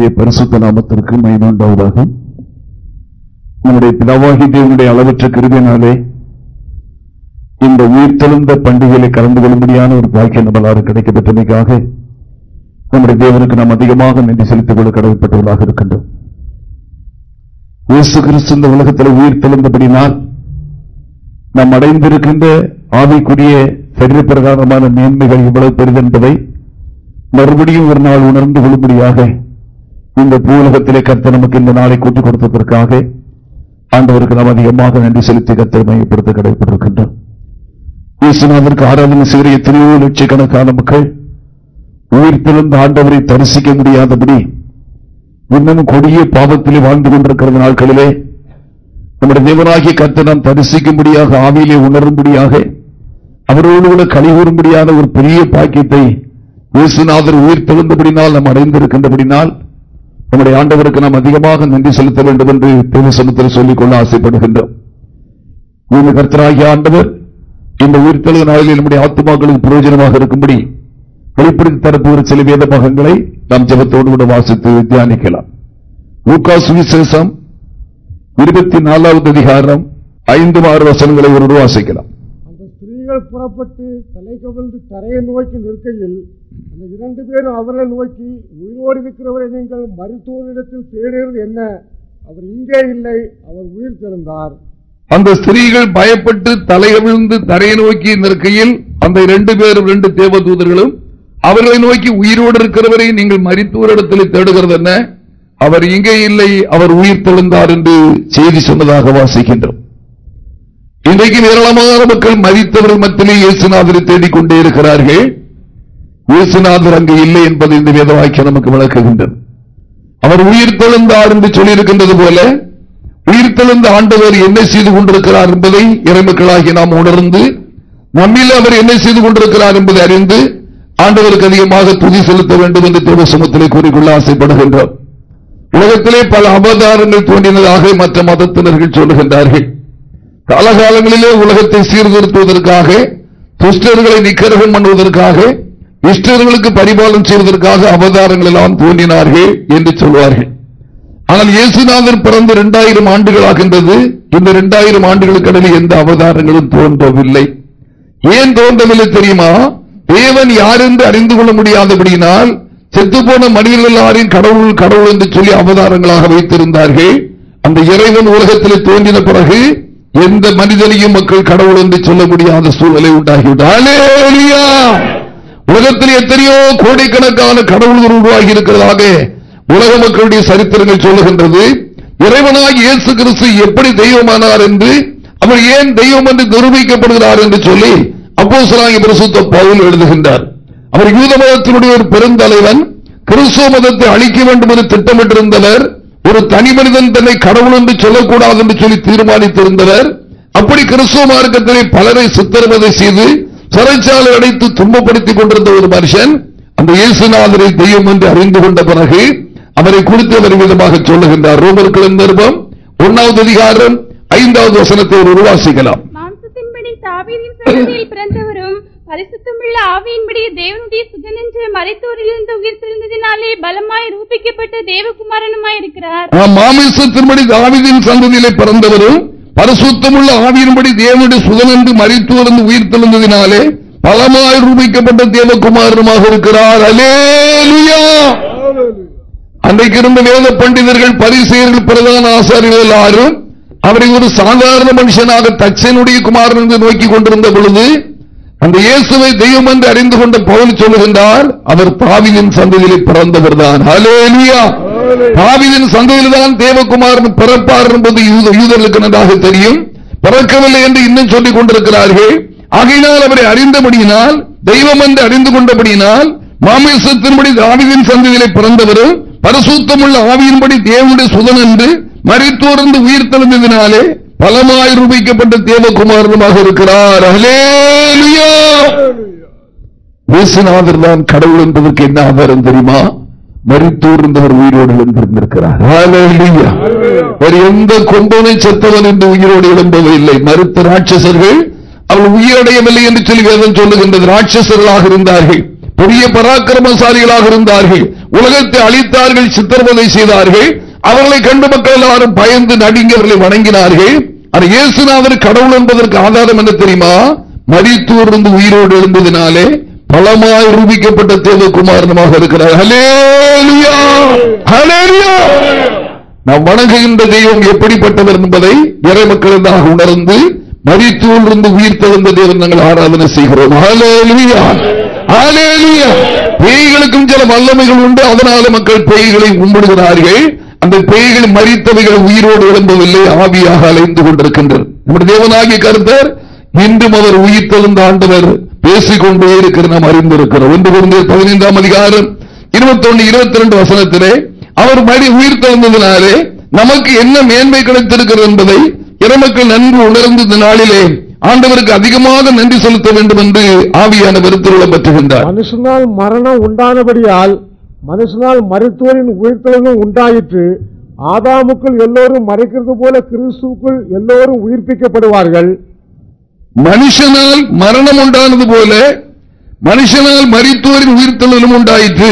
கர்த்தருடைய பரிசுத்த நாமத்திற்கு மைனுண்டாவதாக நம்முடைய பிதாவாகி தேவனுடைய அளவற்ற கருவினாலே இந்த உயிர் உயிர்த்தெழுந்த பண்டிகைகளை கலந்து கொள்ளும்படியான ஒரு பாக்கியம் நம்மளால் கிடைக்கப்பட்டமைக்காக நம்முடைய தேவனுக்கு நாம் அதிகமாக நன்றி செலுத்திக் கொள்ள கடமைப்பட்டவர்களாக இருக்கின்றோம். இயேசு கிறிஸ்து இந்த உலகத்தில் உயிர் உயிர்த்தெழுந்தபடினால் நாம் அடைந்திருக்கின்ற ஆவிக்குரிய சரீர பிரகாரமான மேன்மைகள் இவ்வளவு பெரிது என்பதை மறுபடியும் ஒரு நாள் உணர்ந்து கொள்ளும்படியாக இந்த பூலகத்திலே கர்த்தர் நமக்கு இந்த நாளை கூட்டிக் கொடுத்ததற்காக ஆண்டவருக்கு நாம் அதிகமாக நன்றி செலுத்தி கர்த்தர் மையப்படுத்த கடைபெற்றிருக்கின்றோம் இயேசுநாதற்கு ஆராதனை செய்கிற எத்தனையோ லட்சக்கணக்கான மக்கள் உயிர்த்தெழுந்த ஆண்டவரை தரிசிக்க முடியாதபடி இன்னும் கொடிய பாவத்திலே வாழ்ந்து கொண்டிருக்கிற நாட்களிலே நம்முடைய தேவனாகிய கத்தை நாம் தரிசிக்கும்படியாக ஆவியிலே உணரும்படியாக அவரோடு கூட கழிவுறும்படியான ஒரு பெரிய பாக்கியத்தை இயேசுநாதர் உயிர் தெழுந்தபடினால் நாம் அடைந்திருக்கின்றபடினால் நம்முடைய ஆண்டவருக்கு நாம் அதிகமாக நன்றி செலுத்த வேண்டும் என்று தேவசமத்தில் சமுத்திரம் சொல்லிக் கொள்ள ஆசைப்படுகின்றோம். இந்த கர்த்தராகிய ஆண்டவர் இந்த உயிர்த்தெழு நாளில் நம்முடைய ஆத்மாக்களுக்கு பிரயோஜனமாக இருக்கும்படி வெளிப்படுத்தி தரப்புகிற சில வேத பாகங்களை நாம் ஜபத்தோடு கூட வாசித்து தியானிக்கலாம். ஊக்கா சுவிசேஷம் இருபத்தி நாலாவது அதிகாரம் ஐந்து ஆறு வசனங்களை ஒரு வாசிக்கலாம். அந்த புறப்பட்டு தலை கவிழ்ந்து தரையை நோக்கி நிற்கையில் அந்த இரண்டு பேரும் அவரை நோக்கி உயிரோடு இருக்கிறவரை நீங்கள் மருத்துவரிடத்தில் தேடுகிறது என்ன? அவர் இங்கே இல்லை அவர் உயிர் திறந்தார் அந்த ஸ்திரீகள் பயப்பட்டு தலையவிழ்ந்து தரையை நோக்கி நிற்கையில் அந்த இரண்டு பேரும் ரெண்டு தேவதூதர்களும் அவர்களை நோக்கி உயிரோடு இருக்கிறவரை நீங்கள் மருத்துவரிடத்தில் தேடுகிறது என்ன? அவர் இங்கே இல்லை அவர் உயிர் தெழுந்தார் என்று செய்தி சொன்னதாக வாசிக்கின்றோம். இன்றைக்கும் ஏராளமான மக்கள் மதித்தவர்கள் மத்தியிலே இயேசுநாதரை தேடிக்கொண்டே இருக்கிறார்கள். இயேசுநாதர் அங்கு இல்லை என்பது இந்த வேத வாக்கியம் நமக்கு விளக்குகின்றது. அவர் உயிர் தெழுந்தார் என்று சொல்லியிருக்கின்றது போல உயிர் தெழுந்த ஆண்டவர் என்ன செய்து கொண்டிருக்கிறார் என்பதை இறைமக்களாகி நாம் உணர்ந்து நம்மில் அவர் என்ன செய்து கொண்டிருக்கிறார் என்பதை அறிந்து ஆண்டவருக்கு அதிகமாக துதி செலுத்த வேண்டும் என்று தேவசமத்திலே கூறிக்கொள்ள ஆசைப்படுகின்றோம். உலகத்திலே பல அவதாரங்கள் தோன்றினதாக மற்ற மதத்தினர்கள் சொல்லுகின்றார்கள். காலகாலங்களிலே உலகத்தை சீர்திருத்துவதற்காக துஷ்டர்களை நிக்கரகம் பண்ணுவதற்காக இஷ்டர்களுக்கு பரிபாலனம் செய்வதற்காக அவதாரங்கள் எல்லாம் தோன்றினார்கள் என்று சொல்வார்கள். ஆனால் இயேசுநாதர் பிறந்த இரண்டாயிரம் ஆண்டுகள் ஆகின்றது. இந்த இரண்டாயிரம் ஆண்டுகளுக்கு இடையில் எந்த அவதாரங்களும் தோன்றவில்லை. ஏன் தோன்றவில்லை தெரியுமா? தேவன் யார் என்று அறிந்து கொள்ள முடியாதபடியினால் செத்துப்போன மனிதர்கள் எல்லாரையும் கடவுள் கடவுள் என்று சொல்லி அவதாரங்களாக வைத்திருந்தார்கள். அந்த இறைவன் உலகத்தில் தோன்றின பிறகு எந்த மனிதனையும் மக்கள் கடவுள் என்று சொல்ல முடியாத சூழ்நிலை உண்டாகிவிட்டார் உலகத்தில் எத்தனையோ கோடிக்கணக்கான கடவுள்கள் உருவாகி இருக்கிறதாக உலக மக்களுடைய சரித்திரங்கள் சொல்லுகின்றது. இறைவனாக இயேசு கிறிஸ்து எப்படி தெய்வமானார் என்று அவர் ஏன் தெய்வம் என்று நிரூபிக்கப்படுகிறார் என்று சொல்லி அப்போ பிரசுத்த பவுல் எழுதுகின்றார். அவர் யூத மதத்தினுடைய ஒரு பெருந்தலைவன் கிறிஸ்துவ மதத்தை அழிக்க வேண்டும் என்று திட்டமிட்டிருந்தவர். ஒரு தனி மனிதன் தன்னை கடவுள் என்று சொல்லக்கூடாது என்று சொல்லி தீர்மானித்திருந்தனர் அப்படி கிறிஸ்துவ மார்க்கத்திலே பலரை சித்திரவதை செய்து சிறைச்சாலை அடைத்து துன்பப்படுத்திக் கொண்டிருந்த ஒரு மனுஷன் அந்த இயேசுநாதரை தெய்வம் என்று அறிந்து கொண்ட பிறகு அவரை குறித்து அவர் விதமாக சொல்லுகின்றார். ரோமர்களின் நிருபம் ஒன்னாவது அதிகாரம் ஐந்தாவது வசனத்தை ஒரு உருவாசிக்கலாம் பிறந்தவரும் பரிசுத்தமுள்ள ஆவியின்படி தேவனுடைய சுதன் மறைத்தோரிலிருந்து உயிர் பலமாய் ரூபிக்கப்பட்ட தேவகுமாரனுமாய் இருக்கிறார் மாமிசத்தின்படி தாவிதின் சந்ததியிலே பிறந்தவரும் பரிசுத்தமுள்ள ஆவியின்படி தேவனுடைய சுதன் என்று மறித்தோர்ந்து உயிர் பலமாய் ரூபிக்கப்பட்ட தேவகுமாரனுமாக இருக்கிறார். அலேலுயா அன்றைக்கு இருந்த வேத பண்டிதர்கள் பரிசெயர்கள் பிரதான ஆசாரியர்கள் எல்லாரும் அவரை ஒரு சாதாரண மனுஷனாக தச்சனுடைய குமாரன் என்று நோக்கி கொண்டிருந்த பொழுது அந்த இயேசுவை தெய்வம் என்று அறிந்து கொண்ட பவுல் சொல்லுகின்றார் அவர் தாவிதின் சந்ததியிலே பிறந்தவர் தான் தாவிதின் சந்ததியில் தான் தேவகுமாரன் பிறப்பார் என்பது யூதர்களுக்கு நன்றாக தெரியும். பிறக்கவில்லை என்று இன்னும் சொல்லிக் கொண்டிருக்கிறார்கள். ஆகையினால் அவரை அறிந்தபடியினால் தெய்வம் என்று அறிந்து கொண்டபடியினால் மாமேசத்தின்படி தாவிதின் சந்ததியிலே பிறந்தவரும் பரிசுத்தமுள்ள ஆவியின்படி தேவனுடைய சுதன் என்று மறித்தோர்ந்து உயிர் தெளிந்ததினாலே பலமாய் ரூபிக்கப்பட்ட தேவகுமாரனுமாக இருக்கிறார். இயேசுநாதர் தான் கடவுள் என்பதற்கு என்ன ஆதாரம் தெரியுமா? மறித்தோர் உயிரோடு எழுந்திருந்திருக்கிறார். வேறு எந்த கொண்டோனை செத்தவன் என்று உயிரோடு எழும்பவே இல்லை. மறுத்த ராட்சசர்கள் அவள் உயிரடையவில்லை என்று சொல்லி வேதம் சொல்லுகின்றது. ராட்சசர்களாக இருந்தார்கள். பெரிய பராக்கிரமசாலிகளாக இருந்தார்கள். உலகத்தை அழித்தார்கள் சித்திரவதை செய்தார்கள். அவர்களை கண்டு மக்கள் எல்லாரும் பயந்து நடுங்கி அவர்களை வணங்கினார்கள். ஆனால் இயேசுநாதர் கடவுள் என்பதற்கு ஆதாரம் என்ன தெரியுமா? மரித்தூர் இருந்து உயிரோடு எழுந்ததினாலே பலமாய் ரூபிக்கப்பட்ட தேவகுமாரனமாக இருக்கிறார். நாம் வணங்குகின்ற தெய்வம் எப்படிப்பட்டவர் என்பதை இறை மக்களாக உணர்ந்து மரித்தூள் இருந்து உயிர் தெழுந்த தேவன் நாங்கள் ஆராதனை செய்கிறோம். பேய்களுக்கும் சில வல்லமைகள் உண்டு. அதனால மக்கள் பேய்களை கும்பிடுகிறார்கள். அந்த பேய்கள் மறித்தவைகள் உயிரோடு எழும்பவில்லை ஆவியாக அலைந்து கொண்டிருக்கின்றனர். நம்முடைய தேவனாகிய கருத்தர் இன்றும் அவர் உயிர் தெழுந்த ஆண்டவர் பேசிக்கொண்டே இருக்கிற நாம் அறிந்திருக்கிறோம். ஒன்று குழந்தை பதினைந்தாம் அதிகாரம் இருபத்தொன்னு இருபத்தி ரெண்டு வசனத்திலே அவர் மடி உயிர் தெழுந்ததினாலே நமக்கு என்ன மேன்மை கிடைத்திருக்கிறது என்பதை இறமக்கள் நன்கு உணர்ந்த நாளிலே ஆண்டவருக்கு அதிகமாக நன்றி செலுத்த வேண்டும் என்று ஆவியான திருவிழம் பெற்றுகின்றார். மனுஷனால் மரணம் உண்டானபடியால் மனுஷனால் மருத்துவரின் உயிர்த்தெழுதலும் உண்டாயிற்று. ஆதாமுக்குள் எல்லோரும் மறைக்கிறது போல கிறிஸ்துவுக்குள் எல்லோரும் உயிர்ப்பிக்கப்படுவார்கள். மனுஷனால் மரணம் உண்டானது போல மனுஷனால் மரித்தோரின் உயிர்த்தெழுதலும் உண்டாயிற்று.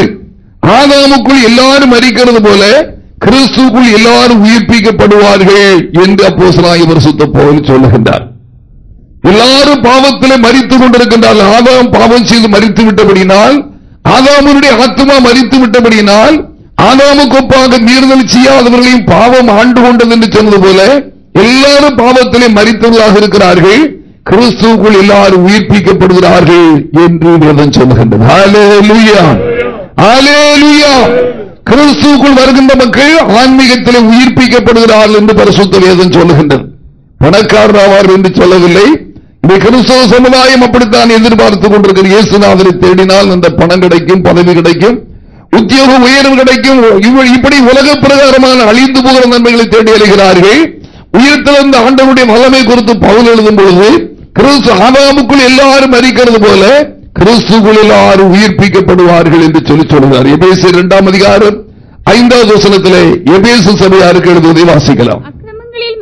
ஆதாமுக்குள் எல்லாரும் மறிக்கிறது போல கிறிஸ்துக்குள் எல்லாரும் உயிர்ப்பிக்கப்படுவார்கள் என்று அப்போசனாய் பரிசுத்த போல் சொல்லுகின்றார். எல்லாரும் பாவத்திலே மறித்துக் கொண்டிருக்கின்றார்கள். ஆதாம் பாவம் செய்து மறித்து விட்டபடினால் ஆதாமனுடைய ஆத்மா மறித்து விட்டபடியினால் ஆதாமுக்கு ஒப்பாக மீறுதல் செய்யாதவர்களையும் பாவம் ஆண்டு கொண்டது என்று சொன்னது போல எல்லாரும் பாவத்திலே மறித்தவர்களாக இருக்கிறார்கள். கிறிஸ்துவுக்குள் எல்லாரும் உயிர்ப்பிக்கப்படுகிறார்கள் என்று வேதம் சொல்லுகின்றது. கிறிஸ்துக்குள் கிறிஸ்துவுக்குள் வருகின்ற மக்கள் ஆன்மீகத்திலே உயிர்ப்பிக்கப்படுகிறார்கள் என்று பரிசுத்த வேதம் சொல்லுகின்றது. பணக்காரர் ஆவார் என்று சொல்லவில்லை. இந்த கிறிஸ்தவ சமுதாயம் அப்படித்தான் எதிர்பார்த்துக் கொண்டிருக்கிற இயேசுநாதனை தேடினால் அந்த பணம் கிடைக்கும் பதவி கிடைக்கும் உத்தியோக உயர்வு கிடைக்கும். இப்படி உலக பிரகாரமான அழிந்து போகிற நன்மைகளை தேடி அலைகிறார்கள். உயிர்த்திலிருந்து ஆண்டவருடைய வல்லமை குறித்து பவுல் எழுதும் பொழுது கிறிஸ்து ஆதாமுக்குள் எல்லாரும் மறிக்கிறது போல கிறிஸ்துக்குள் எல்லாரும் உயிர்ப்பிக்கப்படுவார்கள் என்று சொல்லி சொல்கிறார். எபேசு இரண்டாம் அதிகாரம் ஐந்தாவது வசனத்திலே எபேசு சபையாருக்கு எழுதுவதை வாசிக்கலாம். அக்கிரமங்களில்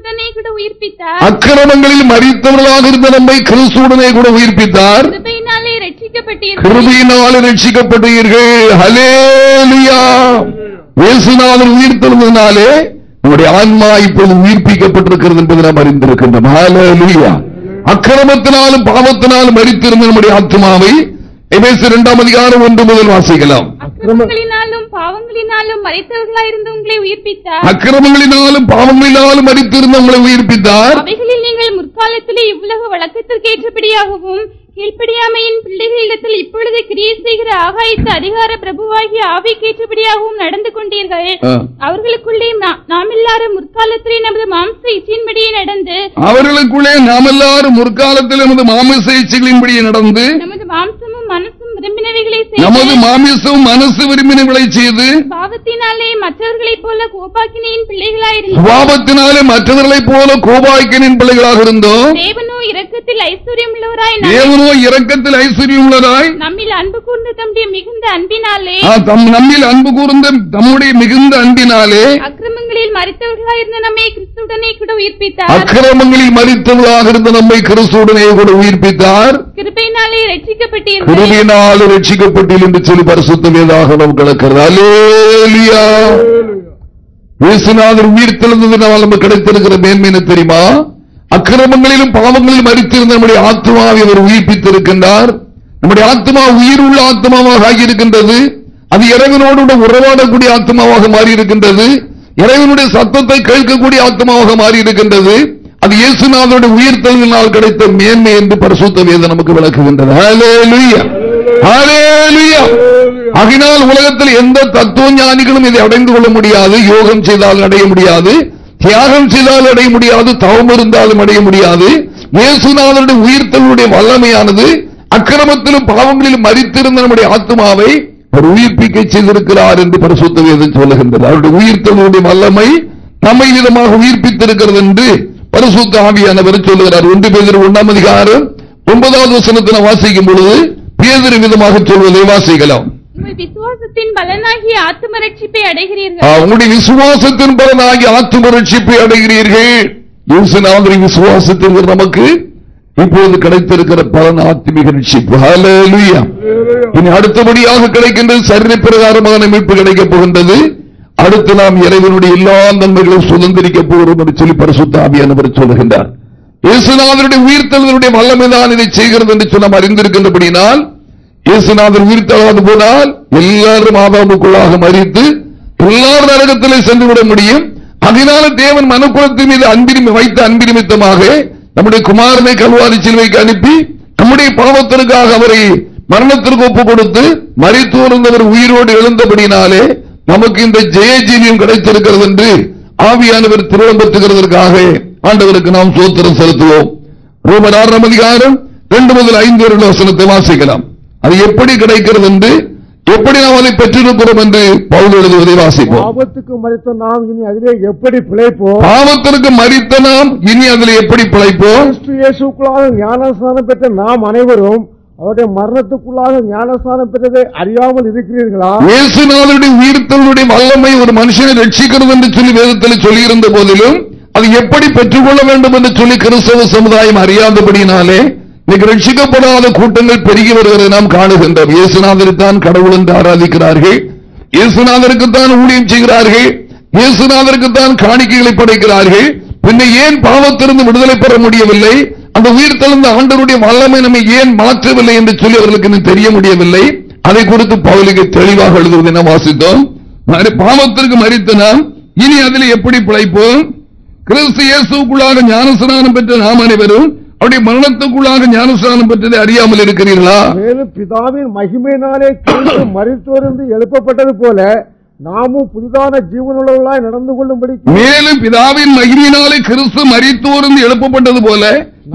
கிறிஸ்துடனே கூட உயிர்ப்பித்தார். அக்கிரமங்களில் மறித்தவர்களாக இருந்த நம்மை கிறிஸ்துடனே கூட உயிர்ப்பித்தார். கிருபையினாலே ரட்சிக்கப்பட்டீர்கள். கிருபையினால் ரட்சிக்கப்பட்டீர்கள். ஹலேலுயா இயேசுநாதர் உயிர்த்தெழுந்ததினாலே நம்முடைய ஆன்மா இப்பொழுது உயிர்ப்பிக்கப்பட்டிருக்கிறது என்பதை நாம் அறிந்திருக்கின்றோம். அக்கிரமத்தினாலும் பாவத்தினாலும் மறித்திருந்த நம்முடைய ஆத்மாவை இரண்டாம் அதிகாரம் ஒன்று முதல் வாசிக்கலாம். அக்கிரமங்களினாலும் பாவங்களினாலும் மறித்தவர்களாயிருந்த உங்களை உயிர்ப்பித்தார். அக்கிரமங்களினாலும் பாவங்களினாலும் மறித்திருந்த உங்களை உயிர்ப்பித்தார். அவைகளில் நீங்கள் முற்காலத்திலே இவ்வுலக வழக்கத்திற்கு ஏற்றபடியாகவும் கீழ்ப்படியாமையின் பிள்ளைகளிடத்தில் இப்பொழுது கிரியை செய்கிற ஆகாயத்து அதிகார பிரபுவாகிய ஆவிக்கேற்றபடியாகவும் நடந்து கொண்டீர்கள். அவர்களுக்குள்ளே நாம் எல்லாரும் முற்காலத்திலே நமது மாம்ச இச்சையின்படியே நடந்து அவர்களுக்குள்ளே நாம் எல்லாரும் முற்காலத்தில் நமது மாமிச இச்சைகளின்படி நடந்து நமது மாம்சமும் விரும்பினவைகளை நமது மாமிசம் மனசு விரும்பினங்களை செய்து பாவத்தினாலே மற்றவர்களைப் போல கோபாக்கினியின் பிள்ளைகளாயிருந்தோம். பாவத்தினாலே மற்றவர்களைப் போல கோபாய்க்கனின் பிள்ளைகளாக இருந்தோம். தேவனோ இரக்கத்தில் ஐஸ்வர்யம் உள்ளவராய் நம்மை- தேவனோ இரக்கத்தில் ஐஸ்வர்யம் உள்ளதாய் நம்மில் அன்பு கூர்ந்து தம்முடைய மிகுந்த அன்பினாலே தம் நம்மில் அன்பு கூர்ந்த தம்முடைய மிகுந்த அன்பினாலே அக்கிரமங்களில் மறித்தவர்களாயிருந்த நம்மை கிறிஸ்துடனே கூட உயிர்ப்பித்தார். அக்கிரமங்களில் மறித்தவர்களாக இருந்த நம்மை கிறிஸ்துடனே கூட உயிர்ப்பித்தார். கிருபையினாலே ரட்சிக்கப்பட்டீர்கள் குருவினால் ரட்சிக்கப்பட்டீர்கள் என்று சொல்லி பரிசுத்த வேதாகமம் கிடக்கிறது. இயேசுநாதர் உயிர் தெழுந்ததினால் நமக்கு கிடைத்திருக்கிற மேன்மையின தெரியுமா? அக்கிரமங்களிலும் பாவங்களிலும் மறித்திருந்த நம்முடைய ஆத்மாவை அவர் உயிர்ப்பித்திருக்கின்றார். நம்முடைய ஆத்மா உயிர் உள்ள ஆத்மாவாக ஆகியிருக்கின்றது. அது இறைவனோடு உறவாடக்கூடிய ஆத்மாவாக மாறியிருக்கின்றது. இறைவனுடைய சத்தத்தை கேட்கக்கூடிய ஆத்மாவாக மாறியிருக்கின்றது. அது இயேசுநாதனுடைய உயிர் தெழுவினால் கிடைத்த மேன்மை என்று பரிசுத்த வேதம் நமக்கு விளக்குகின்றது. அகினால் உலகத்தில் எந்த தத்துவ ஞானிகளும் இதை அடைந்து கொள்ள முடியாது யோகம் செய்தால் அடைய முடியாது தியாகம் செய்தால் அடைய முடியாது தவம் இருந்தாலும் அடைய முடியாது. இயேசுநாதனுடைய உயிர்த்தலுடைய வல்லமையானது அக்கிரமத்திலும் பாவங்களிலும் மறித்திருந்த நம்முடைய ஆத்மாவை ஒரு உயிர்ப்பிக்க செய்திருக்கிறார் என்று பரிசுத்த வேதம் சொல்லுகின்றது. அவருடைய உயிர்த்தலுடைய வல்லமை நம்மை விதமாக உயிர்ப்பித்திருக்கிறது என்று பரிசுத்த ஆவியானவர் சொல்லுகிறார். ஒன்று பேர் ஒன்றாம் அதிகாரம் ஒன்பதாவது வசனத்தில் வாசிக்கும் பொழுது பேதர் விதமாக சொல்வதை வாசிக்கலாம். விசுவாசத்தின் ரட்சிப்பை அடைகிறீர்கள். உங்களுடைய விசுவாசத்தின் பலனாகி ரட்சிப்பை அடைகிறீர்கள். விசுவாசத்தில் நமக்கு இப்போது கிடைத்திருக்கிற பலன் ஆத்மீக ரட்சிப்பு. ஹalleluya இனி அடுத்தபடியாக கிடைக்கின்றது சரீர பிரகாரமான மீட்பு கிடைக்கப் போகின்றது. அடுத்து நாம் இறைவனுடைய எல்லா நன்மைகளும் சுதந்திரிக்க போகிறோம் என்று சொல்லி பரிசுத்த ஆவியானவர் சொல்லுகின்றார். இயேசுநாதனுடைய உயிர்த்தெழுதலுடைய வல்லமைதான் இதை செய்கிறது என்று சொன்ன அறிந்திருக்கின்றபடினால் இயேசுநாதர் உயிர்த்தெழாது போனால் எல்லாரும் ஆதாமுக்குள்ளாக மறித்து எல்லாரும் நரகத்திலே சென்று விட முடியும். அதனால தேவன் மனுக்குலத்தின் மீது அன்பிரிமை வைத்த அன்பிரிமித்தமாக நம்முடைய குமாரனை கல்வாரி சிலுவைக்கு அனுப்பி நம்முடைய பாவத்திற்காக அவரை மரணத்திற்கு ஒப்பு கொடுத்து மறித்தோர்ந்தவர் உயிரோடு எழுந்தபடினாலே நமக்கு இந்த ஜெயஜீவியம் கிடைத்திருக்கிறது என்று ஆவியானவர் திருவம்பத்துகிறதற்காக ஆண்டவருக்கு நாம் சோத்திரம் செலுத்துவோம். ரோமர் ஆறாம் அதிகாரம் ரெண்டு முதல் ஐந்து வருட வசனத்தை வாசிக்கலாம். அது எப்படி கிடைக்கிறது என்று எப்படி நாம் அதை பெற்றிருக்கிறோம் என்று பவுல் எழுதுவதை வாசிப்போம். ஆபத்துக்கு மறித்த நாம் இனி அதிலே எப்படி பிழைப்போம்? பாவத்திற்கு மறித்த நாம் இனி அதில் எப்படி பிழைப்போம்? இயேசுக்குள்ளாக ஞானஸ்தானம் பெற்ற நாம் அனைவரும் அவருடைய மரணத்துக்குள்ளாக ஞானஸ்தானம் பெற்றதை அறியாமல் இருக்கிறீர்களா? இயேசுநாதருடைய உயிர்த்தலுடைய வல்லமை ஒரு மனுஷனை ரட்சிக்கிறது என்று சொல்லி வேதத்தில் சொல்லியிருந்த போதிலும் அது எப்படி பெற்றுக்கொள்ள வேண்டும் என்று சொல்லி கிறிஸ்தவ சமுதாயம் அறியாதபடியினாலே இன்னைக்கு ரட்சிக்கப்படாத கூட்டங்கள் பெருகி வருவதை நாம் காணுகின்றோம். இயேசுநாதரைத்தான் கடவுள் என்று ஆராதிக்கிறார்கள். இயேசுநாதருக்குத்தான் ஊழியம் செய்கிறார்கள். இயேசுநாதருக்குத்தான் காணிக்கைகளை படைக்கிறார்கள். பின்ன ஏன் பாவத்திலிருந்து விடுதலை பெற முடியவில்லை? அந்த உயிர் தளர்ந்த ஆண்டருடைய வல்லமை நம்மை ஏன் மாற்றவில்லை என்று சொல்லி அவர்களுக்கு தெரிய முடியவில்லை. அதை குறித்து பவுலுக்கு தெளிவாக எழுதுவதை நாம் வாசித்தோம். பாவத்திற்கு மறித்த நாம் இனி அதில் எப்படி பிழைப்போம்? கிறிஸ்து இயேசுக்குள்ளாக ஞானஸ்நானம் பெற்ற நாம் அனைவரும் அவருடைய மரணத்துக்குள்ளாக ஞானஸ்நானம் பெற்றதை அறியாமல் இருக்கிறீர்களா? மேலும் பிதாவின் மகிமையினாலே மறித்தோர்ந்து எழுப்பப்பட்டது போல நாமும் புதிதான ஜீவனுள்ளவர்களாய் நடந்து கொள்ளும்படி மேலும் பிதாவின் மகிமையினாலே கிறிஸ்து மறித்தோர்ந்து எழுப்பப்பட்டது போல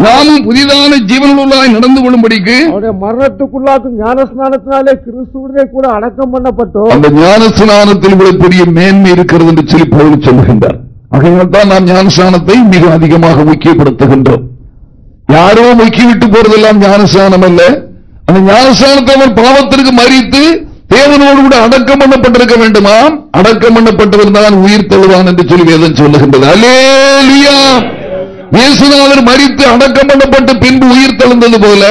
நாமும் புதிதான ஜீவனுள்ளாய் நடந்து கொள்ளும்படிக்கு அவருடைய மரணத்துக்குள்ளாக்கும் ஞானஸ்நானத்தினாலே கிறிஸ்துவனே கூட அடக்கம் பண்ணப்பட்டோம். அந்த ஞானஸ்நானத்தில் இவ்வளவு பெரிய மேன்மை இருக்கிறது என்று சொல்லி பவுல் சொல்லுகின்றார். ஆகையால் தான் நாம் ஞானஸ்நானத்தை மிக அதிகமாக முக்கியப்படுத்துகின்றோம். யாரோ முக்கிவிட்டு போறதெல்லாம் ஞானசானம் அல்ல. அந்த ஞானசானத்தை அவர் பாவத்திற்கு மறித்து தேவனோடு கூட அடக்கம் பண்ணப்பட்டிருக்க வேண்டுமா? அடக்கம் பண்ணப்பட்டவர் தான் உயிர் தழுவான் என்று சொல்லி வேதம் சொல்லுகின்றது. அலேலியா இயேசுநாதர் மறித்து அடக்கம் பண்ணப்பட்டு பின்பு உயிர் தழுந்தது போல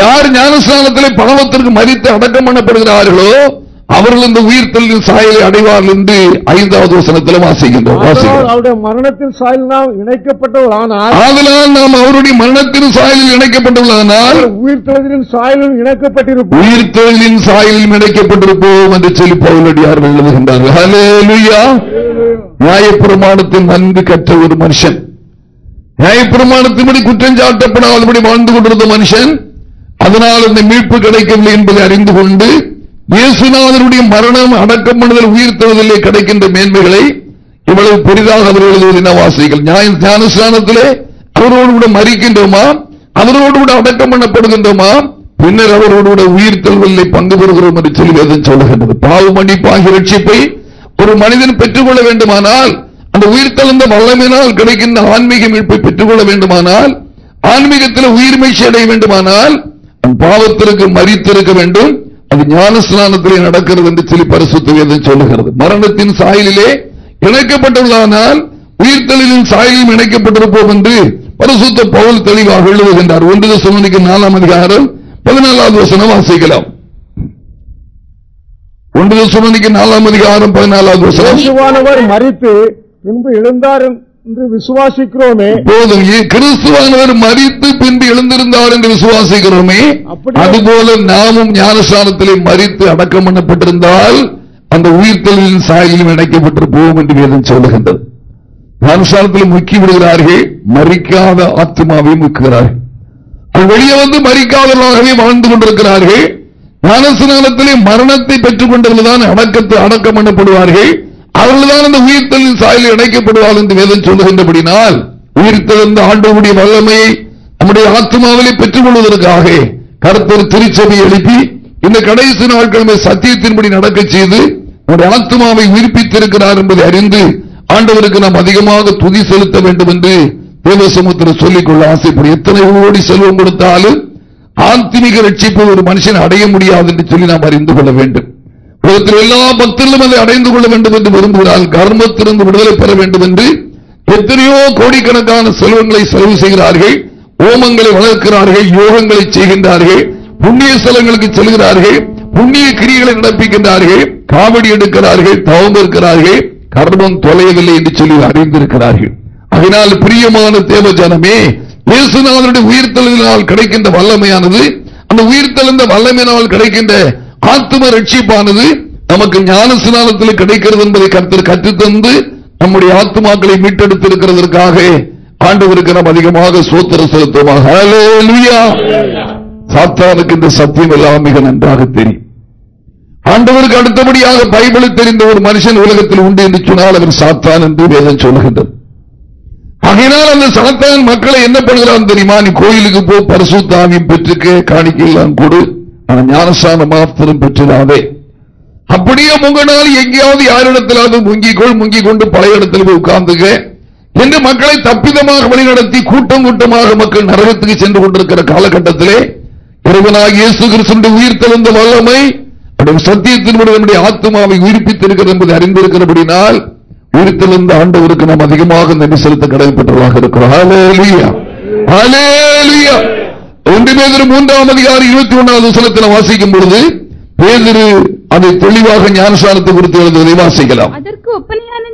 யார் ஞானஸ்தானத்திலே பாவத்திற்கு மறித்து அடக்கம் பண்ணப்படுகிறார்களோ அவர்கள் இந்த உயிர் தெளிவின் சாயலை அடைவார்கள் என்று ஐந்தாவது வசனத்தில் வாசிக்கின்றோம் அவருடைய மரணத்தின் சாயல் நாம் இணைக்கப்பட்டவர் ஆனால் ஆதலால் நாம் அவருடைய மரணத்தின் சாயலில் இணைக்கப்பட்டுள்ளதனால் உயிர் தொழிலின் சாயலும் இணைக்கப்பட்டிருப்போம். உயிர் தொழிலின் சாயலில் இணைக்கப்பட்டிருப்போம் என்று சொல்லி பவுலடியார்கள் எழுதுகின்றார்கள். ஹalleluya நியாயப்பிரமாணத்தில் நன்கு கற்ற ஒரு மனுஷன். நியாயப்பிரமாணத்தின்படி குற்றம் சாட்டப்படாதபடி வாழ்ந்து கொண்டிருந்த மனுஷன் அதனால் இந்த மீட்பு கிடைக்கவில்லை என்பதை அறிந்து கொண்டு இயேசுநாதனுடைய மரணம் அடக்கம் பண்ணுதல் உயிர் தழுதலே கிடைக்கின்ற மேன்மைகளை இவ்வளவு பெரிதாக அவர் எழுதுவதை நாம் வாசிகள் ஞானஸ்தானத்திலே அவரோடு கூட மறிக்கின்றோமா? அவரோடு கூட அடக்கம் பண்ணப்படுகின்றோமா? பின்னர் அவரோடு கூட உயிர் தழுவலில் பங்கு பெறுகிறோம் என்று சொல்லி வேதம் சொல்லுகின்றது. பாவ மன்னிப்பாகிய ரட்சிப்பை ஒரு மனிதன் பெற்றுக்கொள்ள வேண்டுமானால் அந்த உயிர் தழுந்த கிடைக்கின்ற ஆன்மீக மீட்பை பெற்றுக்கொள்ள வேண்டுமானால் ஆன்மீகத்தில் உயிர் மீழ்ச்சி அடைய வேண்டுமானால் பாவத்திற்கு மறித்திருக்க வேண்டும். அது ஞானஸ்நானத்திலே நடக்கிறது என்று சொல்லி பரிசுத்த சொல்லுகிறது. மரணத்தின் சாயலிலே இணைக்கப்பட்டுள்ளதானால் உயிர்த்தலின் சாயலிலும் இணைக்கப்பட்டிருப்போம் என்று பரிசுத்த பவுல் தெளிவாக எழுதுகின்றார். ஒன்று சமணிக்கு நாலாம் அதிகாரம் பதினாலாவது வசனம் வாசிக்கலாம். ஒன்று சுமணிக்கு நாலாம் அதிகாரம் பதினாலாவது வசனம். மறித்து பின்பு எழுந்தாரும் என்று விசுவாசிக்கிறோமே. போதும் இ- கிறிஸ்துவானவர் மறித்து பின்பு எழுந்திருந்தார் என்று விசுவாசிக்கிறோமே. அதுபோல நாமும் ஞானஸ்தானத்திலே மறித்து அடக்கம் பண்ணப்பட்டிருந்தால் அந்த உயிர்த்தலின் சாயலிலும் இணைக்கப்பட்டிருப்போம் என்று வேதம் சொல்லுகின்றது. ஞானஸ்தானத்தில் முக்கி விடுகிறார்கள் மறிக்காத ஆத்மாவை முக்குகிறார்கள். வெளியே வந்து மறிக்காதவர்களாகவே வாழ்ந்து கொண்டிருக்கிறார்கள். ஞானஸ்நானத்திலே மரணத்தை பெற்றுக் கொண்டவர்கள்தான் அடக்கத்தை அடக்கம் பண்ணப்படுவார்கள். அவர்கள்தான் அந்த உயிர்த்தலின் சாயலில் இணைக்கப்படுவார்கள் என்று வேதம் சொல்லுகின்றபடினால் உயிர்த்தெழுந்த ஆண்டவருடைய வல்லமையை நம்முடைய ஆத்மாவிலே பெற்றுக் கொள்வதற்காக கருத்தர் திருச்சபை எழுப்பி இந்த கடைசி நாட்கள் சத்தியத்தின்படி நடக்கச் செய்து நம்முடைய ஆத்மாவை உயிர்ப்பித்திருக்கிறார் என்பதை அறிந்து ஆண்டவருக்கு நாம் அதிகமாக துதி செலுத்த வேண்டும் என்று தேவசமுத்திரம் சொல்லிக்கொள்ள ஆசைப்படும் எத்தனை ஓடி செல்வம் கொடுத்தாலும் ஆத்மீக ரட்சிப்பு ஒரு மனுஷன் அடைய முடியாது என்று சொல்லி நாம் அறிந்து கொள்ள வேண்டும். உலகத்தில் எல்லா பக்தர்களும் அதை அடைந்து கொள்ள வேண்டும் என்று விரும்புகிறார். கர்மத்திலிருந்து விடுதலை பெற வேண்டும் என்று எத்தனையோ கோடிக்கணக்கான செல்வங்களை செலவு செய்கிறார்கள். ஓமங்களை வளர்க்கிறார்கள் யோகங்களை செய்கின்றார்கள். புண்ணிய ஸ்தலங்களுக்கு செல்கிறார்கள். புண்ணிய கிரிகளை நடப்பிக்கின்றார்கள். காவடி எடுக்கிறார்கள் தவம் இருக்கிறார்கள். கர்மம் தொலையவில்லை என்று சொல்லி அறிந்திருக்கிறார்கள். அதனால் பிரியமான தேவ ஜனமே இயேசுநாதனுடைய உயிர்த்தலினால் கிடைக்கின்ற வல்லமையானது அந்த உயிர்த்தெழுந்த வல்லமையினால் கிடைக்கின்ற ஆத்தும ரட்சிப்பானது நமக்கு ஞான ஸ்நானத்தில் கிடைக்கிறது என்பதை கருத்தில் கற்றுத்தந்து நம்முடைய ஆத்துமாக்களை மீட்டெடுத்திருக்கிறதற்காக ஆண்டவருக்கு நாம் அதிகமாக சோத்திர செலுத்துவோமாக. சாத்தானுக்கு இந்த சத்தியம் எல்லாம் மிக நன்றாக தெரியும். ஆண்டவருக்கு அடுத்தபடியாக பைபிளை தெரிந்த ஒரு மனுஷன் உலகத்தில் உண்டு என்று சொன்னால் அவர் சாத்தான் என்று வேதம் சொல்லுகின்றது. ஆகையினால் அந்த சாத்தான் மக்களை என்ன பண்ணுகிறான் தெரியுமா? நீ கோயிலுக்கு போ பரிசுத்தாவியம் பெற்றுக்க காணிக்கையெல்லாம் கொடு. ஆனா ஞானஸ்தான மாத்திரம் பெற்றிடாதே அப்படியே முங்கினால் எங்கேயாவது யாரிடத்திலாவது முங்கிக்கொள் முங்கிக் கொண்டு பழைய இடத்தில் போய் உட்கார்ந்துக்க. என்று மக்களை தப்பிதமாக வழிநடத்தி கூட்டம் கூட்டமாக மக்கள் நரகத்துக்கு சென்று கொண்டிருக்கிற காலகட்டத்திலே இறைவனாக இயேசு கிறிஸ்துடைய உயிர் தெளிந்த வல்லமை அவருடைய சத்தியத்தின்படி நம்முடைய ஆத்மாவை உயிர்ப்பித்திருக்கிறது என்பதை அறிந்திருக்கிறபடினால் உயிர்த்தெழுந்த ஆண்டவருக்கு நாம் அதிகமாக நன்றி செலுத்த கடமைப்பட்டவர்களாக இருக்கிறோம். ஹalleluya. ஹalleluya. ஒன்று பேதர் மூன்றாம் அதிகாரி இருபத்தி ஒன்றாவது வசனத்தில் வாசிக்கும் பொழுது பேதிரு அதை தெளிவாக ஞானசானத்தை குறித்து எழுதுவதை வாசிக்கலாம். அதற்கு ஒப்பனையான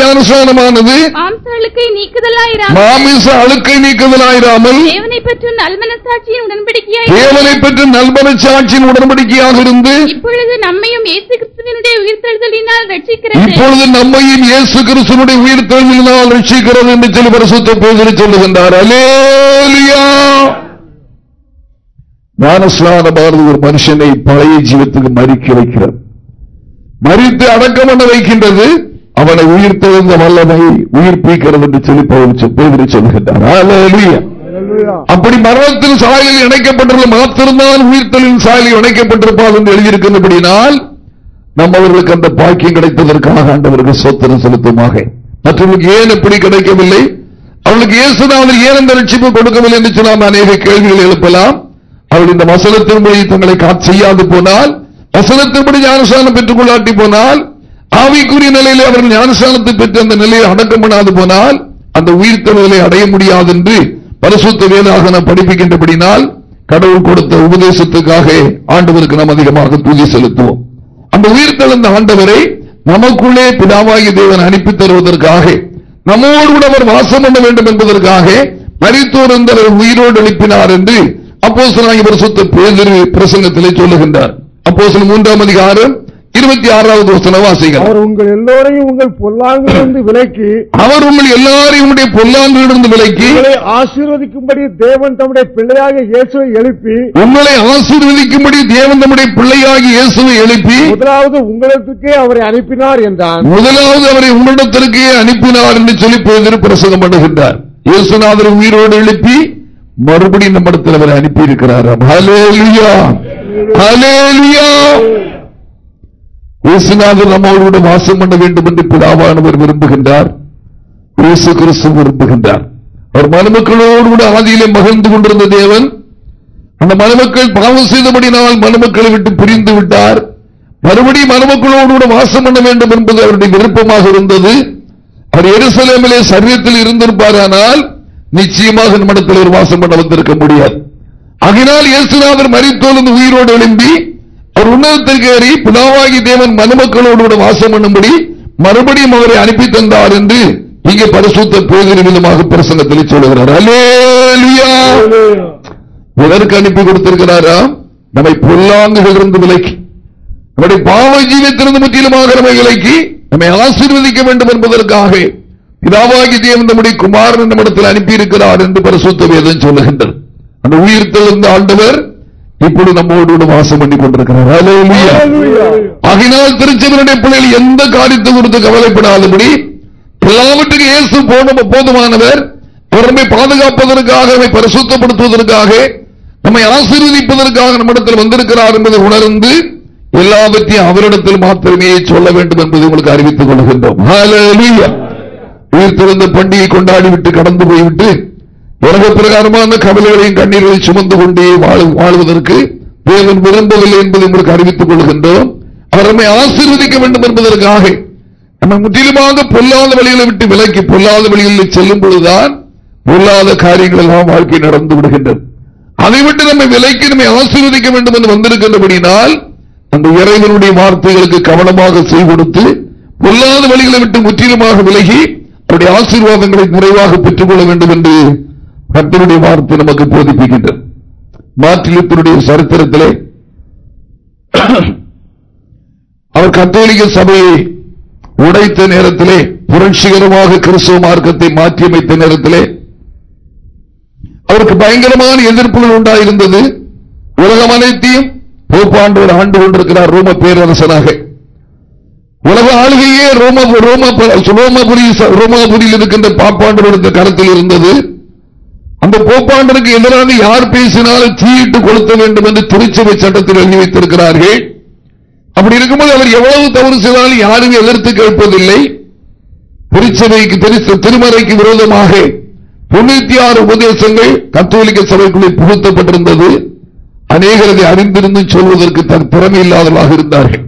ஞானசானமானது மாம்ச அழுக்கை நீக்குதலாயிராமல்? தேவனை பற்றி நல்மனசாட்சியின் உடன்படிக்கையாக இருந்து? இப்பொழுது நம்மையும் இயேசு கிறிஸ்துவினுடைய உயிர்த்தெழுதலினால் ரட்சிக்கிறது. இப்பொழுது நம்மையும் இயேசு கிறிஸ்துனுடைய உயிர் தெழுதலினால் ரட்சிக்கிறது என்று சொல்லி பரிசுத்த பேதர் சொல்லுகின்றார். அலேலியா ஞானஸ்நானமானது ஒரு மனுஷனை பழைய ஜீவத்துக்கு மறிக்க வைக்கிறது. மறித்து அடக்கம் பண்ண வைக்கின்றது. அவனை உயிர் தெழுந்த வல்லமை உயிர்ப்பிக்கிறது என்று சொல்லி பேதுரு. அல்லேலூயா. அப்படி மரணத்தின் சாயலில் இணைக்கப்பட்டுள்ள மாத்திரம்தான் உயிர்த்தலின் சாயலில் இணைக்கப்பட்டிருப்பால் என்று எழுதியிருக்கின்றபடினால் நம்ம அவர்களுக்கு அந்த பாக்கியம் கிடைத்ததற்காக ஆண்டவருக்கு சொத்தனம் செலுத்துமாக மற்றவர்களுக்கு ஏன் எப்படி கிடைக்கவில்லை? அவர்களுக்கு இயேசுநாதர் ஏன் அந்த ரட்சிப்பு கொடுக்கவில்லை என்று சொன்னால் அநேக கேள்விகள் எழுப்பலாம். அவர்கள் இந்த வசனத்தின்படி தங்களை செய்யாது போனால் வசனத்தின்படி ஞானஸ்தானம் பெற்றுக் கொள்ளாட்டி போனால் ஆவிக்குரிய நிலையிலே அவர்கள் ஞானஸ்தானத்தை பெற்று அந்த நிலையை அடக்கம் பண்ணாது போனால் அந்த உயிர்த்தலை அடைய முடியாது என்று பரிசுத்த வேதாக நாம் படிப்பிக்கின்றபடினால் கடவுள் கொடுத்த உபதேசத்துக்காக ஆண்டவருக்கு நாம் அதிகமாக பூஜை செலுத்துவோம். அந்த உயிர்த்தெழுந்த ஆண்டவரை நமக்குள்ளே பிதாவாகி தேவன் அனுப்பி தருவதற்காக நம்மோடு கூட அவர் வாசம் பண்ண வேண்டும் என்பதற்காக மரித்தோர் உயிரோடு எழுப்பினார் என்று அப்போஸ்தலனாகிய பரிசுத்த பேதிரு பிரசங்கத்திலே சொல்லுகின்றார். அப்போஸ்தலர் மூன்றாம் அதிகாரம் இருபத்தி ஆறாவது வசனம் வாசிக்கலாம் அவர் உங்கள் எல்லோரையும் உங்கள் பொல்லாங்கிலிருந்து விலக்கி அவர் உங்கள் எல்லாரையும் உடைய பொல்லாண்டிலிருந்து விலக்கி உங்களை ஆசீர்வதிக்கும்படி தேவன் தம்முடைய பிள்ளையாக இயேசுவை எழுப்பி உங்களை ஆசீர்வதிக்கும்படி தேவன் நம்முடைய பிள்ளையாகி இயேசுவை எழுப்பி முதலாவது உங்களிடத்துக்கே அவரை அனுப்பினார் என்றான். முதலாவது அவரை உங்களிடத்திற்கே அனுப்பினார் என்று சொல்லி பேதிரு பிரசங்கம் பண்ணுகின்றார். இயேசுநாதரை உயிரோடு எழுப்பி மறுபடியும் நம்மிடத்தில் அவரை அனுப்பி இருக்கிறார் இயேசுநாதர் நம்மோடு வாசம் பண்ண வேண்டும் என்று பிதாவானவர் விரும்புகின்றார். இயேசு கிறிஸ்து விரும்புகின்றார். அவர் மனுமக்களோடு கூட ஆதியிலே மகிழ்ந்து கொண்டிருந்த தேவன் அந்த மனுமக்கள் பாவம் செய்தபடினால் மனுமக்களை விட்டு பிரிந்து விட்டார். மறுபடியும் மனுமக்களோடு கூட வாசம் பண்ண வேண்டும் என்பது அவருடைய விருப்பமாக இருந்தது. அவர் எருசலேமிலே சரீரத்தில் இருந்திருப்பாரானால் நிச்சயமாக நம்மிடத்தில் ஒரு வாசம் பண்ண வந்திருக்க முடியாது. அகினால் இயேசுநாதர் மறித்தோல் உயிரோடு எழும்பி அவர் உன்னதத்திற்கு ஏறி பிதாவாகி தேவன் மனுமக்களோடு கூட வாசம் பண்ணும்படி மறுபடியும் அவரை அனுப்பி தந்தார் என்று இங்கே பரிசுத்த பேதிரி விதமாக பிரசங்கத்தில் சொல்லுகிறார். எதற்கு அனுப்பி கொடுத்திருக்கிறாரா? நம்மை பொல்லாங்குகளிலிருந்து விலக்கி நம்முடைய பாவ ஜீவத்திலிருந்து முற்றிலுமாக நம்மை விலக்கி நம்மை ஆசீர்வதிக்க வேண்டும் என்பதற்காக. பிதாவாகி தேவன் நம்முடைய குமாரன் நம்மிடத்தில் அனுப்பியிருக்கிறார் என்று பரிசுத்த வேதம் சொல்லுகின்றது அந்த உயிர் தெழுந்த ஆண்டவர் இப்பொழுது நம்மோடு வாசம் பண்ணி கொண்டிருக்கிறார். ஆகினால் பிள்ளைகள் எந்த காரியத்தை குறித்து கவலைப்படாதபடி எல்லாவற்றுக்கும் இயேசு போதும் போதுமானவர் நம்மை பாதுகாப்பதற்காக நம்மை பரிசுத்தப்படுத்துவதற்காக நம்மை ஆசீர்வதிப்பதற்காக நம்மிடத்தில் வந்திருக்கிறார் என்பதை உணர்ந்து எல்லாவற்றையும் அவரிடத்தில் மாத்திரமே சொல்ல வேண்டும் என்பதை உங்களுக்கு அறிவித்துக் கொள்கின்றோம். உயிர் திறந்த பண்டிகை கொண்டாடிவிட்டு கடந்து போய்விட்டு உலக பிரகாரமான கவலைகளையும் கண்ணீர்களை சுமந்து கொண்டே வாழ்வதற்கு தேவன் விரும்பவில்லை என்பதை உங்களுக்கு அறிவித்துக் கொள்கின்றோம். அவர் நம்மை ஆசீர்வதிக்க வேண்டும் என்பதற்காக நம்ம முற்றிலுமாக பொல்லாத வழிகளை விட்டு விலக்கி பொல்லாத வழிகளில் செல்லும் பொழுதுதான் பொல்லாத காரியங்கள் எல்லாம் வாழ்க்கை நடந்து விடுகின்றது அதை விட்டு நம்மை விலைக்கு நம்மை ஆசீர்வதிக்க வேண்டும் என்று வந்திருக்கின்றபடினால் அந்த இறைவனுடைய வார்த்தைகளுக்கு கவனமாக செய்கொடுத்து பொல்லாத வழிகளை விட்டு முற்றிலுமாக விலகி அவருடைய ஆசீர்வாதங்களை நிறைவாக பெற்றுக் கொள்ள வேண்டும் என்று கர்த்தருடைய வார்த்தை நமக்கு போதிப்பிக்கின்றது. மாற்றியத்தினுடைய சரித்திரத்திலே அவர் கத்தோலிக்க சபையை உடைத்த நேரத்திலே புரட்சிகரமாக கிறிஸ்துவ மார்க்கத்தை மாற்றியமைத்த நேரத்திலே அவருக்கு பயங்கரமான எதிர்ப்புகள் உண்டாயிருந்தது. உலகம் அனைத்தையும் போப்பாண்டவர் ஆண்டு கொண்டிருக்கிறார் ரோம பேரரசனாக. உலக ஆளுகையே ரோம ரோமபுரி ரோமாபுரியில் இருக்கின்ற பாப்பாண்டவருடைய கருத்தில் இருந்தது. அந்த போப்பாண்டருக்கு எதிராக யார் பேசினாலும் தீயிட்டு கொளுத்த வேண்டும் என்று திருச்சபை சட்டத்தில் எழுதி வைத்திருக்கிறார்கள். அப்படி இருக்கும்போது அவர் எவ்வளவு தவறு செய்தாலும் யாரும் எதிர்த்து கேட்பதில்லை. திருச்சபைக்கு திருமறைக்கு விரோதமாக தொண்ணூத்தி ஆறு உபதேசங்கள் கத்தோலிக்க சபைக்குள்ளே புகுத்தப்பட்டிருந்தது. அநேகரதை அறிந்திருந்து சொல்வதற்கு தன் திறமை இல்லாதவர்களாக இருந்தார்கள்.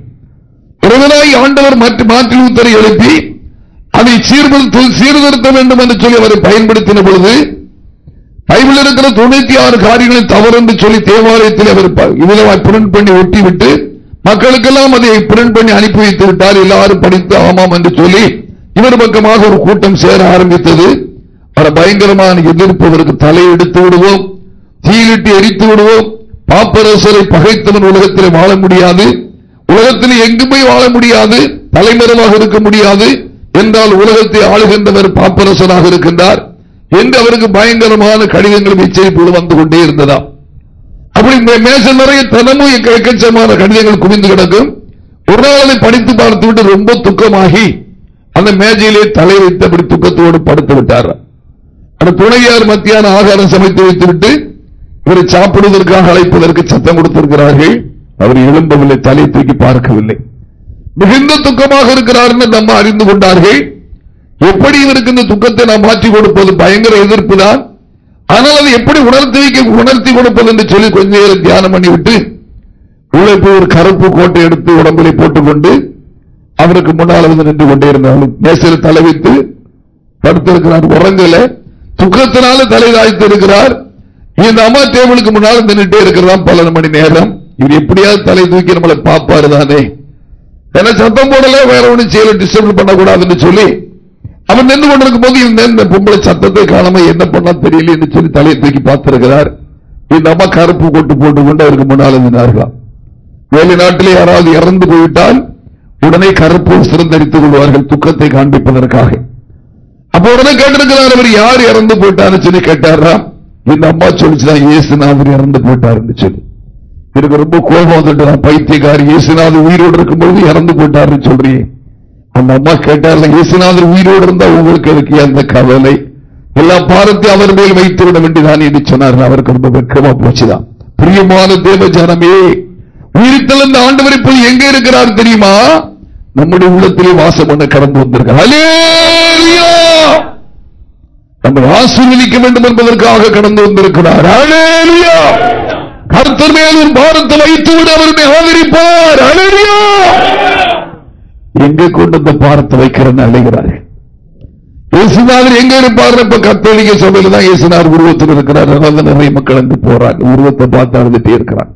இறைவனாய் ஆண்டவர் மாற்றி உத்தரை எழுப்பி அதை சீர்திருத்த வேண்டும் என்று சொல்லி அவரை பயன்படுத்தின பொழுது பைபிள் இருக்கிற தொண்ணூத்தி ஆறு காரியங்களை தவறு என்று சொல்லி தேவாலயத்தில் அவர் இவ்வளவு பிரிண்ட் பண்ணி ஒட்டிவிட்டு மக்களுக்கெல்லாம் அதை பிரிண்ட் பண்ணி அனுப்பி வைத்து விட்டார் எல்லாரும் படித்து ஆமாம் என்று சொல்லி இவர் பக்கமாக ஒரு கூட்டம் சேர ஆரம்பித்தது. அவரை பயங்கரமான எதிர்ப்பு அவருக்கு தலையெடுத்து விடுவோம் தீயிலிட்டு எரித்து விடுவோம். பாப்பரசரை பகைத்தவன் உலகத்தில் வாழ முடியாது. உலகத்தில் எங்கு போய் வாழ முடியாது? தலைமறைவாக இருக்க முடியாது? என்றால் உலகத்தை ஆளுகின்றவர் பாப்பரசனாக இருக்கின்றார். என்று அவருக்கு பயங்கரமான கடிதங்கள் எச்சரிப்புகள் வந்து கொண்டே இருந்ததா அப்படி மேச நிறைய தினமும் எக்கச்சமான கடிதங்கள் குவிந்து கிடக்கும். ஒரு நாள் அதை படித்து பார்த்து விட்டு ரொம்ப துக்கமாகி அந்த மேஜையிலே தலை வைத்து அப்படி துக்கத்தோடு படுத்து விட்டார். அந்த துணையார் மத்தியான ஆகாரம் சமைத்து வைத்துவிட்டு இவரை சாப்பிடுவதற்காக அழைப்பதற்கு சத்தம் கொடுத்திருக்கிறார்கள். அவர் எழும்பவில்லை தலை தூக்கி பார்க்கவில்லை. மிகுந்த துக்கமாக இருக்கிறார் என்று நம்ம அறிந்து கொண்டார்கள். எப்படி இவருக்கு இந்த துக்கத்தை நாம் மாற்றி கொடுப்பது? பயங்கர எதிர்ப்பு தான் ஆனால் அதை எப்படி உணர்த்தி வைக்க உணர்த்தி கொடுப்பது என்று சொல்லி கொஞ்ச நேரம் தியானம் பண்ணிவிட்டு உள்ளே போய் ஒரு கருப்பு கோட்டை எடுத்து உடம்பிலே போட்டுக்கொண்டு அவருக்கு முன்னால் வந்து நின்று கொண்டே இருந்தாலும் மேசையில் தலை வைத்து படுத்திருக்கிறார். உறங்கல. துக்கத்தினால தலை தாய்த்து இருக்கிறார் இந்த அம்மா டேபிளுக்கு முன்னால் நின்றுட்டே இருக்கிறதா பல மணி நேரம். இவர் எப்படியாவது தலை தூக்கி நம்மளை பார்ப்பாரு தானே? ஏன்னா சத்தம் போடல வேற ஒன்றும் செய்யல டிஸ்டர்ப் பண்ணக்கூடாதுன்னு சொல்லி அவன் நின்று கொண்டிருக்கும் போது இந்த பொம்பளை சத்தத்தை காணாம என்ன பண்ணா தெரியல என்று சொல்லி தலையை தூக்கி பார்த்திருக்கிறார். இந்த அம்மா கருப்பு கொட்டு போட்டு கொண்டு அவருக்கு முன்னால் நின்றார்களாம். வெளிநாட்டிலே யாராவது இறந்து போயிட்டால் உடனே கருப்பு சிறந்தரித்துக் கொள்வார்கள் துக்கத்தை காண்பிப்பதற்காக. அப்ப உடனே கேட்டிருக்கிறார் அவர் யார் இறந்து போயிட்டாரு சொல்லி கேட்டாரா இந்த அம்மா சொல்லிச்சுதான் இயேசுநாதர் இறந்து போயிட்டார் சொல்லி. எனக்கு ரொம்ப கோபம் வந்துட்டு நான் பைத்தியக்காரி. இயேசுநாதர் உயிரோடு இருக்கும்போது இறந்து போட்டார் சொல்றேன் அந்த அம்மா கேட்டார் இயேசுநாதர் உயிரோடு இருந்தா உங்களுக்கு இருக்கு அந்த கவலை? எல்லா பாரத்தையும் அவர் மேல் வைத்து விட வேண்டியதான் என்று சொன்னார் அவருக்கு ரொம்ப வெக்கமா போச்சுதான் பிரியமான தேவ ஜனமே உயிர்த்தெழுந்த ஆண்டவர் போய் எங்க இருக்கிறார் தெரியுமா? நம்முடைய உள்ளத்திலே வாசம் பண்ண கடந்து வந்திருக்கிறார். நம்ம ஆசீர்வதிக்க வேண்டும் என்பதற்காக கடந்து வந்திருக்கிறார். கருத்தர் மேல் ஒரு பாரத்தை வைத்து விட அவருமே ஆதரிப்பார். எங்க கொண்டு இந்த பாரத்தை வைக்கிறேன்னு அழைகிறார்கள்? இயேசுநாதர் எங்க இருப்பார் இப்ப கத்தோலிக்க சபையில தான் இயேசுநாதர் உருவத்தில் இருக்கிறார். நிறைய மக்கள் அங்கு போறாங்க. உருவத்தை பார்த்து அழுதுட்டே இருக்கிறார்.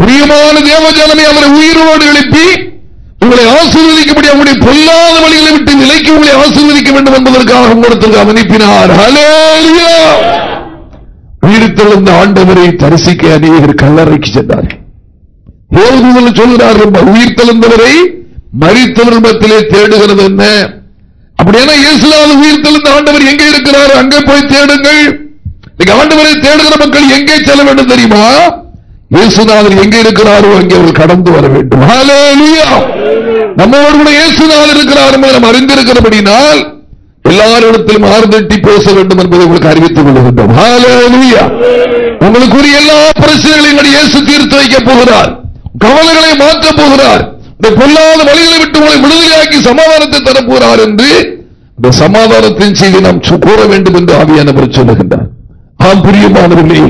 பிரியமான தேவஜானமே அவரை உயிரோடு எழுப்பி உங்களை ஆசீர்வதிக்கப்படி அவருடைய பொல்லாத வழிகளை விட்டு விலைக்கு உங்களை ஆசீர்வதிக்க வேண்டும் என்பதற்காக உங்களுக்கு உயிர் உயிர்த்தெழுந்த ஆண்டவரை தரிசிக்க அநேகர் கல்லறைக்கு சென்றார்கள். சொல்கிறார் உயிர்த்தெழுந்தவரை மறித்தவர்மத்திலே தேடுகிறது என்ன? அப்படியான உயிர் உயிர்த்தெழுந்த ஆண்டவர் எங்கே இருக்கிறார்? அங்கே போய் தேடுங்கள். ஆண்டவரை தேடுகிற மக்கள் எங்கே செல்ல வேண்டும் தெரியுமா? இயேசுநாதர் எங்கே இருக்கிறாரோ அங்கே அவர் கடந்து வர வேண்டும். நம்மோடு கூட இயேசுநாதர் இருக்கிறார் நாம் அறிந்திருக்கிறபடினால் எல்லாரிடத்திலும் ஆறுதட்டி பேச வேண்டும் என்பதை உங்களுக்கு அறிவித்துக் கொள்கின்றோம். உங்களுக்குரிய எல்லா பிரச்சனைகளையும் இயேசு தீர்த்து வைக்கப் போகிறார். கவலைகளை மாற்றப் போகிறார். இந்த பொல்லாத வழிகளை விட்டு உங்களை விடுதலையாக்கி சமாதானத்தை தரப்போகிறார் என்று இந்த சமாதானத்தின் செய்தி நாம் கூற வேண்டும் என்று ஆவியானவர் சொல்லுகின்றார். ஆம் பிரியமானவர்களே.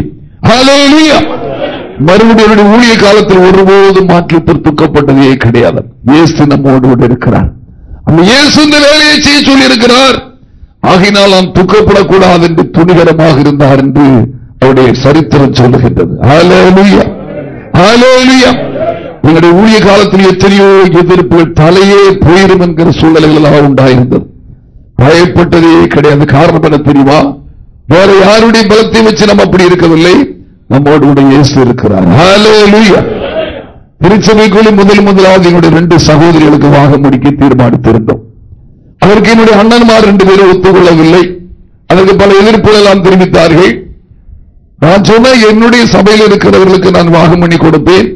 மறுபடியும் ஊழிய காலத்தில் ஒருபோதும் மாற்றி துக்கப்பட்டதே கிடையாது. இயேசு நம்மோடு இருக்கிறார். இயேசு இந்த வேலையை செய்ய சொல்லி இருக்கிறார் ஆகினால் நாம் துக்கப்படக்கூடாது என்று துணிகரமாக இருந்தார் என்று அவருடைய சரித்திரம் சொல்லுகின்றது. உங்களுடைய ஊழிய காலத்தில் எத்தனையோ எதிர்ப்புகள் தலையே போயிடும் என்கிற சூழ்நிலைகள் எல்லாம் உண்டாயிருந்தது. பயப்பட்டதே கிடையாது. காரணம் என தெரியுமா? வேற யாருடைய பலத்தை வச்சு நம்ம அப்படி இருக்கவில்லை. நம்மோடு இயேசு இருக்கிறார். ஹalleluya. திருச்சபைக்குள்ளே முதல் முதலாவது என்னுடைய ரெண்டு சகோதரிகளுக்கு வாக முடிக்க தீர்மானித்திருந்தோம். அதற்கு என்னுடைய அண்ணன்மார் ரெண்டு பேரும் ஒத்துக்கொள்ளவில்லை. அதற்கு பல எதிர்ப்புகள் எல்லாம் தெரிவித்தார்கள். நான் சொன்ன என்னுடைய சபையில் இருக்கிறவர்களுக்கு நான் வாகம் பண்ணி கொடுப்பேன்.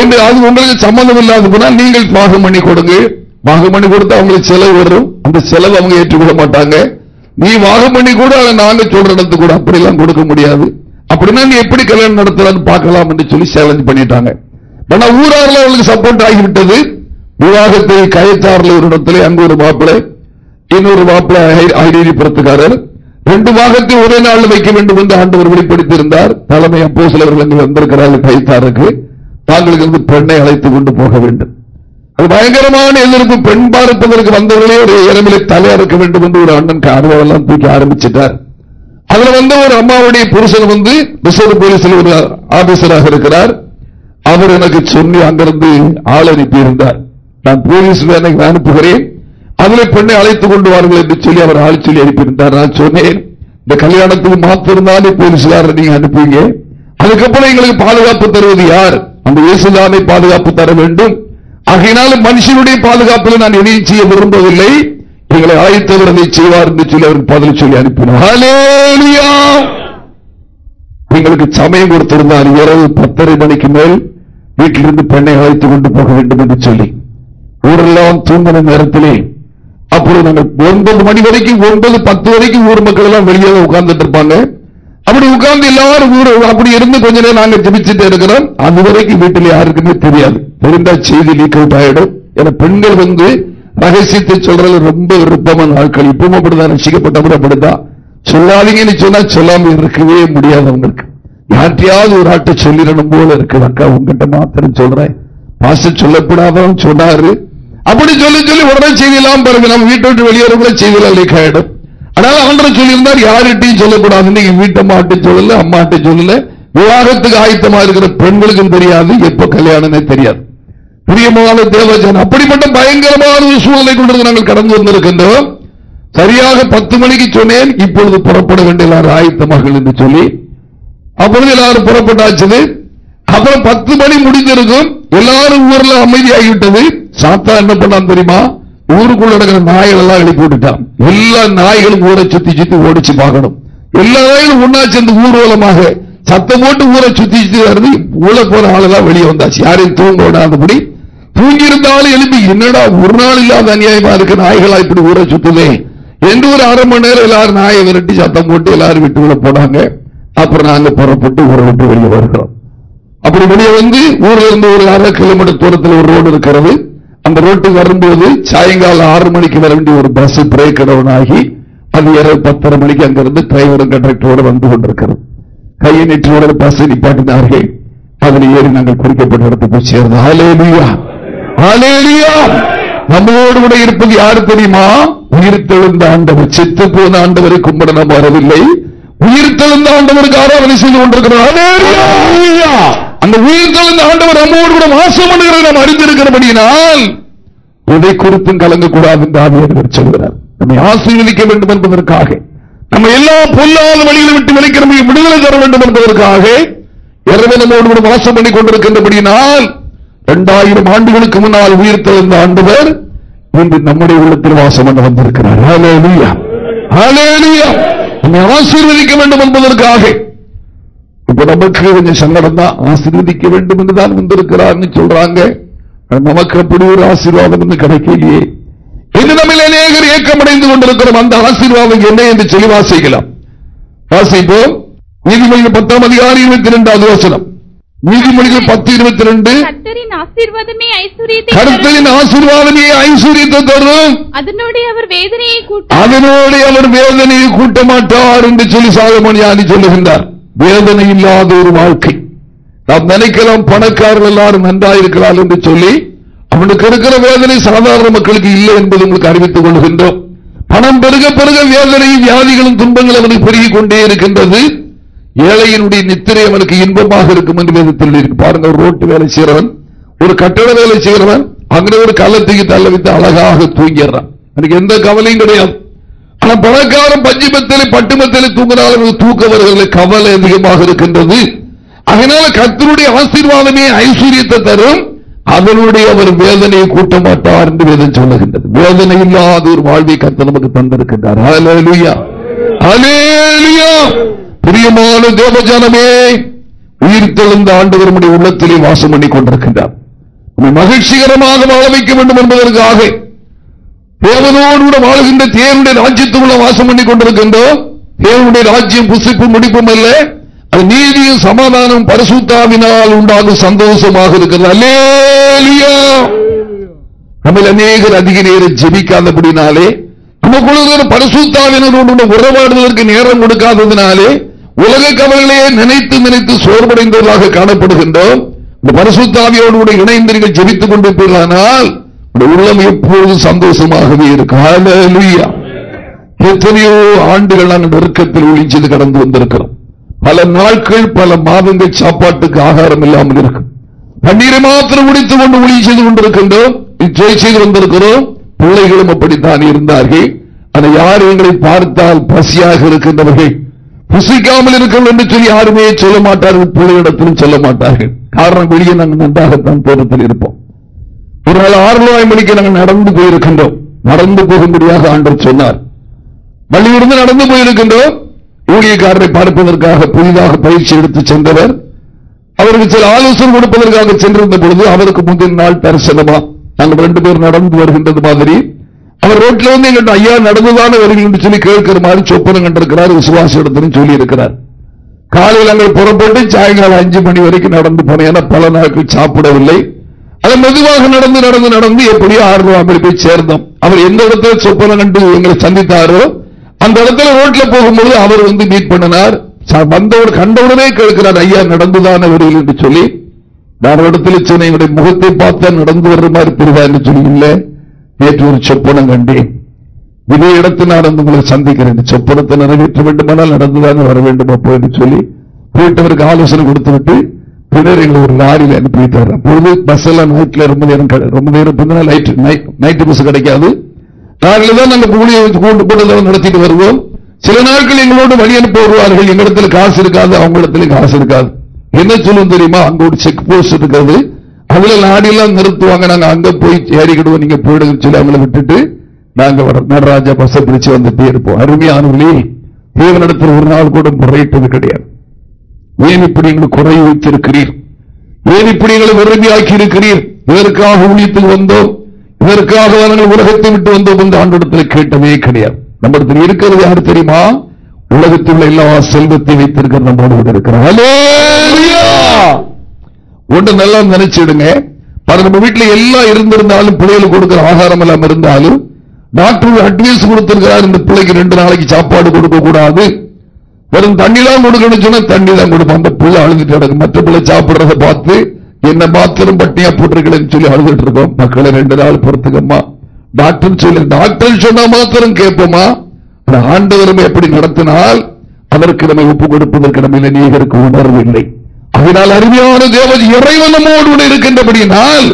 என்று அது உங்களுக்கு சம்பந்தம் இல்லாத போனால் நீங்கள் வாகம் பண்ணி கொடுங்க. வாகம் பண்ணி கொடுத்து அவங்களுக்கு செலவு வரும். அந்த செலவு அவங்க ஏற்றுக்கொள்ள மாட்டாங்க. நீ வாகம் பண்ணி கூட அதை நாங்க சொல்ற இடத்துக்கு கூட. அப்படி எல்லாம் கொடுக்க முடியாது. அப்படின்னா நீ எப்படி கல்யாணம் நடத்தலாம்னு பார்க்கலாம் என்று சொல்லி சேலஞ்ச் பண்ணிட்டாங்க. ஆனா ஊராரில் அவங்களுக்கு சப்போர்ட் ஆகிவிட்டது. விவாகத்தை கயத்தாரில் ஒரு இடத்துல அங்கு ஒரு மாப்பிள்ளை இன்னொரு மாப்பிள்ளை ஐடிபுரத்துக்காரர் ரெண்டு வாகத்தை ஒரே நாள் வைக்க வேண்டும் என்று ஆண்டவர் வெளிப்படுத்தியிருந்தார். தலைமை அப்போ சிலவர்கள் அங்கு வந்திருக்கிறார்கள் கைத்தாருக்கு தாங்களுக்கு வந்து பெண்ணை அழைத்துக் கொண்டு போக வேண்டும். அது பயங்கரமான எதிர்ப்பு. பெண் பார்ப்பதற்கு வந்தவர்களே ஒரு இரவிலை தலையறுக்க வேண்டும் என்று ஒரு அண்ணன் கார்வெல்லாம் தூக்கி ஆரம்பிச்சிட்டார். அதுல வந்து ஒரு அம்மாவுடைய புருஷன் வந்து ரிசர்வ் போலீஸில் ஒரு ஆபீசராக இருக்கிறார். அவர் எனக்கு சொல்லி அங்கிருந்து ஆள் அனுப்பியிருந்தார். நான் போலீஸ் வேலைக்கு அனுப்புகிறேன். அதில் பெண்ணை அழைத்துக் கொண்டு வாருங்கள் என்று சொல்லி அவர் ஆள் சொல்லி அனுப்பியிருந்தார். நான் சொன்னேன் இந்த கல்யாணத்துக்கு மாத்திருந்தாலே போலீஸ்காரர் நீங்க அனுப்புவீங்க? அதுக்கப்புறம் எங்களுக்கு பாதுகாப்பு தருவது யார்? அந்த இயேசுதானை பாதுகாப்பு தர வேண்டும். ஆகையினாலும் மனுஷனுடைய பாதுகாப்பில் நான் எதையும் செய்ய விரும்பவில்லை. எங்களை அழைத்தவர் அதை செய்வார் என்று சொல்லி அவர் பதில் சொல்லி அனுப்பினார். எங்களுக்கு சமயம் கொடுத்திருந்தார். இரவு பத்தரை மணிக்கு மேல் வீட்டிலிருந்து பெண்ணை அழைத்துக் கொண்டு போக வேண்டும் என்று சொல்லி ஊரெல்லாம் தூங்கின நேரத்திலே அப்பொழுது நாங்கள் ஒன்பது மணி வரைக்கும் ஒன்பது பத்து வரைக்கும் ஊர் மக்கள் எல்லாம் வெளியே உட்கார்ந்துட்டு இருப்பாங்க. அப்படி உட்கார்ந்து எல்லாரும் ஊர் அப்படி இருந்து கொஞ்ச நேரம் நாங்க ஜபிச்சுட்டு இருக்கிறோம். அது வரைக்கும் வீட்டில் யாருக்குமே தெரியாது. தெரிந்தா செய்தி லீக் அவுட் ஆயிடும். ஏன்னா பெண்கள் வந்து ரகசியத்தை சொல்றது ரொம்ப விருப்பமான ஆட்கள். இப்பவும் அப்படிதான் ரசிக்கப்பட்டவங்க அப்படிதான். சொல்லாதீங்கன்னு சொன்னா சொல்லாம இருக்கவே முடியாது அவங்களுக்கு யார்கிட்டயாவது ஒரு ஆட்ட சொல்லிடணும் போல இருக்கு. அக்கா உங்ககிட்ட மாத்திரம் சொல்றேன். பாச சொல்லப்படாதவன் சொன்னாரு. அப்படி சொல்லி சொல்லி உடனே செய்தியெல்லாம் பாருங்க. நம்ம வீட்டை விட்டு வெளியேறக்குள்ள செய்தியெல்லாம் லீக் ஆயிடும். அதனால ஆண்டர் சொல்லியிருந்தார் யார்கிட்டையும் சொல்லக்கூடாது நீங்க வீட்டம்மாட்ட சொல்லல அம்மாட்ட சொல்லல. விவாகத்துக்கு ஆயத்தமா இருக்கிற பெண்களுக்கும் தெரியாது. எப்ப கல்யாணமே தெரியாது. பிரியமான தேவஜன் அப்படிப்பட்ட பயங்கரமான ஒரு சூழ்நிலை கொண்டு நாங்கள் கடந்து வந்திருக்கின்றோம். சரியாக பத்து மணிக்கு சொன்னேன். இப்பொழுது புறப்பட வேண்டிய எல்லாரும் ஆயத்தமாக என்று சொல்லி அப்பொழுது எல்லாரும் புறப்பட்டாச்சு அப்புறம் பத்து மணி முடிஞ்சிருக்கும். எல்லாரும் ஊர்ல அமைதியாகிவிட்டது. சாத்தா என்ன பண்ணான் தெரியுமா? ஊருக்குள்ள நடக்கிற நாய்கள் எல்லாம் எழுப்பி விட்டுட்டான். எல்லா நாய்களும் ஊரை சுத்தி சுத்தி ஓடிச்சு பார்க்கணும். எல்லா நாய்களும் ஒன்னா சேர்ந்து ஊர்வலமாக சத்தம் போட்டு ஊரை சுத்தி சுத்தி வருது. உள்ள போற ஆளெல்லாம் வெளியே வந்தாச்சு. யாரையும் தூங்க விடாதபடி. தூங்கி இருந்தாலும் எழுப்பி என்னடா ஒரு நாள் இல்லாத அநியாயமா இருக்கு? நாய்களா இப்படி ஊரை சுத்துதே? என்று ஒரு அரை மணி நேரம் எல்லாரும் நாயை விரட்டி சத்தம் போட்டு எல்லாரும் விட்டு வீட்டுக்குள்ள போனாங்க. அப்புறம் நாங்க புறப்பட்டு ஊரை விட்டு வெளியே வருகிறோம். அப்படி வெளியே வந்து ஊர்ல இருந்து ஒரு அரை கிலோமீட்டர் தூரத்தில் ஒரு ரோடு இருக்கிறது. அந்த ரோட்டுக்கு வரும்போது சாயங்காலம் ஆறு மணிக்கு வர வேண்டிய ஒரு பஸ் பிரேக் ஆகி அது இரவு பத்தரை மணிக்கு அங்கிருந்து டிரைவரும் கண்டக்டரோடு வந்து கொண்டிருக்கிறது. கையை நெற்றியோட பஸ் நிப்பாட்டினார்கள். அதில் ஏறி நாங்கள் குறிக்கப்பட்ட இடத்துக்கு சேர்ந்தோம். ஹalleluya. ஹalleluya. நம்மளோடு கூட இருப்பது யாரு தெரியுமா? உயிர் தெழுந்த ஆண்டவர். செத்து போன ஆண்டவரை கும்பிட நாம் வரவில்லை. உயிர்த்தெழுந்த ஆண்டவருக்கு ஆராதனை செய்து ஹalleluya. அந்த உயிர்த்தெழுந்த ஆண்டவர் நம்மோடு கூட வாசம் பண்ணுகிறதை நாம் அறிந்திருக்கிறபடியினால் எதை குறித்தும் கலங்கக்கூடாது என்று ஆவியானவர் சொல்கிறார். நம்மை ஆசீர்வதிக்க வேண்டும் என்பதற்காக நம்ம எல்லா பொல்லாத வழிகளை விட்டு விலைக்கு நம்மை விடுதலை தர வேண்டும் என்பதற்காக இரவு நம்மோடு கூட வாசம் பண்ணி கொண்டிருக்கின்றபடியினால் இரண்டாயிரம் ஆண்டுகளுக்கு முன்னால் உயிர் தெழுந்த ஆண்டவர் இன்று நம்முடைய உள்ளத்தில் வாசம் பண்ண வந்திருக்கிறார். நம்மை ஆசீர்வதிக்க வேண்டும் என்பதற்காக. இப்ப நமக்கு கொஞ்சம் சங்கடம் தான் ஆசீர்வதிக்க வேண்டும் என்றுதான் வந்திருக்கிறார்னு சொல்றாங்க. நமக்கு அப்படி ஒரு ஆசீர்வாதம் வந்து கிடைக்கலையே. இது நம்ம அநேகர் ஏக்கமடைந்து கொண்டிருக்கிறோம். அந்த ஆசீர்வாதம் என்ன என்று சொல்லி வாசிக்கலாம். வாசிப்போம். நீதிமன்ற பத்தாம் அதிகாரி இருபத்தி இரண்டாவது வசனம். நீதிமொழிகள் பத்து இருபத்தி ரெண்டு கர்த்தரின் ஆசீர்வாதமே ஐஸ்வர்யத்தை தரும். அதனோடு அவர் வேதனையை கூட்ட மாட்டார் என்று சொல்லி சாலமணி ஞானி சொல்லுகின்றார். வேதனை இல்லாத ஒரு வாழ்க்கை. நாம் நினைக்கலாம் பணக்காரர்கள் எல்லாரும் நன்றாயிருக்கிறார்கள் என்று சொல்லி அவனுக்கு இருக்கிற வேதனை சாதாரண மக்களுக்கு இல்லை என்பது உங்களுக்கு அறிவித்துக் கொள்கின்றோம். பணம் பெருக பெருக வேதனையும் வியாதிகளும் துன்பங்கள் அவனுக்கு பெருகிக் கொண்டே இருக்கின்றது. ஏழையினுடைய நித்திரை அவனுக்கு இன்பமாக இருக்கும் என்று வேதத்தில் பாருங்க ஒரு ரோட்டு வேலை செய்கிறவன் ஒரு கட்டட வேலை செய்கிறவன் அங்கே ஒரு கள்ளத்துக்கு தள்ள வைத்து அழகாக தூங்கிடுறான். எனக்கு எந்த கவலையும் கிடையாது. ஆனா பணக்காரன் பஞ்சிமத்தில் பட்டுமத்தில் தூங்கினாலும் தூக்கவர்களை கவலை அதிகமாக இருக்கின்றது. அதனால கத்தருடைய ஆசீர்வாதமே ஐஸ்வர்யத்தை தரும். அதனுடைய அவர் வேதனையை கூட்ட மாட்டார் என்று வேதம் சொல்லுகின்றது. வேதனை இல்லாத ஒரு வாழ்வை கத்த நமக்கு தந்திருக்கின்றார். ஹalleluya. ஹalleluya. பிரியமான தேவஜானமே உயிர் தெழுந்த ஆண்டவர் நம்முடைய உள்ளத்திலே வாசம் பண்ணி கொண்டிருக்கின்றார். உம்மை மகிழ்ச்சிகரமாக வாழ வைக்க வேண்டும் என்பதற்காக தேவனோடு கூட வாழ்கின்ற தேவனுடைய ராஜ்யத்துக்குள்ள வாசம் பண்ணி கொண்டிருக்கின்றோம். தேவனுடைய ராஜ்யம் புசிப்பும் முடிப்பும் அல்ல அது நீதியும் சமாதானம் பரிசுத்தாவினால் உண்டாகும் சந்தோஷமாக இருக்கிறது. அல்லேலியா! நம்ம அநேகர் அதிக நேரம் ஜெபிக்காதபடினாலே நமக்குள்ள பரிசுத்தாவினரோடு உறவாடுவதற்கு நேரம் கொடுக்காததினாலே உலக கவலையே நினைத்து நினைத்து சோர்வடைந்தவர்களாக காணப்படுகின்றோம். இந்த பரிசுத்தாவியோடு கூட இணைந்து நீங்கள் ஜெபித்துக் கொண்டிருப்பீர்களானால் உள்ளம் எப்போதும் சந்தோஷமாகவே இருக்கும். எத்தனையோ ஆண்டுகள் நாங்கள் நெருக்கத்தில் ஒழிஞ்சது கடந்து வந்திருக்கிறோம். பல நாட்கள் பல மாதங்கள் சாப்பாட்டுக்கு ஆகாரம் இல்லாமல் இருக்கும். தண்ணீரை மாத்திரம் குடித்துக் கொண்டு ஒளி செய்து கொண்டிருக்கின்றோம். ஜெய் செய்து வந்திருக்கிறோம். பிள்ளைகளும் அப்படித்தான் இருந்தார்கள். அதை யார் எங்களை பார்த்தால் பசியாக இருக்கின்றவர்கள்? புசிக்காமல் இருக்கிறோம் என்று சொல்லி யாருமே சொல்ல மாட்டார்கள் பிள்ளையிடத்திலும் சொல்ல மாட்டார்கள். காரணம் வெளியே நாங்கள் நன்றாகத்தான் தோட்டத்தில் இருப்போம். ஒரு நாள் ஆறு மணிக்கு நாங்கள் நடந்து போயிருக்கின்றோம். நடந்து போகும்படியாக ஆண்டவர் சொன்னார். வள்ளியிலிருந்து நடந்து போயிருக்கின்றோம். ஊழியக்காரரை பார்ப்பதற்காக புதிதாக பயிற்சி எடுத்து சென்றவர். அவருக்கு சில ஆலோசனை கொடுப்பதற்காக சென்றிருந்த பொழுது அவருக்கு முந்தின நாள் தரிசனமா நாங்கள் ரெண்டு பேர் நடந்து வருகின்றது மாதிரி அவர் ரோட்ல வந்து எங்கிட்ட ஐயா நடந்துதான வருவீங்க என்று சொல்லி கேட்கிற மாதிரி சொப்பனம் கண்டிருக்கிறார் விசுவாச இடத்துல சொல்லி இருக்கிறார் காலையில் அங்கே புறப்பட்டு சாயங்காலம் அஞ்சு மணி வரைக்கும் நடந்து போனேன். ஏன்னா பல நாட்கள் சாப்பிடவில்லை. அதை மெதுவாக நடந்து நடந்து நடந்து எப்படியோ ஆர்வம் அமைப்பை போய் சேர்ந்தோம். அவர் எந்த இடத்துல சொப்பனம் கண்டு எங்களை சந்தித்தாரோ அந்த இடத்துல ரோட்ல போகும்போது அவர் வந்து மீட் பண்ணினார். வந்தவர் கண்டவுடனே கேட்கிறார் ஐயா நடந்துதான வருவில் என்று சொல்லி. நான் ஒரு இடத்துல சென்னை முகத்தை பார்த்தா நடந்து வர்ற மாதிரி தெரியுதா என்று சொல்லி இல்லை நேற்று ஒரு சொப்பனம் கண்டேன். இதே இடத்து நான் வந்து உங்களை சந்திக்கிறேன். சொப்பனத்தை நிறைவேற்ற வேண்டுமானால் நடந்துதான் வர வேண்டும் அப்போ என்று சொல்லி போயிட்டவருக்கு ஆலோசனை கொடுத்து விட்டு பின்னர் எங்களை ஒரு லாரியில் அனுப்பி வைத்தார் அப்பொழுது பஸ் எல்லாம் நைட்ல ரொம்ப நேரம் ரொம்ப நேரம் நைட்டு லைட் நைட் பஸ் கிடைக்காது. காலையில் தான் நாங்கள் ஊழிய கூட்டு கூட்டத்தில் நடத்திட்டு வருவோம். சில நாட்கள் எங்களோடு வழி அனுப்ப வருவார்கள். எங்களிடத்தில் காசு இருக்காது அவங்க இடத்துல காசு இருக்காது. என்ன சொல்லும் தெரியுமா? அங்க ஒரு செக் போஸ்ட் இருக்கிறது. அதுல லாரி எல்லாம் நிறுத்துவாங்க. நாங்க அங்க போய் ஏறிக்கிடுவோம். நீங்க போயிடுங்க சொல்லி அவங்கள விட்டுட்டு நாங்க நடராஜா பஸ் பிடிச்சு வந்துட்டே இருப்போம். அருமையானவர்களே தேவனிடத்தில் ஒரு நாள் கூட முறையிட்டது கிடையாது. ஏன் இப்படி எங்களை குறை வைத்திருக்கிறீர்? ஏன் இப்படி எங்களை வெறுமையாக்கி இருக்கிறீர் இதற்காக ஊழியத்துக்கு வந்தோம். இதற்காக நாங்கள் உலகத்தை விட்டு வந்தோம் என்று ஆண்டோடத்தில் கேட்டதே கிடையாது. நம்மிடத்தில் இருக்கிறது யாரு தெரியுமா? உலகத்தில் உள்ள எல்லா செல்வத்தை வைத்திருக்கிற நம்மோடு இருக்கிறார். ஒன்று நல்லா நினைச்சிடுங்க. பாருங்க, நம்ம வீட்டுல எல்லாம் இருந்திருந்தாலும் பிள்ளைகளுக்கு கொடுக்கிற ஆகாரம் எல்லாம் இருந்தாலும் டாக்டர் அட்வைஸ் கொடுத்திருக்கிறார் இந்த பிள்ளைக்கு ரெண்டு நாளைக்கு சாப்பாடு கொடுக்க கூடாது. வெறும் தண்ணி தான் கொடுக்கணும் சொன்னா தண்ணி தான் கொடுப்போம். அந்த பிள்ளை அழுதுட்டு கிடக்கு. மற்ற பிள்ளை சாப்பிடுறத பார்த்து என்ன மாத்திரம் பட்டியா போட்டிருக்கலன்னு சொல்லி அழுதுட்டு இருக்கோம். மக்களை ரெண்டு நாள் பொறுத்துக்கம்மா. டாக்டர் சொல்லி டாக்டர் சொன்னா மாத்திரம் கேட்போமா? ஆண்டவரும் எப்படி நடத்தினால் அதற்கு நம்மை ஒப்பு கொடுப்பதற்கு நம்ம அநேகருக்கு உணர்வு இல்லை. அதனால் அருமையான தேவதி இறைவன் நம்மோடு கூட இருக்கின்றபடியினால்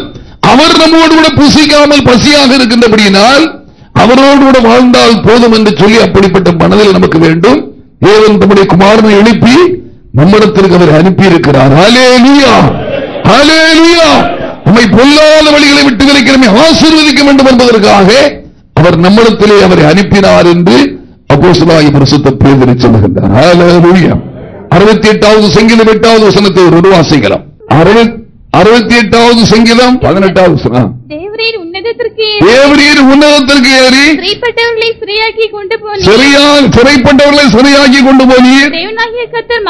அவர் நம்மோடு கூட புசிக்காமல் பசியாக இருக்கின்றபடியினால் அவரோடு கூட வாழ்ந்தால் போதும் என்று சொல்லி அப்படிப்பட்ட மனதில் நமக்கு வேண்டும். தேவன் தம்முடைய குமாரனை எழுப்பி நம்மிடத்திற்கு அவர் அனுப்பி இருக்கிறார் நம்மை பொல்லாத வழிகளை விட்டு விலக்கிறமே ஆசீர்வதிக்க வேண்டும் என்பதற்காக அவர் நம்மிடத்திலே அவரை அனுப்பினார் என்று அப்போ அப்போஸ்தலனாகிய பிரசுத்த பேதுரு சொல்லுகின்றார். அறுபத்தி எட்டாவது சங்கீதம் எட்டாவது வசனத்தை ஒரு வாசிக்கலாம் அறுபத்தி எட்டாவது சங்கீதம் பதினெட்டாவது வசனம். தேவரீர் உன்னதத்திற்கு ஏறி ஸ்ரீப்பட்டவர்களை சிறையாக்கி கொண்டு போனீர். சிறைப்பட்டவர்களை தேவனாகிய கர்த்தர்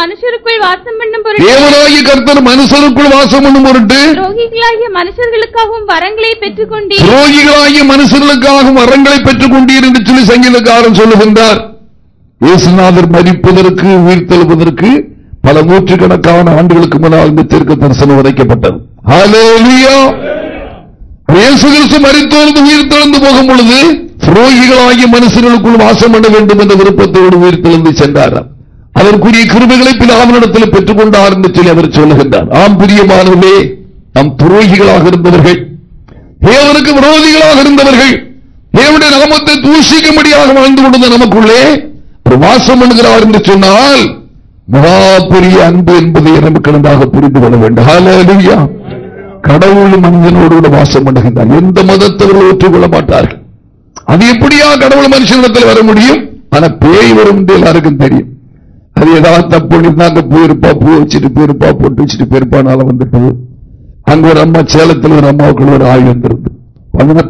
மனுஷருக்குள் வாசம் பண்ணும் பொருட்டு துரோகிகளாகிய மனுஷர்களுக்காகவும் வரங்களை பெற்றுக் கொண்டீர் துரோகிகளாகிய மனுஷர்களுக்காக வரங்களை பெற்றுக் கொண்டீர் என்று சொல்லி சங்கீதக்காரன் சொல்லுகின்றார். இயேசுநாதர் மறிப்பதற்கு உயிர் தெழுவதற்கு பல நூற்றுக்கணக்கான ஆண்டுகளுக்கு முன்னால் இந்த தரிசனம் உரைக்கப்பட்டது மறித்தோர்ந்து உயிர் திறந்து போகும் பொழுது புரோகிகளாகிய மனுஷர்களுக்குள் வாசம் பண்ண வேண்டும் என்ற விருப்பத்தோடு உயிர் உயிர்த்தெழுந்து சென்றாராம் அதற்குரிய கிருமிகளை பிலாவனிடத்தில் பெற்றுக் கொண்டார் என்று சொல்லி அவர் சொல்லுகின்றார். ஆம் பிரியமானவர்களே நாம் துரோகிகளாக இருந்தவர்கள் தேவனுக்கு விரோதிகளாக இருந்தவர்கள் தேவனுடைய நாமத்தை தூஷிக்கும்படியாக வாழ்ந்து கொண்டிருந்த நமக்குள்ளே வாசம் பண்ணுகிறார் என்று சொன்னால் மகா பெரிய அன்பு என்பதை நமக்கு நன்றாக புரிந்து கொள்ள வேண்டும். கடவுள் மனிதனோடு கூட வாசம் பண்ணுகின்றார். எந்த மதத்தவர்கள் ஒற்றுக்கொள்ள மாட்டார்கள். அது எப்படியா கடவுள் மனுஷனிடத்தில் வர முடியும்? ஆனா பேய் வரும் என்று எல்லாருக்கும் தெரியும். அது ஏதாவது தப்பு பண்ணிருந்தாங்க போயிருப்பா பூ வச்சுட்டு போயிருப்பா போட்டு வச்சுட்டு போயிருப்பானால வந்துட்டு. அங்க ஒரு அம்மா சேலத்தில் ஒரு அம்மாவுக்கு ஒரு ஆள் வந்திருந்து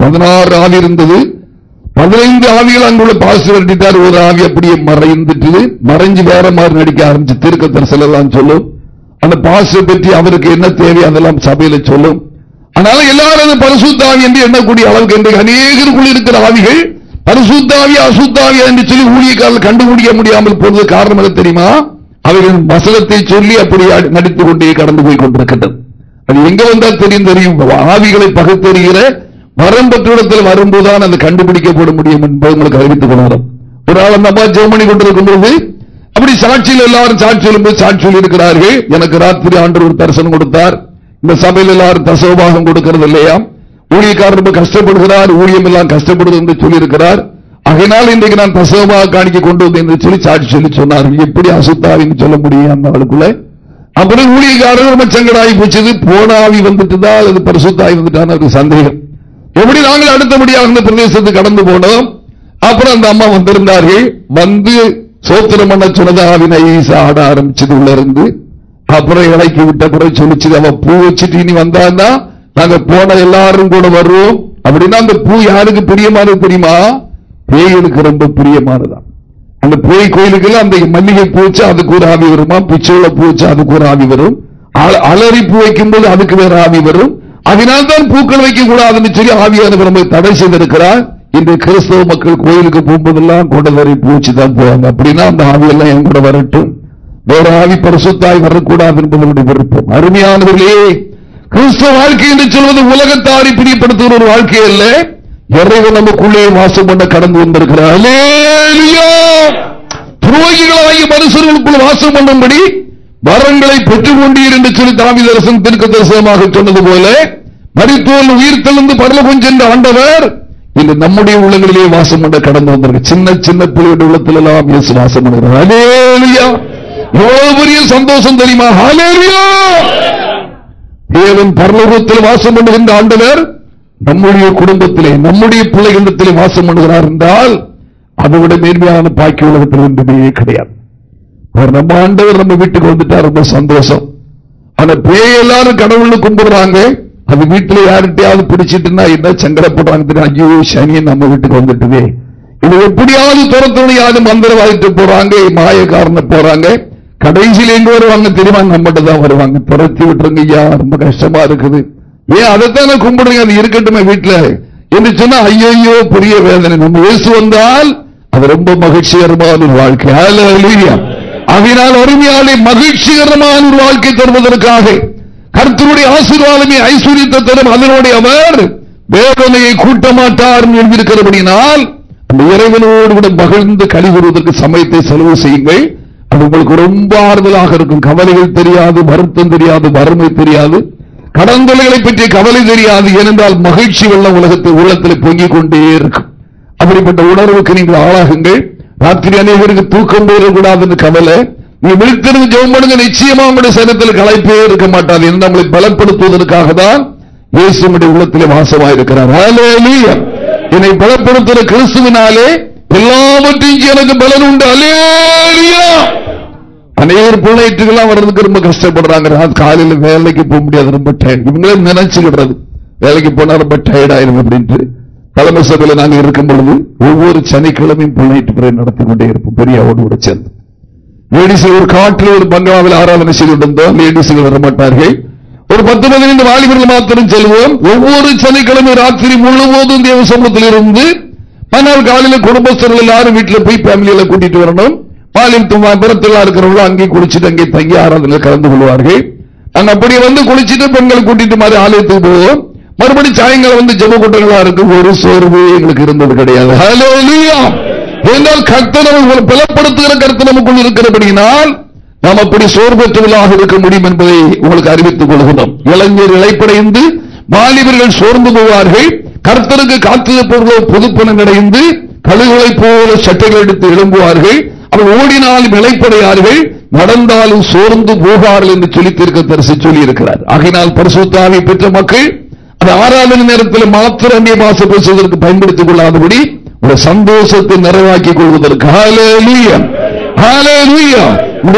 பதினாறு ஆள் இருந்தது. பதினைந்து ஆவிகள் அங்குள்ள பாசு வெட்டிட்டார் ஒரு ஆவி அப்படியே மறைந்துட்டு மறைஞ்சு வேற மாதிரி நடிக்க ஆரம்பிச்சு தீர்க்க தரிசனம் சொல்லும். அந்த பாசை பற்றி அவருக்கு என்ன தேவை அதெல்லாம் சபையில சொல்லும். அதனால எல்லாரும் பரிசுத்தாவி என்று எண்ணக்கூடிய அளவுக்கு இன்றைக்கு அநேகருக்குள் இருக்கிற ஆவிகள் பரிசுத்தாவி அசுத்தாவி என்று சொல்லி ஊழியக்காரர்கள் கண்டுபிடிக்க முடியாமல் போனது காரணம் என்ன தெரியுமா? அவைகள் வசனத்தை சொல்லி அப்படி நடித்துக் கொண்டே கடந்து போய் கொண்டிருக்கின்றது அது எங்க வந்தால் தெரியும் தெரியும். ஆவிகளை பகுத்தறிகிற வரம் பெற்றிடத்தில் வரும்போதுதான் அது கண்டுபிடிக்கப்பட முடியும் என்பது உங்களுக்கு அறிவித்துக் கொள்கிறோம். ஒரு ஆள் அந்த அம்மா ஜெர்மனி கொண்டிருக்கும் பொழுது அப்படி சாட்சியில் எல்லாரும் சாட்சி சொல்லும்போது சாட்சியில் சொல்லி இருக்கிறார்கள் எனக்கு ராத்திரி ஆண்டு ஒரு தரிசனம் கொடுத்தார். இந்த சபையில் எல்லாரும் தசோபாகம் கொடுக்கிறது இல்லையா? ஊழியக்காரர் ரொம்ப கஷ்டப்படுகிறார் ஊழியம் எல்லாம் கஷ்டப்படுது என்று சொல்லியிருக்கிறார். அதனால் இன்றைக்கு நான் தசோபாக காணிக்க கொண்டு வந்தேன் என்று சொல்லி சாட்சி சொல்லி சொன்னார். எப்படி அசுத்தாவின்னு சொல்ல முடியும் அந்த ஆளுக்குள்ள? அப்புறம் ஊழியக்காரர் ரொம்ப சங்கடாகி போச்சது போன ஆவி வந்துட்டு தான் அல்லது பரிசுத்தாகி வந்துட்டான்னு ஒரு சந்தேகம். எப்படி நாங்கள் அடுத்தபடியாக அந்த பிரதேசத்துக்கு கடந்து போனோம்? அப்புறம் அந்த அம்மா வந்திருந்தார்கள். வந்து சோத்திரம் பண்ண சொன்னது சாட ஈசா ஆட ஆரம்பிச்சது உள்ள இருந்து அப்புறம் இலைக்கு விட்ட பிறகு சொல்லிச்சு அவ பூ வச்சுட்டு இனி வந்தான்னா நாங்க போன எல்லாரும் கூட வருவோம். அப்படின்னா அந்த பூ யாருக்கு பிரியமானது தெரியுமா? பேய்களுக்கு ரொம்ப பிரியமானதான் அந்த பேய் கோயிலுக்கெல்லாம் அந்த மல்லிகை பூ வச்சா அதுக்கு ஒரு ஆவி வருமா? பிச்சோள பூ வச்சா அதுக்கு ஒரு ஆவி வரும். அல- அலரி பூ வைக்கும்போது அதுக்கு வேற ஆவி வரும். அதனால்தான் பூக்கள் வைக்க கூடாதுன்னு சொல்லி ஆவியானவர் நம்மை தடை செய்திருக்கிறார். இன்று கிறிஸ்தவ மக்கள் கோயிலுக்கு போகும்போதெல்லாம் கொண்டதரை பூச்சி தான் போவாங்க. அப்படின்னா அந்த ஆவியெல்லாம் என் கூட வரட்டும். வேற ஆவி பரிசுத்தாய் வரக்கூடாது என்பதனுடைய விருப்பம் அருமையானவர்களே கிறிஸ்தவ வாழ்க்கை என்று சொல்வது உலகத்தாரி பிரியப்படுத்துகிற ஒரு வாழ்க்கை அல்ல. இறைவன் நமக்குள்ளே வாசம் பண்ண கடந்து வந்திருக்கிறார். அல்லேலூயா. துரோகிகளாகிய மனுஷர்களுக்குள் வாசம் பண்ணும்படி வரங்களை பெற்றுக் கொண்டீர் என்று சொல்லி தாவிதரசன் தெற்கு தரிசனமாக சொன்னது போல மறித்தோல் உயிர் தெளிந்து பரலகம் சென்ற ஆண்டவர் இன்று நம்முடைய உள்ளங்களிலே வாசம் பண்ண கடந்து வந்திருக்கு சின்ன சின்ன பிள்ளையுடைய உள்ளத்தில் எல்லாம் இயேசு வாசம் பண்ணுகிறார் ஹalleluya. எவ்வளவு பெரிய சந்தோஷம் தெரியுமா ஹalleluya. தேவன் பரலோகத்தில் வாசம் பண்ணுகின்ற ஆண்டவர் நம்முடைய குடும்பத்திலே நம்முடைய பிள்ளைகளிடத்திலே வாசம் பண்ணுகிறார் என்றால் அதை விட மேன்மையான பாக்கி உலகத்தில் ஒன்றுமே கிடையாது அவர் நம்ம ஆண்டவர் நம்ம வீட்டுக்கு வந்துட்டா ரொம்ப சந்தோஷம். ஆனா பேய் எல்லாரும் கடவுள்னு கும்பிடுறாங்க. அது வீட்டுல யார்கிட்டயாவது பிடிச்சிட்டுனா என்ன சங்கடப்படுறாங்க தெரியும்? ஐயோ சனியன் நம்ம வீட்டுக்கு வந்துட்டுதே இது எப்படியாவது துரத்தணும் யாரு மந்திரவாதிட்டு போறாங்க. மாயக்காரன போறாங்க. கடைசியில் எங்க வருவாங்க தெரியுமா? நம்மகிட்ட தான் வருவாங்க. துரத்தி விட்டுருங்க ஐயா ரொம்ப கஷ்டமா இருக்குது. ஏன் அதைத்தானே கும்பிடுங்க அது இருக்கட்டுமே வீட்டுல. என்று சொன்னா ஐயோ பெரிய வேதனை. நம்ம இயேசு வந்தால் அது ரொம்ப மகிழ்ச்சிகரமான ஒரு வாழ்க்கை. ஹalleluya. அதனால் அருமையாலே மகிழ்ச்சிகரமான ஒரு வாழ்க்கை தருவதற்காக கர்த்தருடைய ஆசீர்வாதமே ஐஸ்வர்யத்தை தரும். அதனுடைய அவர் வேதனையை கூட்ட மாட்டார் எழுதியிருக்கிறபடினால் அந்த இறைவனோடு கூட மகிழ்ந்து கழிவுறுவதற்கு சமயத்தை செலவு செய்யுங்கள். அது உங்களுக்கு ரொம்ப ஆறுதலாக இருக்கும். கவலைகள் தெரியாது வருத்தம் தெரியாது வறுமை தெரியாது. கடந்தொலைகளை பற்றிய கவலை தெரியாது. ஏனென்றால் மகிழ்ச்சி வெள்ளம் உலகத்தை உள்ளத்தில் பொங்கிக் கொண்டே இருக்கும். அப்படிப்பட்ட உணர்வுக்கு நீங்கள் ஆளாகுங்கள். ராத்திரி அநேகருக்கு தூக்கம் போயிடக்கூடாது என்று கவலை. நீ விழித்திருந்து ஜெபம் பண்ணுங்க நிச்சயமா உங்களுடைய சரத்தில் களைப்பே இருக்க மாட்டாது. என்று நம்மளை பலப்படுத்துவதற்காக தான் இயேசுடைய உள்ளத்திலே வாசமாயிருக்கிறார். என்னை பலப்படுத்துகிற கிறிஸ்துவினாலே எல்லாவற்றையும் எனக்கு பலன் உண்டு. அலேலியா அநேகர் பிள்ளைட்டுக்கெல்லாம் வர்றதுக்கு ரொம்ப கஷ்டப்படுறாங்க. காலையில் காலையில வேலைக்கு போக முடியாது ரொம்ப டயர்ட் இவங்களே நினைச்சுக்கிடுறது. வேலைக்கு போனா ரொம்ப டயர்ட் அப்படின்ட்டு. தலைமை சபையில் நாங்கள் இருக்கும் பொழுது ஒவ்வொரு சனிக்கிழமையும் பிள்ளைட்டு பிறகு நடத்தி கொண்டே இருப்போம் பெரியாவோடு கூட சேர்ந்து. லேடிஸ் ஒரு காட்டில் ஒரு பங்களாவில் ஆராதனை செய்து கொண்டிருந்தோம் லேடிஸ்கள் வரமாட்டார்கள். ஒரு பத்து பதினைந்து வாலிபர்கள் மாத்திரம் செல்வோம். ஒவ்வொரு சனிக்கிழமை ராத்திரி முழுவதும் தேவ சமூகத்தில் இருந்து மறுநாள் காலையில குடும்பஸ்தர்கள் எல்லாரும் வீட்டுல போய் ஃபேமிலியில கூட்டிட்டு வரணும். பாலியல் புறத்தில் இருக்கிறவங்களும் அங்கே குளிச்சுட்டு அங்கே தங்கி ஆராதனையில் கலந்து கொள்வார்கள். அங்க அப்படியே வந்து குளிச்சுட்டு பெண்களை கூட்டிட்டு மாதிரி ஆலயத்துக்கு போவோம். மறுபடி சாயங்காலம் வந்து ஜெப கூட்டங்களா இருக்கு? ஒரு சோர்வு எங்களுக்கு இருந்தது கிடையாது. என்றால் கர்த்தனவை பலப்படுத்துகிற கருத்து நமக்குள் இருக்கிறபடியினால் நாம் அப்படி சோர்வற்றவர்களாக இருக்க முடியும் என்பதை உங்களுக்கு அறிவித்துக் கொள்கிறோம். இளைஞர் இழைப்படைந்து வாலிபர்கள் சோர்ந்து போவார்கள். கர்த்தருக்கு காத்திருப்பவர்களோ பொதுப்பணம் அடைந்து கழுகுகளை போல சட்டைகள் எடுத்து எழும்புவார்கள். அவர் ஓடினாலும் இழைப்படையார்கள் நடந்தாலும் சோர்ந்து போகார்கள் என்று சொல்லி தீர்க்க தரிசி சொல்லி இருக்கிறார் ஆகினால் பரிசுத்தாவை பெற்ற மக்கள் அது ஆராதனை நேரத்தில் மாத்திரமே அந்நிய பாச பேசுவதற்கு பயன்படுத்திக் கொள்ளாதபடி ஒரு சந்தோஷத்தை நிறைவாக்கிக் கொள்வதற்கு. ஹalleluya.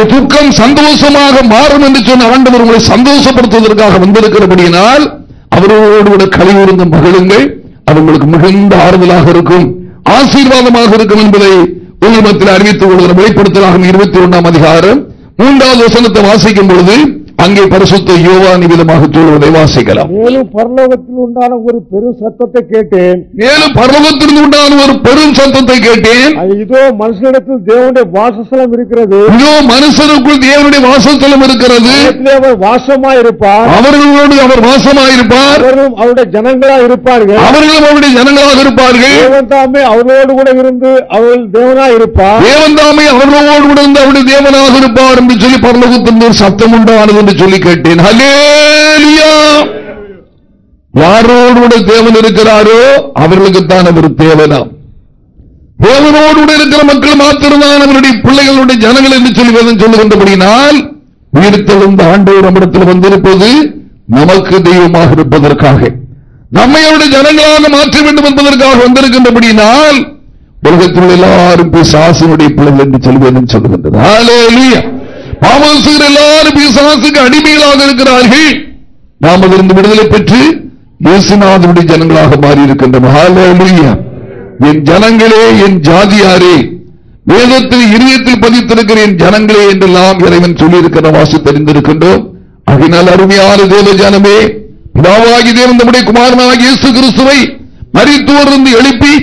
துக்கம் சந்தோஷமாக மாறும் என்று சொன்ன ஆண்டவர் உங்களை சந்தோஷப்படுத்துவதற்காக வந்திருக்கிறபடியினால் அவர்களோடு கூட கலிவுறுந்த மகிழுங்கள். அது உங்களுக்கு மிகுந்த ஆறுதலாக இருக்கும். ஆசீர்வாதமாக இருக்கும் என்பதை உங்கள் அறிவித்துக் கொள்கிற வெளிப்படுத்தலாகும் இருபத்தி ஒன்றாம் அதிகாரம் மூன்றாவது வசனத்தை வாசிக்கும் பொழுது அங்கே பரிசுத்த யோவான் விதமாக சொல்வதை வாசிக்கலாம். மேலும் பரலோகத்தில் உண்டான ஒரு பெரும் சத்தத்தை கேட்டேன். மேலும் பரலோகத்திலிருந்து உண்டான ஒரு பெரும் சத்தத்தை கேட்டேன். இதோ மனுஷனிடத்தில் தேவனுடைய வாசஸ்தலம் இருக்கிறது. இதோ மனுஷனுக்குள் தேவனுடைய வாசஸ்தலம் இருக்கிறது. அவர் வாசமாய் இருப்பார். அவர்களோடு அவர் வாசமாயிருப்பார் அவர்களும் அவருடைய ஜனங்களா இருப்பார்கள். அவர்களும் அவருடைய ஜனங்களாக இருப்பார்கள். தேவன் தாமே அவர்களோடு கூட இருந்து அவர்கள் தேவனாய் இருப்பார். தேவன் தாமே அவர்களோடு கூட இருந்து அவருடைய தேவனாக இருப்பார் என்று சொல்லி பரலோகத்திலிருந்து ஒரு சத்தம் உண்டானது என்று சொல்லி கேட்டேன். ஹல்லேலூயா யாரோடு கூட தேவன் இருக்கிறாரோ அவர்களுக்குத்தான் அவர் தேவனாம். தேவனோடு கூட இருக்கிற மக்கள் மாத்திரம்தான் அவருடைய பிள்ளைகளுடைய ஜனங்கள் என்று சொல்லி வேதம் சொல்லுகின்றபடினால் உயிர்த்தெழுந்த ஆண்டவர் நம்மிடத்தில் வந்திருப்பது நமக்கு தெய்வமாக இருப்பதற்காக. நம்மை அவருடைய ஜனங்களாக மாற்ற வேண்டும் என்பதற்காக வந்திருக்கின்றபடியினால் உலகத்தில் உள்ள எல்லாரும் பிசாசினுடைய பிள்ளைகள் என்று சொல்லி வேதம் சொல்லுகின்றது. ஹalleluya. எல்லாரும் பிசாசுக்கு அடிமைகளாக இருக்கிறார்கள். நாம் அதிலிருந்து விடுதலை பெற்று இயேசுநாதனுடைய ஜனங்களாக மாறி இருக்கின்றோம் என் ஜனங்களே என் ஜாதியாரே வேதத்தில் இதயத்தில் பதித்திருக்கிற என் ஜனங்களே என்றெல்லாம் இறைவன் சொல்லியிருக்கிற வாசி தெரிந்திருக்கின்றோம் அதனால் அருமையான தேவ ஜனமே பிதாவாகி தேவன் நம்முடைய குமாரனாக இயேசு கிறிஸ்துவை மறித்தோரிருந்து எழுப்பி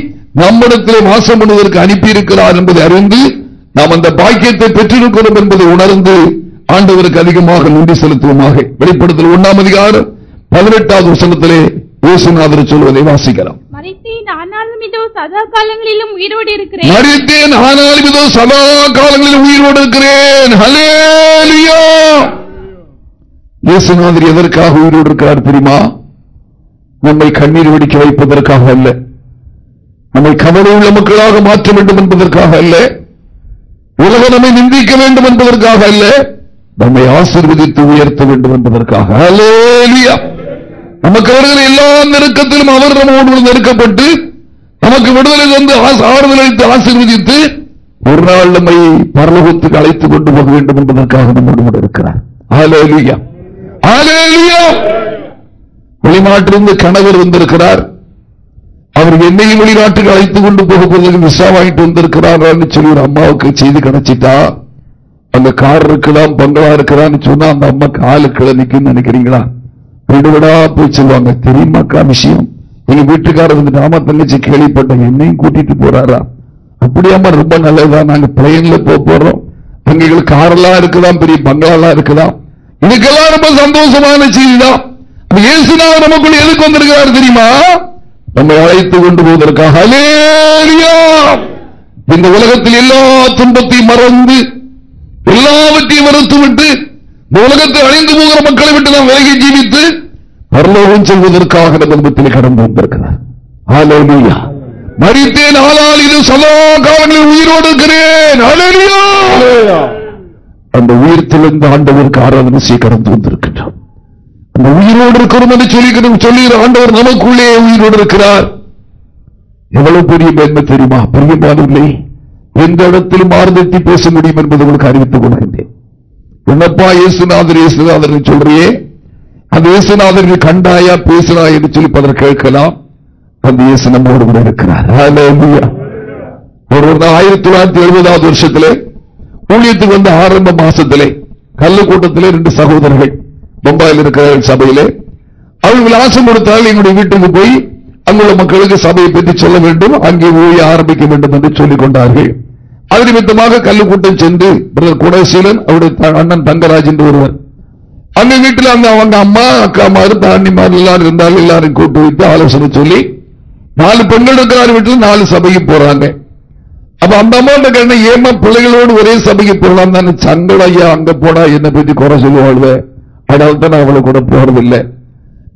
நம்மிடத்திலே வாசம் பண்ணுவதற்கு அனுப்பியிருக்கிறார் என்பதை அறிந்து நாம் அந்த பாக்கியத்தை பெற்றிருக்கிறோம் என்பதை உணர்ந்து ஆண்டவருக்கு அதிகமாக நன்றி செலுத்துவோமாக. வெளிப்படுத்தல் ஒன்றாம் அதிகாரம் பதினெட்டாவது வசனத்திலே இயேசுநாதர் சொல்வதை வாசிக்கலாம். மறித்தேன் ஆனாலும் இதோ சதா காலங்களிலும் உயிரோடு இருக்கிறேன். மறித்தேன் ஆனாலும் இதோ சதா காலங்களில் உயிரோடு இருக்கிறேன். ஹல்லேலூயா இயேசுநாதர் எதற்காக உயிரோடு இருக்கிறார் தெரியுமா? நம்மை கண்ணீர் வெடிக்க வைப்பதற்காக அல்ல. நம்மை கவலை உள்ள மக்களாக மாற்ற வேண்டும் என்பதற்காக அல்ல. உலகம் நம்மை நிந்திக்க வேண்டும் என்பதற்காக அல்ல நம்மை ஆசீர்வதித்து உயர்த்த வேண்டும் என்பதற்காக. நமக்கு அவர்கள் எல்லா நெருக்கத்திலும் அவர் நம்மோடு நெருக்கப்பட்டு நமக்கு விடுதலை வந்து ஆறுதல் அளித்து ஆசீர்வதித்து ஒரு நாள் நம்மை பரலோகத்துக்கு அழைத்துக் கொண்டு போக வேண்டும் என்பதற்காக நம்மோடு கூட இருக்கிறார். வெளிநாட்டிலிருந்து கணவர் வந்திருக்கிறார். அவர் என்னையும் வெளிநாட்டுக்கு அழைத்துக் கொண்டு போக விசா வாங்கிட்டு வந்திருக்கிறார் சொல்லி ஒரு அம்மாவுக்கு செய்தி கிடைச்சிட்டா? அந்த கார் இருக்கலாம் பங்களா இருக்கிறான்னு சொன்னா அந்த அம்மா காலு கிளை நினைக்கிறீங்களா? விடுவிடா போய் சொல்லுவாங்க. தெரியுமாக்கா விஷயம்? எங்க வீட்டுக்காரர் வந்து ஆமா தங்கச்சி கேள்விப்பட்ட என்னையும் கூட்டிட்டு போறாரா? அப்படியாம ரொம்ப நல்லதுதான். நாங்க பிளேன்ல போக போறோம். அங்க காரெல்லாம் இருக்கலாம் பெரிய பங்களாலாம் இருக்கலாம். இதுக்கெல்லாம் ரொம்ப சந்தோஷமான செய்தி தான் இயேசுநாதர் நமக்குள்ள எதுக்கு வந்திருக்கிறார் தெரியுமா? நம்மை அழைத்து கொண்டு போவதற்காக. இந்த உலகத்தில் எல்லா துன்பத்தையும் மறந்து எல்லாவற்றையும் மறுத்து விட்டு இந்த உலகத்தை அழிந்து போகிற மக்களை விட்டு நாம் விலகி ஜீவித்து பரலோகம் செல்வதற்காக நம்பத்தில் கடந்து வந்திருக்கிறார் ஹalleluya. மரித்தேன் ஆனால் இது சதா காலங்களில் உயிரோடு இருக்கிறேன். அந்த உயிர் தெளிந்த ஆண்டவருக்கு ஆராதனை கடந்து வந்திருக்கின்றோம் அந்த உயிரோடு இருக்கிறோம் என்று சொல்லி சொல்லுகிற ஆண்டவர் நமக்குள்ளே உயிரோடு இருக்கிறார் எவ்வளவு பெரிய மேன்மை தெரியுமா? பிரியமானவில்லை எந்த இடத்திலும் மாறுதட்டி பேச முடியும் என்பதை உங்களுக்கு அறிவித்துக் கொள்கின்றேன். என்னப்பா இயேசுநாதர் இயேசுநாதர் சொல்றியே? அந்த இயேசுநாதர் கண்டாயா பேசினா என்று சொல்லி பலர் கேட்கலாம். அந்த இயேசு நம்மோடு கூட இருக்கிறார். ஒரு ஒரு ஆயிரத்தி தொள்ளாயிரத்தி எழுபதாவது வருஷத்திலே ஊழியத்துக்கு வந்த ஆரம்ப மாசத்திலே கல்லுக்கூட்டத்திலே ரெண்டு சகோதரர்கள் பம்பாயில் இருக்கிற சபையிலே. அவர்கள் ஆசை கொடுத்தால் எங்களுடைய வீட்டுக்கு போய் அங்குள்ள மக்களுக்கு சபையை பற்றி சொல்ல வேண்டும். அங்கே ஊழிய ஆரம்பிக்க வேண்டும் என்று சொல்லிக் கொண்டார்கள். அது நிமித்தமாக கல்லுக்கூட்டம் சென்று பிரதர் குடசீலன் அவருடைய த- அண்ணன் தங்கராஜ் என்று ஒருவர். அந்த வீட்டில் அந்த அவங்க அம்மா அக்கா மாறு தாண்டிமார் எல்லாரும் இருந்தாலும் எல்லாரும் கூட்டு வைத்து ஆலோசனை சொல்லி நாலு பெண்கள் இருக்கிறார் வீட்டில் நாலு சபைக்கு போறாங்க. அப்ப அந்த அம்மா கேட்ட ஏமா பிள்ளைகளோடு ஒரே சபைக்கு போகலாம் தானே சங்கட ஐயா அங்க போனா என்ன பத்தி குறை சொல்லுவாழ்வே அதனால தான் நான் அவளை கூட போறதில்லை.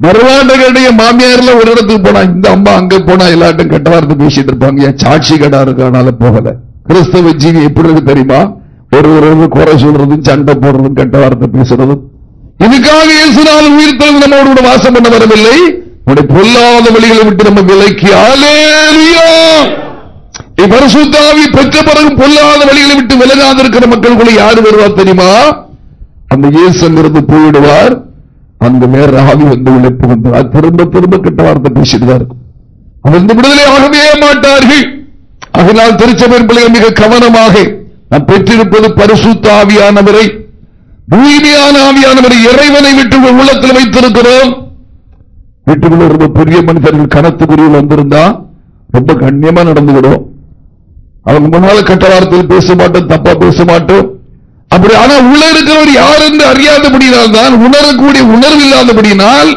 மறுநாட்டு மாமியார்ல ஒரு இடத்துக்கு போனா இந்த அம்மா அங்க போனா எல்லாட்டும் கெட்ட வார்த்தை பேசிட்டு இருப்பாங்க. சாட்சி கடா இருக்கனால போகல. கிறிஸ்தவ ஜீவி எப்படி இருக்கு தெரியுமா? ஒரு ஒரு குறை சொல்றதும் சண்டை போடுறதும் கெட்ட வார்த்தை பேசுறதும். இதுக்காக இயேசுனால் உயிர் தழுவி நம்மோடு கூட வாசம் பண்ண வரவில்லை. உடைய பொல்லாத வழிகளை விட்டு நம்ம விலைக்கு ஆலேலியா பரிசுத்தாவி பெற்ற பிறகு பொல்லாத வழிகளை விட்டு விலகாத இருக்கிற மக்களுக்குள்ள யாரு வருவார் தெரியுமா? அந்த இயேசு அங்கிருந்து போயிடுவார். அந்த வேற ஆவி வந்து உள்ளே புகுந்தார் திரும்ப திரும்ப கிட்ட வார்த்தை பேசிட்டு தான் இருக்கும். அவர் விடுதலை ஆகவே மாட்டார்கள். அதனால் திருச்சபையின் பிள்ளைகள் மிக கவனமாக நாம் பெற்றிருப்பது பரிசுத்த ஆவியானவரை தூய்மையான ஆவியானவரை இறைவனை விட்டு உள்ளத்தில் வைத்திருக்கிறோம். வீட்டுக்குள்ள ரொம்ப பெரிய மனிதர்கள் கணத்துக்குரிய வந்திருந்தா ரொம்ப கண்ணியமா நடந்துவிடும் அவங்க முன்னால கட்ட வார்த்தையில் பேச மாட்டோம் தப்பா பேச மாட்டோம். அப்படி ஆனா உள்ள இருக்கிறவர் யார் என்று அறியாதபடியினால் தான் உணரக்கூடிய உணர்வு இல்லாதபடினால்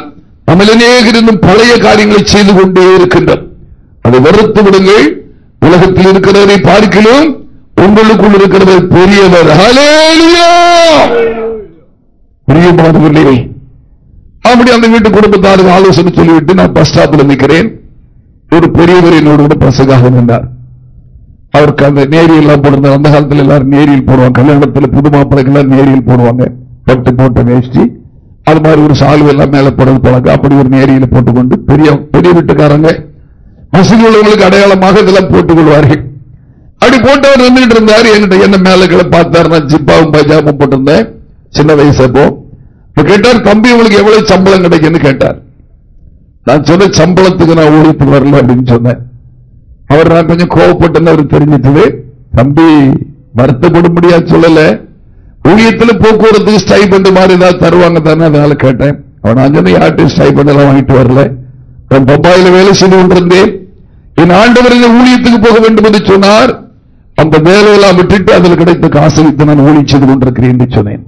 நம்ம அநேகரின் பழைய காரியங்களை செய்து கொண்டே இருக்கின்றோம் அதை வெறுத்து விடுங்கள். உலகத்தில் இருக்கிறவரை பார்க்கலாம் உங்களுக்குள் இருக்கிறவர் பெரியவர். பிரியமானவர்களே அப்படி அந்த வீட்டு குடும்பத்தாருக்கு ஆலோசனை சொல்லிவிட்டு நான் பஸ் ஸ்டாப்ல நிற்கிறேன். ஒரு பெரியவர் என்னோட கூட பசகாக நின்றார் அவருக்கு அந்த நேரியெல்லாம் எல்லாம் போடுறது அந்த காலத்தில் எல்லாரும் நேரியில் போடுவாங்க. கல்யாணத்தில் புது மாப்பிள்ளைகள்லாம் நேரியல் போடுவாங்க. பட்டு போட்ட வேஷ்டி. அது மாதிரி ஒரு சால்வு எல்லாம் மேலே போடுறது போல. அப்படி ஒரு நேரியில் போட்டுக்கொண்டு பெரிய பெரிய வீட்டுக்காரங்க வசதி உள்ளவங்களுக்கு அடையாளமாக இதெல்லாம் போட்டுக் கொள்வார்கள் அப்படி போட்டவர் நின்றுட்டு இருந்தார். என்கிட்ட என்ன மேல பார்த்தார் நான் ஜிப்பாவும் பஜாமும் போட்டிருந்தேன். சின்ன வயசு அப்போ. கேட்டார் தம்பி உங்களுக்கு எவ்வளவு சம்பளம் கிடைக்குன்னு? கேட்டார். நான் சொன்ன சம்பளத்துக்கு நான் ஊழியத்துக்கு வரல அப்படின்னு சொன்னேன். அவர் நான் கொஞ்சம் கோவப்பட்டு அவர் தெரிஞ்சிட்டு தம்பி வருத்தப்படும்படியா சொல்லல. ஊழியத்தில் போக்குவரத்துக்கு ஸ்டைபண்ட் மாதிரி ஏதாவது தருவாங்க தானே அதனால கேட்டேன். அவன் அஞ்சனை யார்ட்டையும் ஸ்டைபண்ட் எல்லாம் வாங்கிட்டு வரல? பப்பாயில வேலை செய்து கொண்டிருந்தேன். என் ஆண்டவரின் ஊழியத்துக்கு போக வேண்டும் என்று சொன்னார். அந்த வேலையெல்லாம் விட்டுட்டு அதில் கிடைத்த காசு வைத்து நான் ஊழி செய்து கொண்டிருக்கிறேன் என்று சொன்னேன்.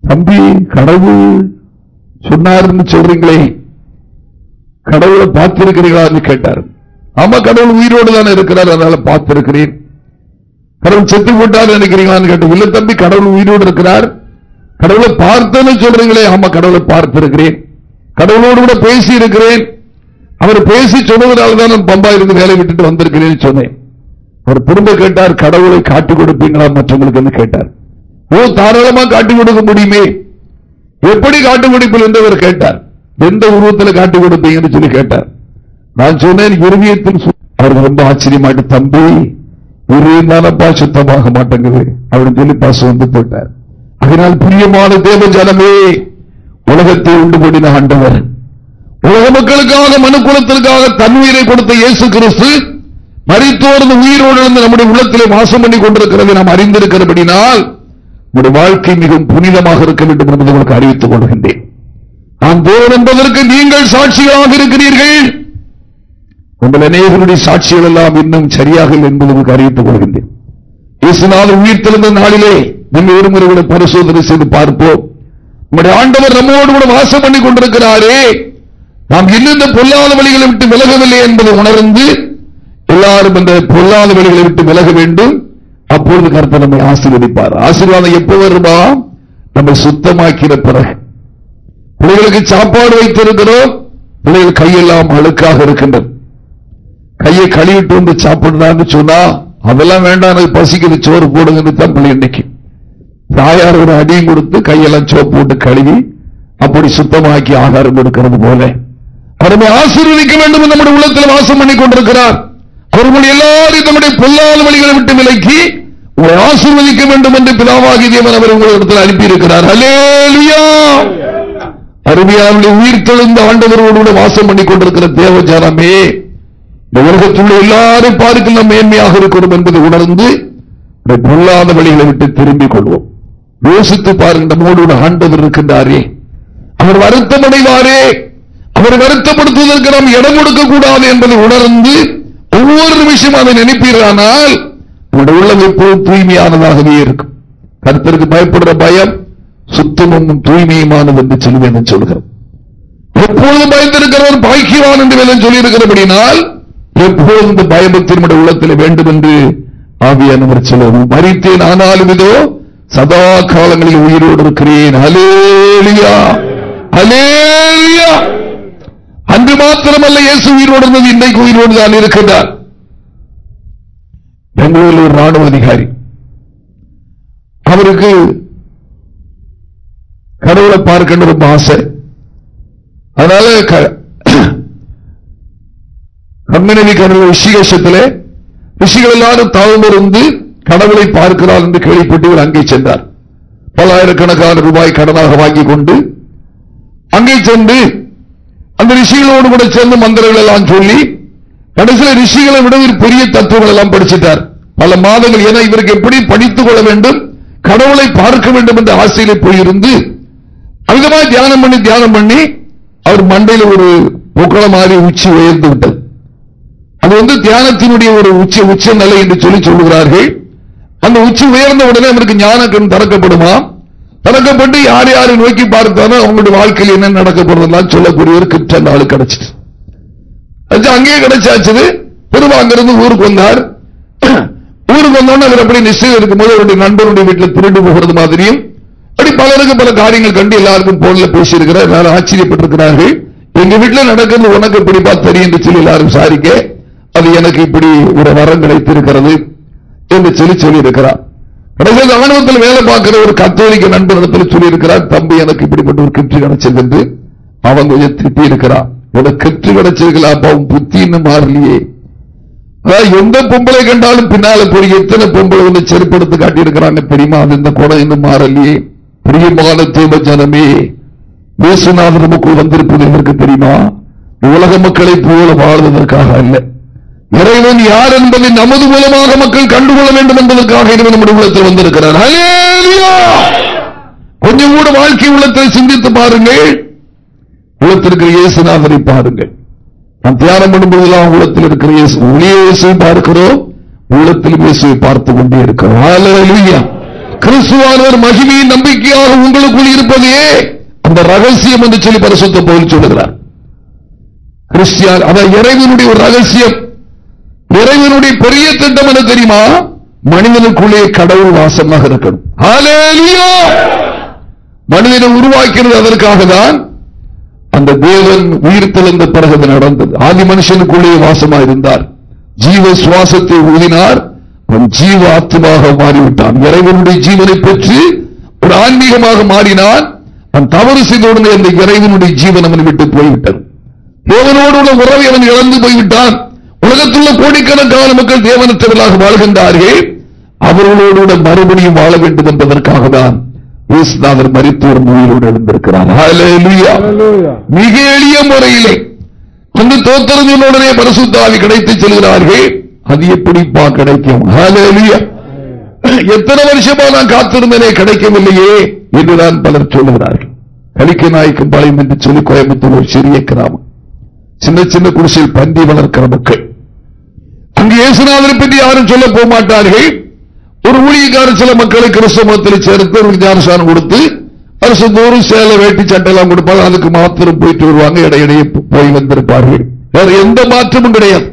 தம்பி கடவுள் சொன்னார்னு சொல்றீங்களே. கடவுளை பார்த்திருக்கிறீர்களா? என்று கேட்டார். ஆமா கடவுள் உயிரோடு தானே இருக்கிறார் அதனால பார்த்திருக்கிறேன். கடவுள் செத்து போட்டார் நினைக்கிறீங்களான்னு கேட்டு உள்ள தம்பி கடவுள் உயிரோடு இருக்கிறார். கடவுளை பார்த்தேன்னு சொல்றீங்களே ஆமா கடவுளை பார்த்திருக்கிறேன். கடவுளோடு கூட பேசி இருக்கிறேன் அவர் பேசி சொன்னதுனால தான் நான் பம்பா இருந்து வேலை விட்டுட்டு வந்திருக்கிறேன்னு சொன்னேன். அவர் திரும்ப கேட்டார் கடவுளை காட்டி கொடுப்பீங்களா மற்றவங்களுக்கு கேட்டார். ஓ தாராளமா காட்டி கொடுக்க முடியுமே. எப்படி காட்டு கொடுப்பில் என்று அவர் கேட்டார். எந்த உருவத்தில் காட்டி கொடுப்பீங்கன்னு சொல்லி கேட்டார். நான் சொன்னேன் இருதயத்தில் அவர்கள் ரொம்ப ஆச்சரியமாட்டு தம்பி இருந்தாலப்பா சுத்தமாக மாட்டேங்குது. அப்படின்னு சொல்லி பாசம் வந்து போட்டார். அதனால் பிரியமான தேவ ஜனமே உலகத்தை உண்டு பண்ணின ஆண்டவர். உலக மக்களுக்காக மனுக்குலத்திற்காக தன்னுயிரை கொடுத்த இயேசு கிறிஸ்து மறித்தோர்ந்து உயிரோடு இருந்து நம்முடைய உள்ளத்திலே வாசம் பண்ணி கொண்டிருக்கிறதை நாம் அறிந்திருக்கிறபடினால் நம்முடைய வாழ்க்கை மிகவும் புனிதமாக இருக்க வேண்டும் என்பதை உங்களுக்கு அறிவித்துக் கொள்கின்றேன். நான் தேவன் என்பதற்கு நீங்கள் சாட்சியாக இருக்கிறீர்கள். உங்கள் அநேகருடைய சாட்சிகள் எல்லாம் இன்னும் சரியாக என்பது உங்களுக்கு அறிவித்துக் கொள்கின்றேன். இயேசுநாதர் உயிர் திறந்த நாளிலே நம்ம ஒருமுறை பரிசோதனை செய்து பார்ப்போம். நம்முடைய ஆண்டவர் நம்மோடு கூட வாசம் பண்ணி கொண்டிருக்கிறாரே. நாம் இன்னும் பொல்லாத வழிகளை விட்டு விலகவில்லை என்பதை உணர்ந்து எல்லாரும் இந்த பொல்லாத வழிகளை விட்டு விலக வேண்டும். அப்பொழுது கருத்து நம்மை ஆசீர்வதிப்பார். ஆசீர்வாதம் எப்போ வருமா? நம்மை சுத்தமாக்கிற பிறகு. பிள்ளைகளுக்கு சாப்பாடு வைத்திருக்கிறோம். பிள்ளைகள் கையெல்லாம் அழுக்காக இருக்கின்றது கையை கழுவிட்டு வந்து சாப்பிடுறான்னு சொன்னா அதெல்லாம் வேண்டாம் எனக்கு பசிக்குது சோறு போடுங்கன்னு தான் பிள்ளை இன்னைக்கு. தாயார் ஒரு அடியும் கொடுத்து கையெல்லாம் சோப்பு போட்டு கழுவி அப்படி சுத்தமாக்கி ஆகாரம் கொடுக்கிறது போல. அவரை ஆசீர்வதிக்க வேண்டும் நம்முடைய உள்ளத்தில் வாசம் பண்ணி கொண்டிருக்கிறார். அவர்கள் எல்லாரும் நம்முடைய பொல்லாத வழிகளை விட்டு விலக்கி உங்களை ஆசீர்வதிக்க வேண்டும் என்று பிதாவாகி தேவன் அவர் உங்களிடத்தில் அனுப்பியிருக்கிறார். அருமையான உயிர் தெளிந்த ஆண்டவரோடு வாசம் பண்ணி கொண்டிருக்கிற தேவஜானமே இந்த உலகத்தில் எல்லாரும் பார்க்கலாம் மேன்மையாக இருக்கிறோம் என்பதை உணர்ந்து பொல்லாத வழிகளை விட்டு திரும்பிக் கொள்வோம். யோசித்து பாருங்கள் நம்மோடு ஆண்டவர் இருக்கின்றாரே. அவர் வருத்தம் அடைவாரே அவர் வருத்தப்படுத்துவதற்கு நாம் இடம் கொடுக்க கூடாது என்பதை உணர்ந்து ஒவ்வொரு நிமிஷம் அதை நினைப்பீரானால் உங்களுடைய உள்ளம் எப்போதும் தூய்மையானதாகவே இருக்கும். கருத்திற்கு பயப்படுற பயம் சுத்தமும் தூய்மையுமானது என்று சொல்லி சொல்கிறோம். எப்பொழுதும் பயந்திருக்கிறவர் பாக்கியவான் என்று சொல்லியிருக்கிறபடினால் எப்பொழுது இருக்கிறபடினால் எப்பொழுதும் உள்ளத்தில் வேண்டும் என்று ஆவியானவர் சொல்லுவோம் மறித்தேன் ஆனாலும் இதோ சதா காலங்களில் உயிரோடு இருக்கிறேன். அலேலியா அலேலியா அன்று மாத்திரமல்ல இயேசு உயிரோடு இருந்தது இன்றைக்கு உயிரோடு தான் இருக்கின்றார். பெங்களூரில் ஒரு ராணுவ அதிகாரி அவருக்கு கடவுளை பார்க்கின்ற ரொம்ப ஆசை. அதனால கம்மினி கடவுள் ரிஷிகேஷத்திலே ரிஷிகள் எல்லாரும் தவமிருந்து கடவுளை பார்க்கிறார் என்று கேள்விப்பட்டு இவர் அங்கே சென்றார். பல்லாயிரக்கணக்கான ரூபாய் கடனாக வாங்கிக் கொண்டு அங்கே சென்று அந்த ரிஷிகளோடு கூட சேர்ந்து மந்திரங்கள் எல்லாம் சொல்லி கடைசியில் ரிஷிகளை விட பெரிய தத்துவங்கள் எல்லாம் படிச்சிட்டார். பல மாதங்கள் என இவருக்கு எப்படி படித்துக் கொள்ள வேண்டும் கடவுளை பார்க்க வேண்டும் என்ற ஆசையிலே போயிருந்து அமிதமாக தியானம் பண்ணி தியானம் பண்ணி அவர் மண்டையில் ஒரு புக்கள மாதிரி உச்சி உயர்ந்து விட்டது. அது வந்து தியானத்தினுடைய ஒரு உச்ச உச்ச நிலை என்று சொல்லி சொல்லுகிறார்கள். அந்த உச்சி உயர்ந்த உடனே அவருக்கு ஞான கண் திறக்கப்படுமா? திறக்கப்பட்டு யார் யாரை நோக்கி பார்த்தாலும் அவங்களுடைய வாழ்க்கையில் என்ன நடக்கப்படுறதுலாம் சொல்லக்கூடிய ஒரு கிட்ட நாள் கிடைச்சிட்டு அங்கேயே கிடைச்சாச்சு. திரும்ப அங்கிருந்து ஊருக்கு வந்தார். ஊருக்கு வந்தோன்னு அவர் அப்படி நிச்சயம் இருக்கும்போது அவருடைய நண்பருடைய வீட்டில் திருண்டு போகிறது மாதிரியும் அப்படி பலருக்கு பல காரியங்கள் கண்டு எல்லாருக்கும் போன்ல பேசியிருக்கிறார். எல்லாரும் ஆச்சரியப்பட்டிருக்கிறார்கள். எங்க வீட்டில் நடக்கிறது உனக்கு பிடிப்பா தெரியும் என்று சொல்லி எல்லாரும் சாரிக்க அது எனக்கு இப்படி ஒரு வரம் கிடைத்திருக்கிறது என்று சொல்லி சொல்லியிருக்கிறார். கடைசியில் ராணுவத்தில் வேலை பார்க்கிற ஒரு கத்தோலிக்க நண்பரிடத்தில் சொல்லியிருக்கிறார் தம்பி எனக்கு இப்படிப்பட்ட ஒரு கிற்று கிடைச்சது என்று. அவன் கொஞ்சம் திருப்பி இருக்கிறான் உனக்கு கிற்று கிடைச்சிருக்கலாம் அப்ப அவன் புத்தி இன்னும் மாறலையே. எந்த பொம்பளை கண்டாலும் பின்னால போய் எத்தனை பொம்பளை வந்து செருப்படுத்து காட்டியிருக்கிறாங்க தெரியுமா? அது இந்த குடம் இன்னும் மாறலையே. பிரியமான தேவ ஜனமே இயேசுநாதர் நமக்குள் வந்திருப்பது எனக்கு தெரியுமா? உலக மக்களை போல வாழ்வதற்காக இல்லை இறைவன் யார் என்பதை நமது மூலமாக மக்கள் கண்டுகொள்ள வேண்டும் என்பதற்காக இறைவன் நம்முடைய உள்ளத்தில் வந்திருக்கிறார். கொஞ்சம் கூட வாழ்க்கை உள்ளத்தை சிந்தித்து பாருங்கள். உள்ளத்திற்கு இயேசுநாதனை பாருங்கள். நாம் தியானம் பண்ணும்போதெல்லாம் உள்ளத்தில் இருக்கிற இயேசு ஒளிய இயேசுவை பார்க்கிறோம். உள்ளத்தில் இயேசுவை பார்த்து கொண்டே இருக்கிறோம். கிறிஸ்துவானவர் மகிமையின் நம்பிக்கையாக உங்களுக்குள் இருப்பதையே அந்த ரகசியம் என்று சொல்லி பரிசுத்த போல் சொல்லுகிறார். கிறிஸ்டியான் அதான் இறைவனுடைய ஒரு ரகசியம். இறைவனுடைய பெரிய திட்டம் என்ன தெரியுமா? மனிதனுக்குள்ளே கடவுள் வாசமாக இருக்கணும். மனிதனை உருவாக்கிறது அதற்காக தான் அந்த தேவன் உயிர் தெளிந்த பிறகு நடந்தது. ஆதி மனுஷனுக்குள்ளே வாசமா இருந்தார். ஜீவ சுவாசத்தை ஊதினார். அவன் ஜீவ ஆத்மாக மாறிவிட்டான். இறைவனுடைய ஜீவனை பெற்று ஒரு ஆன்மீகமாக மாறினான். அவன் தவறு செய்தவுடனே அந்த இறைவனுடைய ஜீவன் அவன் விட்டு போய்விட்டது. தேவனோடு உள்ள உறவை அவன் இழந்து போய்விட்டான். உலகத்துள்ள கோடிக்கணக்கான மக்கள் தேவனற்றவர்களாக வாழ்கின்றார்கள். அவர்களோடு மறுபடியும் வாழ வேண்டும் என்பதற்காக தான் இயேசுநாதர் மருத்துவர் மொழியோடு எழுந்திருக்கிறார் மிக எளிய முறையிலே அந்த தோத்திரங்களுடனே பரிசுத்தாவி கிடைத்து செல்கிறார்கள் அது எப்படிப்பா கிடைக்கும் எத்தனை வருஷமா நான் காத்திருந்தனே கிடைக்கவில்லையே என்றுதான் பலர் சொல்லுகிறார்கள் கலிக்க நாய்க்கும் பாளையம் என்று சொல்லி கோயம்புத்தூர் ஒரு சிறிய கிராமம் சின்ன சின்ன குடிசையில் பந்தி வளர்க்கிற மக்கள் அங்கு இயேசுநாதனை பற்றி யாரும் சொல்ல போக மாட்டார்கள். ஒரு ஊழியக்காரர் சில மக்களை கிறிஸ்தவத்தில் சேர்த்து ஞானசானம் கொடுத்து வருஷந்தோறும் சேலை வேட்டி சட்டையெல்லாம் கொடுப்பாங்க அதுக்கு மாத்திரம் போயிட்டு வருவாங்க. இடையிடையே போய் வந்திருப்பார்கள். வேற எந்த மாற்றமும் கிடையாது.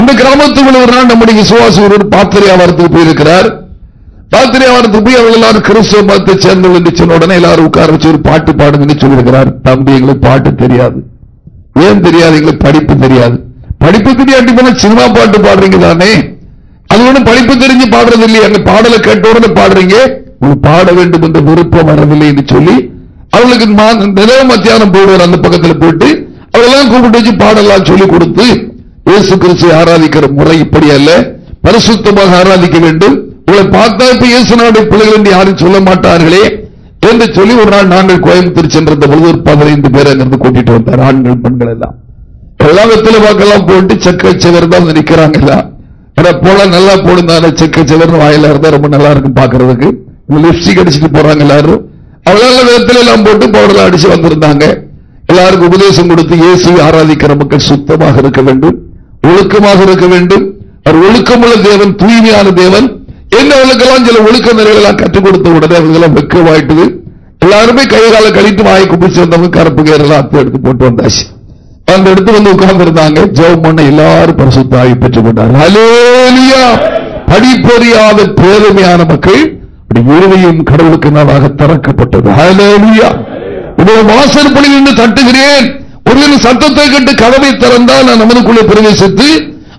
அந்த கிராமத்துக்குள்ள ஒரு நாள் நம்முடைய விசுவாச ஒரு பாத்திரியாவரத்துக்கு போயிருக்கிறார். பாத்திரியாவரத்துக்கு போய் அவங்க எல்லாரும் கிறிஸ்தவ மதத்தை சேர்ந்தவங்க சொன்ன உடனே எல்லாரும் உட்கார வச்சு ஒரு பாட்டு பாடுங்கன்னு சொல்லியிருக்கிறார். தம்பி எங்களுக்கு பாட்டு தெரியாது. ஏன் தெரியாது? எங்களுக்கு படிப்பு தெரியாது. படிப்பு தெரியாட்டி போன சினிமா பாட்டு பாடுறீங்க தானே? அது ஒன்றும் படிப்பு தெரிஞ்சு பாடுறது இல்லையா அந்த பாடலை கேட்டோட பாடுறீங்க. உங்களுக்கு பாட வேண்டும் என்ற விருப்பம் வரவில்லை என்று சொல்லி அவளுக்கு நிலவு மத்தியானம் போடுவார் அந்த பக்கத்தில் போட்டு அவெல்லாம் கூப்பிட்டு வச்சு பாடலாம் சொல்லி கொடுத்து இயேசு கிறிஸ்து ஆராதிக்கிற முறை இப்படி அல்ல. பரிசுத்தமாக ஆராதிக்க வேண்டும். உங்களை பார்த்தா இப்ப இயேசு நாடு பிள்ளைகள் என்று யாரும் சொல்ல மாட்டார்களே என்று சொல்லி ஒரு நாள் நாங்கள் கோயம்புத்தூர் சென்றிருந்த பொழுது ஒரு பதினைந்து பேர் அங்கிருந்து கூட்டிட்டு வந்தார். ஆண்கள் பெண்கள் எல்லாம். எல்லாம் வெத்தலை பாக்கெல்லாம் போட்டு செக்க சிவர் தான் நிக்கிறாங்க போல நல்லா போடுந்தான செக்க சிவர் வாயில இருந்தா ரொம்ப நல்லா இருக்கும் பாக்குறதுக்கு. லிப்ஸ்டிக் அடிச்சுட்டு போறாங்க எல்லாரும். அவளால வெத்தலை எல்லாம் போட்டு பவுடர் அடிச்சு வந்திருந்தாங்க. எல்லாருக்கும் உபதேசம் கொடுத்து இயேசு ஆராதிக்கிற மக்கள் சுத்தமாக இருக்க வேண்டும். ஒழுக்கமாக இருக்க வேண்டும். அவர் ஒழுக்கமுள்ள தேவன் தூய்மையான தேவன். என்ன அவளுக்கெல்லாம் சில ஒழுக்க நிறைகளெல்லாம் கற்றுக் கொடுத்த உடனே அவங்களெல்லாம் வெக்கமாயிட்டது. எல்லாருமே கை கால கழித்து வாயை குப்பிச்சு வந்தவங்க கருப்பு கேரெல்லாம் எடுத்து போட்டு வந்தாச்சு. அந்த இடத்துல வந்து உட்கார்ந்து இருந்தாங்க ஜெபம் பண்ண எல்லாரும் பரிசுத்தாகி பெற்றுக் கொண்டார்கள். ஹalleluya! படிப்பறியாத பேருமையான மக்கள் அப்படி உரிமையும் கடவுளுக்கு நாளாக திறக்கப்பட்டது. அலேலியா இதோ வாசற்படி நின்று தட்டுகிறேன். ஒரு சத்தத்தை கண்டு கதவை திறந்தால் நான் அவனுக்குள்ளே பிரவேசித்து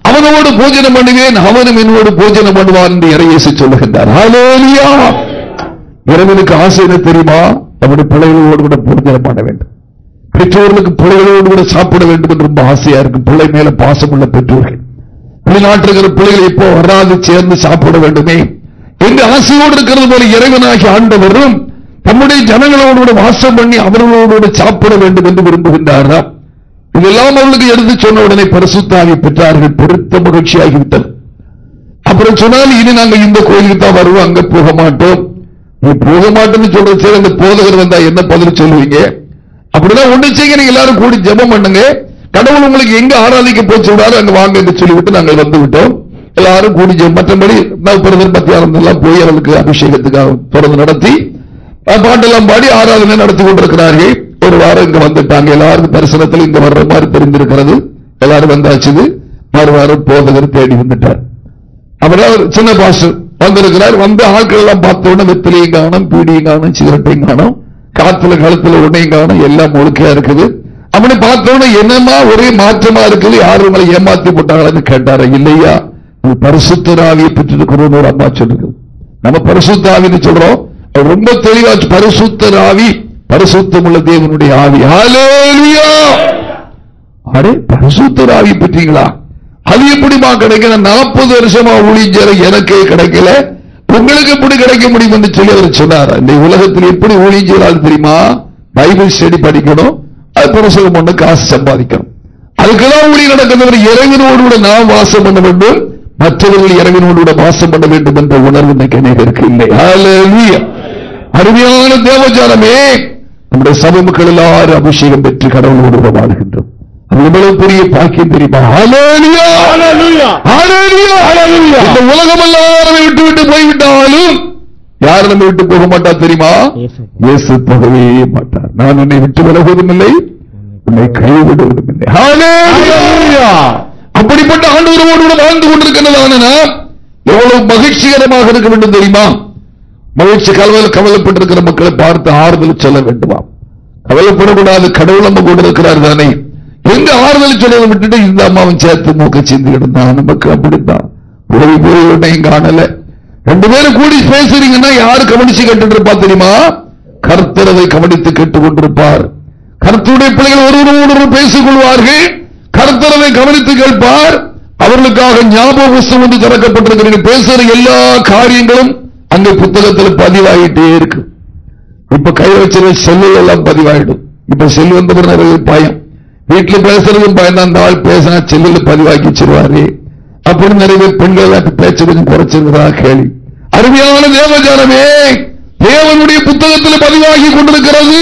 அவனோடு போஜனம் பண்ணுவேன். அவனும் என்னோடு போஜனம் பண்ணுவான் என்று இறையேசி சொல்லுகின்றார். ஹalleluya! இறைவனுக்கு ஆசை என்ன தெரியுமா? நம்முடைய பிள்ளைகளோடு கூட போஜனம் பண்ண வேண்டும். பெற்றோர்களுக்கு பிள்ளைகளோடு கூட சாப்பிட வேண்டும் என்று ரொம்ப ஆசையா இருக்கு. பிள்ளை மேல உள்ள பெற்றோர்கள். வெளிநாட்டில் இருக்கிற பிள்ளைகள் இப்போ வராது சேர்ந்து சாப்பிட வேண்டுமே? என்று ஆசையோடு இருக்கிறது போல இறைவனாகி ஆண்டவரும் தம்முடைய ஜனங்களோடு கூட வாசம் பண்ணி அவர்களோடு சாப்பிட வேண்டும் என்று விரும்புகின்றாராம் இதெல்லாம் அவர்களுக்கு எடுத்து சொன்ன உடனே பரிசுத்தாகி பெற்றார்கள். பெருத்த மகிழ்ச்சியாகிவிட்டது. அப்புறம் சொன்னால் இனி நாங்க இந்த கோயிலுக்கு தான் வருவோம் அங்க போக மாட்டோம். நீ போக மாட்டோம்னு சொல்றது சரி அந்த போதகர் வந்தா என்ன பதில் சொல்லுவீங்க? அப்படிதான் ஒண்ணு செய்ய நீங்க எல்லாரும் கூடி ஜெபம் பண்ணுங்க. கடவுள் உங்களுக்கு எங்க ஆராதிக்க போய் சொல்றாரு அங்க வாங்க என்று சொல்லிவிட்டு நாங்கள் வந்து விட்டோம். எல்லாரும் கூடி ஜெபம். மற்றபடி பிரதர் மத்தியானம் எல்லாம் போய் அவளுக்கு அபிஷேகத்துக்காக தொடர்ந்து நடத்தி பாட்டெல்லாம் பாடி ஆராதனை நடத்தி கொண்டிருக்கிறார்கள். ஒரு வாரம் இங்க வந்துட்டாங்க. எல்லாருக்கும் தரிசனத்தில் இங்க வர்ற மாதிரி தெரிந்திருக்கிறது. எல்லாரும் வந்தாச்சு மறுவாரம் போதகர் தேடி வந்துட்டார். அப்புறம் சின்ன பாஸ்டர் வந்திருக்கிறார். வந்து ஆட்கள் எல்லாம் பார்த்த உடனே வெத்திலையும் காணும் பீடியும் காணும் சிகரெட்டையும் காணும். காத்துல காலத்துல உன்னையும் காணும் எல்லாம் முழுக்கையா இருக்குது. அப்படி பார்த்தோன்னா என்னமா ஒரே மாற்றமா இருக்குது? யாரும் உங்களை ஏமாத்தி போட்டாங்களான்னு கேட்டாரு? இல்லையா. பரிசுத்தராவியை பெற்றிருக்கிறோம் ஒரு அம்மா சொல்லுங்க நம்ம பரிசுத்தாவின்னு சொல்றோம்? ரொம்ப தெளிவா பரிசுத்தராவி பரிசுத்தம் உள்ள தேவனுடைய ஆவி. அடே பரிசுத்தராவி பெற்றீங்களா? அது எப்படிமா கிடைக்கல நாற்பது வருஷமா ஊழியர் எனக்கே கிடைக்கல. உங்களுக்கு எப்படி கிடைக்க முடியும் என்று சொல்லி அவர் சொன்னார். இந்த உலகத்தில் எப்படி ஊழியர் தெரியுமா? பைபிள் ஸ்டடி படிக்கணும். அது பிரசவம் பண்ண காசு சம்பாதிக்கணும். அதுக்கெல்லாம் ஊழியம் நடக்கிறவர் இறைவனோடு கூட நாம் வாசம் பண்ண வேண்டும். மற்றவர்கள் இறைவனோடு கூட வாசம் பண்ண வேண்டும் என்ற உணர்வு இன்னைக்கு அநேகருக்கு இல்லை. அருமையான தேவச்சாரமே நம்முடைய சபை மக்கள் எல்லாரும் அபிஷேகம் பெற்று கடவுளோடு வாழ்கின்றோம். இவ்வளவு பெரிய பாக்கியம் தெரியுமா? இந்த உலகம் எல்லாரும் விட்டு விட்டு போய்விட்டாலும் யார் நம்ம விட்டு போக மாட்டா தெரியுமா? இயேசு. போகவே மாட்டார். நான் உன்னை விட்டு விலகுவதும் இல்லை உன்னை கைவிடுவதும் இல்லை அப்படிப்பட்ட ஆண்டவரோடு கூட வாழ்ந்து கொண்டிருக்கிறதான எவ்வளவு மகிழ்ச்சிகரமாக இருக்க வேண்டும் தெரியுமா? மகிழ்ச்சி கவலை கவலைப்பட்டிருக்கிற மக்களை பார்த்து ஆறுதல் சொல்ல வேண்டுமா? கவலைப்படக்கூடாது கடவுள் நம்ம கூட இருக்கிறார் தானே. எங்க ஆறுதல் சொல்றதை விட்டுட்டு இந்த அம்மாவும் சேர்த்து மூக்க சிந்தி நமக்கு அப்படித்தான். உதவி போய் உன்னையும் காணல. ரெண்டு பேரும் கூடி பேசுறீங்கன்னா யாரு கவனிச்சு கேட்டு இருப்பா தெரியுமா கர்த்தரவை கவனித்து கேட்டுக் கொண்டிருப்பார் கருத்துடைய பிள்ளைகள் ஒருவரோடு பேசிக் கொள்வார்கள். கர்த்தரவை கவனித்து கேட்பார். அவர்களுக்காக ஞாபக புஸ்தம் வந்து திறக்கப்பட்டிருக்கிற பேசுற எல்லா காரியங்களும் அங்க புத்தகத்தில் பதிவாகிட்டே இருக்கு. இப்ப கை வச்சிருக்க செல்லு எல்லாம் பதிவாயிடும். இப்ப செல் வந்த நிறைய பயம். வீட்டில் பேசுறதும் பயந்தான். அந்த ஆள் பேசினா செல்லுல பதிவாக்கி வச்சிருவாரு. அப்படி நிறைய பேர் பெண்கள் பேச்சு கொஞ்சம் குறைச்சிருக்கிறா கேள்வி. அருமையான தேவஜானமே தேவனுடைய புத்தகத்தில் பதிவாகி கொண்டிருக்கிறது.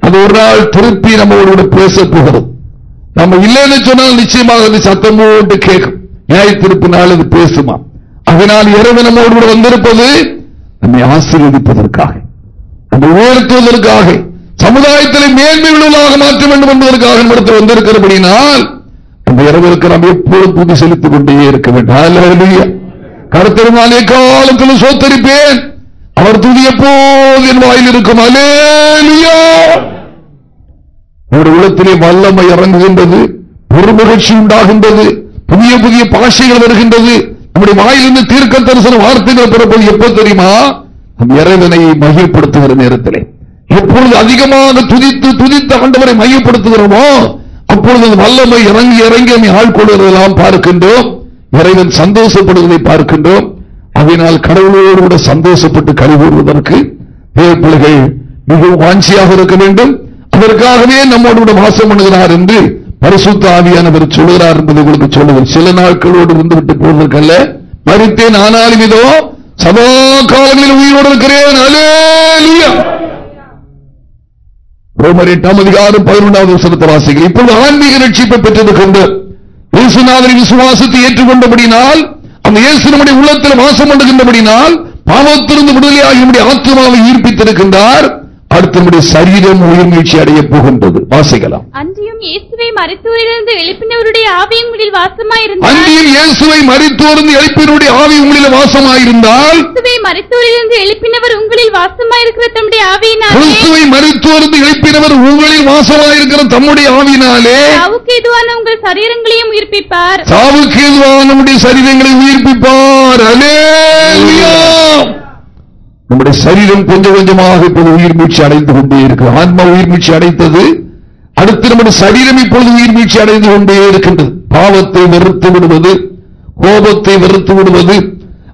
அது ஒரு நாள் திருப்பி நம்மளோட பேச போகிறது நம்ம இல்லைன்னு சொன்னால் நிச்சயமாக அது சத்தம் போட்டு கேட்கும். நியாய திருப்பு நாள் அது பேசுமா? அதனால் இரவு நம்மோடு வந்திருப்பது நம்மை ஆசீர்வதிப்பதற்காக நம்மை உயர்த்துவதற்காக. சமுதாயத்தில் மேன்மை உள்ளதாக மாற்ற வேண்டும் என்பதற்காக நடத்த வந்திருக்கிறபடினால் இந்த இரவிற்கு நாம் எப்போதும் புதி செலுத்திக் கொண்டே இருக்க வேண்டும். கருத்தருமாலே காலத்தில் சோத்தரிப்பேன். அவர் துதி எப்போது என் வாயில் இருக்கும். அலேலியா ஒரு உள்ளத்திலே வல்லமை இறங்குகின்றது பெருமகிழ்ச்சி உண்டாகின்றது புதிய புதிய பாஷைகள் வருகின்றது. நம்முடைய வாயிலிருந்து தீர்க்க தரிசன வார்த்தைகள் பெறப்போது எப்போ தெரியுமா? நம் இறைவனை மகிழ்படுத்துகிற நேரத்திலே. எப்பொழுது அதிகமாக துதித்து துதித்த ஆண்டவரை மையப்படுத்துகிறோமோ அப்பொழுது வல்லமை இறங்கி இறங்கி நம்மை ஆட்கொள்வதெல்லாம் பார்க்கின்றோம். இறைவன் சந்தோஷப்படுவதை பார்க்கின்றோம். அதனால் கடவுளோடு கூட சந்தோஷப்பட்டு கழிவுறுவதற்கு பிள்ளைகள் மிகவும் வாஞ்சியாக இருக்க வேண்டும். அதற்காகவே நம்மோடு கூட வாசம் பண்ணுகிறார் என்று பரிசுத்த ஆவியானவர் சொல்கிறார் என்பதை உங்களுக்கு சொல்லுவேன். சில நாட்களோடு வந்துவிட்டு போவதற்கல்ல. மறித்தேன் ஆனாலும் இதோ சதா காலங்களில் உயிரோடு இருக்கிறேன். அலேலியா ரோமர் எட்டாம் அதிகாரம் பதினொன்றாவது வசனத்தை வாசிக்கிறேன். இப்பொழுது ஆன்மீக ரட்சிப்பை பெற்றது கொண்டு இயேசுநாதரின் விசுவாசத்தை ஏற்றுக்கொண்டபடினால் அந்த இயேசு உள்ளத்தில் வாசம் பண்ணுகின்றபடினால் பாவத்திலிருந்து விடுதலையாகி நம்முடைய ஆத்மாவை ஈர்ப்பித்திருக்கின்றார். அடுத்து நம்முடைய சரீரம் உயிர் மீழ்ச்சி அடைய போகின்றது. வாசிக்கலாம். அன்றியும் இயேசுவை மருத்துவரிலிருந்து எழுப்பினவருடைய ஆவி உங்களில் வாசமாயிருந்தால் அன்றியும் இயேசுவை எழுப்பினுடைய ஆவி உங்களில் வாசமாயிருந்தால் கிறிஸ்துவை மருத்துவரிலிருந்து எழுப்பினவர் உங்களில் வாசமாயிருக்கிற தம்முடைய ஆவியினாலே கிறிஸ்துவை மறித்தோர்ந்து எழுப்பினவர் உங்களில் வாசமாயிருக்கிற தம்முடைய ஆவினாலே சாவுக்கு எதுவான உங்கள் சரீரங்களையும் உயிர்ப்பிப்பார். சாவுக்கு எதுவாக நம்முடைய சரீரங்களை உயிர்ப்பிப்பார். அல்லேலூயா நம்முடைய சரீரம் கொஞ்சம் கொஞ்சமாக இப்போது உயிர் மீழ்ச்சி அடைந்து கொண்டே இருக்கு ஆன்மா உயிர் மீழ்ச்சி அடைத்தது அடுத்து நம்முடைய சரீரம் இப்பொழுது உயிர் மீழ்ச்சி அடைந்து கொண்டே இருக்கின்றது. பாவத்தை வெறுத்து விடுவது கோபத்தை வெறுத்து விடுவது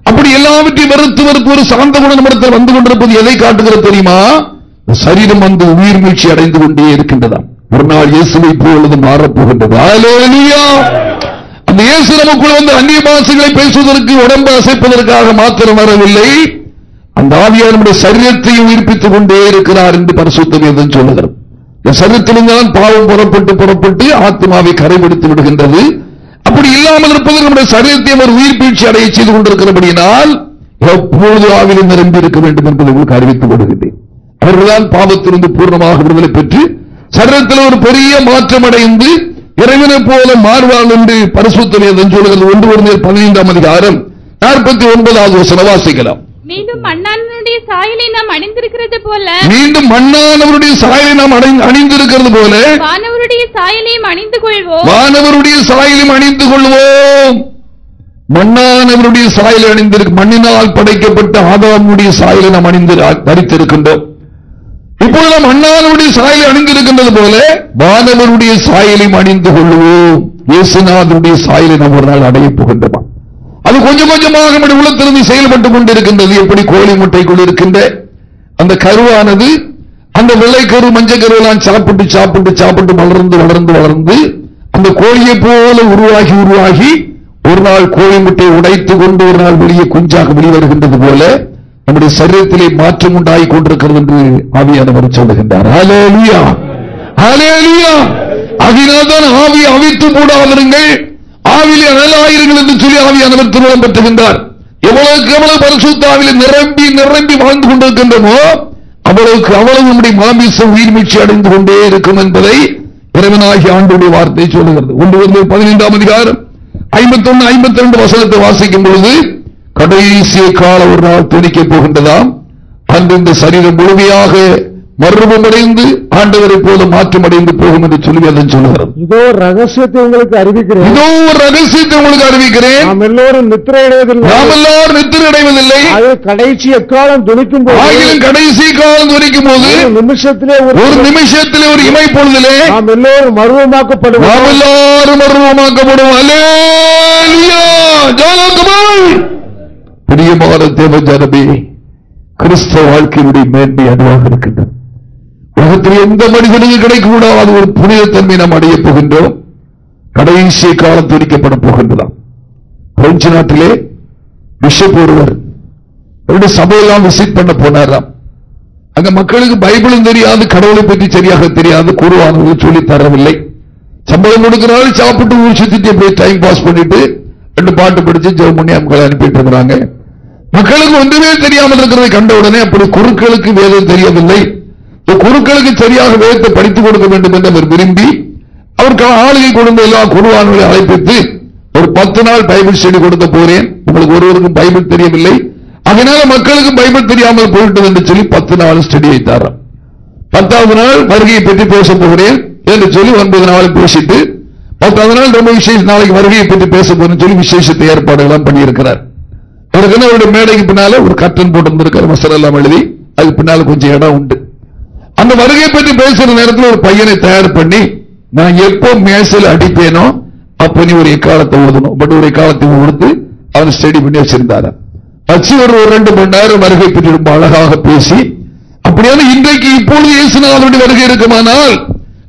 அப்படி எல்லாவற்றையும் வெறுத்து வெறுத்து ஒரு சாந்த குணத்தில் வந்து கொண்டிருப்பது எதை காட்டுகிறது தெரியுமா? சரீரம் வந்து உயிர் மீழ்ச்சி அடைந்து கொண்டே இருக்கின்றதாம். ஒரு நாள் இயேசுவை போலது மாறப்போகின்றது. அந்த இயேசு நமக்குள் வந்து அந்நிய பாசைகளை பேசுவதற்கு உடம்பு அசைப்பதற்காக மாத்திரம் வரவில்லை. அந்த ஆவியார் நம்முடைய சரீரத்தை உயிர்ப்பித்துக் கொண்டே இருக்கிறார் என்று பரிசுத்தம் என்று சொல்லுகிறது. இந்த சரீரத்திலிருந்தான் பாவம் புறப்பட்டு புறப்பட்டு ஆத்மாவை கரைபிடித்து விடுகின்றது. அப்படி இல்லாமல் இருப்பது நம்முடைய சரீரத்தை அவர் உயிர்ப்பீழ்ச்சி அடைய செய்து கொண்டிருக்கிறபடியினால் எப்பொழுது ஆவிலும் நிரம்பி இருக்க வேண்டும் என்பதை உங்களுக்கு அறிவித்துக் கொடுக்கின்றேன் அவர்கள்தான் பாவத்திலிருந்து பூர்ணமாக விடுதலை பெற்று சரீரத்தில் ஒரு பெரிய மாற்றம் அடைந்து இறைவனை போல மாறுவாள் என்று பரிசுத்தனை சொல்லுகிறது. ஒன்று ஒரு பதினைந்தாம் அதிகாரம் நாற்பத்தி ஒன்பதாவது வசனம் வாசிக்கலாம். மீண்டும் மண்ணானுடைய சாயலை நாம் அணிந்திருக்கிறது போல மீண்டும் மண்ணானவருடைய சாயலை நாம் அணி- அணிந்திருக்கிறது போல வானவருடைய சாயலையும் அணிந்து கொள்வோம் வானவருடைய சாயலும் அணிந்து கொள்வோம் மண்ணானவருடைய சாயலை அணிந்திருக்கு மண்ணினால் படைக்கப்பட்ட ஆதாமுடைய சாயலை நாம் அணிந்து தரித்திருக்கின்றோம். இப்பொழுது நாம் மண்ணானவருடைய சாயலை அணிந்திருக்கின்றது போல வானவருடைய சாயலையும் அணிந்து கொள்வோம் இயேசுநாதனுடைய சாயலை நாம் ஒரு நாள் அடையப் போகின்றோம்? அது கொஞ்சம் கொஞ்சமாக நம்முடைய உள்ளத்திலிருந்து செயல்பட்டுக் கொண்டிருக்கின்றது. எப்படி கோழி முட்டைக்குள் இருக்கின்ற அந்த கருவானது அந்த வெள்ளை கரு மஞ்சள் கருவெல்லாம் சாப்பிட்டு சாப்பிட்டு சாப்பிட்டு வளர்ந்து வளர்ந்து வளர்ந்து அந்த கோழியை போல உருவாகி உருவாகி ஒரு நாள் கோழி முட்டை உடைத்து கொண்டு ஒரு நாள் வெளியே குஞ்சாக வெளிவருகின்றது போல நம்முடைய சரீரத்திலே மாற்றம் உண்டாகி கொண்டிருக்கிறது என்று ஆவியானவர் சொல்லுகின்றார். ஹalleluya ஹalleluya அதனால்தான் ஆவி அவித்து போடாதிருங்கள் ஆவிலே அனலாயிருங்கள் என்று சொல்லி ஆவியானவர் திருமணம் பெற்றுகின்றார். எவ்வளவுக்கு எவ்வளவு பரிசுத்த ஆவிலே நிரம்பி நிரம்பி வாழ்ந்து கொண்டிருக்கின்றனோ அவ்வளவுக்கு அவ்வளவு நம்முடைய மாமிசம் உயிர் மீட்சி அடைந்து கொண்டே இருக்கும் என்பதை இறைவனாகி ஆண்டுடைய வார்த்தை சொல்லுகிறது. ஒன்று வந்து பதினைந்தாம் அதிகாரம் ஐம்பத்தி ஒன்று ஐம்பத்தி ரெண்டு வசனத்தை வாசிக்கும் பொழுது கடைசி கால ஒரு நாள் துணிக்கப் போகின்றதாம். அன்று இந்த சரீரம் முழுமையாக மறுபமடைந்து ஆண்டவரை போல மாற்றமடைந்து போகும் என்று சொல்லி அதன் சொல்லுகிறது. இதோ ரகசியத்தை உங்களுக்கு அறிவிக்கிறேன். இதோ ஒரு ரகசியத்தை உங்களுக்கு அறிவிக்கிறேன். நாம் எல்லோரும் நாம் நித்திர அடைவதில்லை. அது கடைசி எக்காலம் துணிக்கும் போது ஆகிலும் கடைசி காலம் துணிக்கும் போது நிமிஷத்திலே ஒரு நிமிஷத்திலே ஒரு இமை பொழுதிலே நாம் எல்லோரும் மருவமாக்கப்படுவோம் நாம் எல்லாரும் மர்வமாக்கப்படும் அல்லேலூயா ஜாலகமாய் பிரியமான தேவ ஜனமே கிறிஸ்தவ வாழ்க்கையினுடைய மேன்மை அதுவாக இருக்கின்றது. உலகத்தில் எந்த மனிதனுக்கு அது ஒரு புனிதத்தன்மை நாம் அடையப் போகின்றோம். கடைசி காலம் துணிக்கப்பட போகின்றதாம். பிரெஞ்சு நாட்டிலே பிஷப் ஒருவர் அவருடைய சபையெல்லாம் விசிட் பண்ண போனாராம். அங்க மக்களுக்கு பைபிளும் தெரியாது கடவுளை பற்றி சரியாக தெரியாது கூறுவானவர்கள் சொல்லி தரவில்லை. சம்பளம் கொடுக்கிறாள் சாப்பிட்டு ஊர் சுத்திட்டு போய் டைம் பாஸ் பண்ணிட்டு ரெண்டு பாட்டு படிச்சு ஜெவம் பண்ணி அவங்களை அனுப்பிட்டு இருக்கிறாங்க. மக்களுக்கு ஒன்றுமே தெரியாமல் இருக்கிறதை கண்ட உடனே அப்படி குருக்களுக்கு வேதம் தெரியவில்லை. குருக்களுக்கு சரியாக வேதத்தை படித்துக் கொடுக்க வேண்டும் என்று அவர் விரும்பி அவருக்கு ஆளுகை கொடுத்த எல்லா குருவான்களை அழைப்பித்து ஒரு பத்து நாள் பைபிள் ஸ்டடி கொடுக்க போறேன். உங்களுக்கு ஒருவருக்கும் பைபிள் தெரியவில்லை. அதனால மக்களுக்கு பைபிள் தெரியாமல் போயிட்டது என்று சொல்லி பத்து நாள் ஸ்டடி வைத்தார் பத்தாவது நாள் வருகையை பற்றி பேச போகிறேன் என்று சொல்லி ஒன்பது நாள் பேசிட்டு பத்தாவது நாள் ரொம்ப விசேஷ நாளைக்கு வருகையை பற்றி பேச போறேன்னு சொல்லி விசேஷத்தை ஏற்பாடுகள் பண்ணியிருக்கிறார். அவருக்கு அவருடைய மேடைக்கு பின்னால ஒரு கட்டன் போட்டு வந்திருக்காரு எல்லாம் எழுதி அதுக்கு பின்னால கொஞ்சம் இடம் உண்டு. அந்த வருகை பற்றி பேசுற நேரத்தில் ஒரு பையனை தயார் பண்ணி நான் எப்போ மேசல் அடிப்பேனோ அப்ப நீ ஒரு எக்காலத்தை ஓதணும் பட் ஒரு எக்காலத்தை கொடுத்து அவன் ஸ்டடி பண்ணி வச்சிருந்தாரு. வச்சு ஒரு ரெண்டு மணி நேரம் வருகை பற்றி ரொம்ப அழகாக பேசி அப்படியான இன்றைக்கு இப்பொழுது இயேசுநாதனுடைய வருகை இருக்குமானால்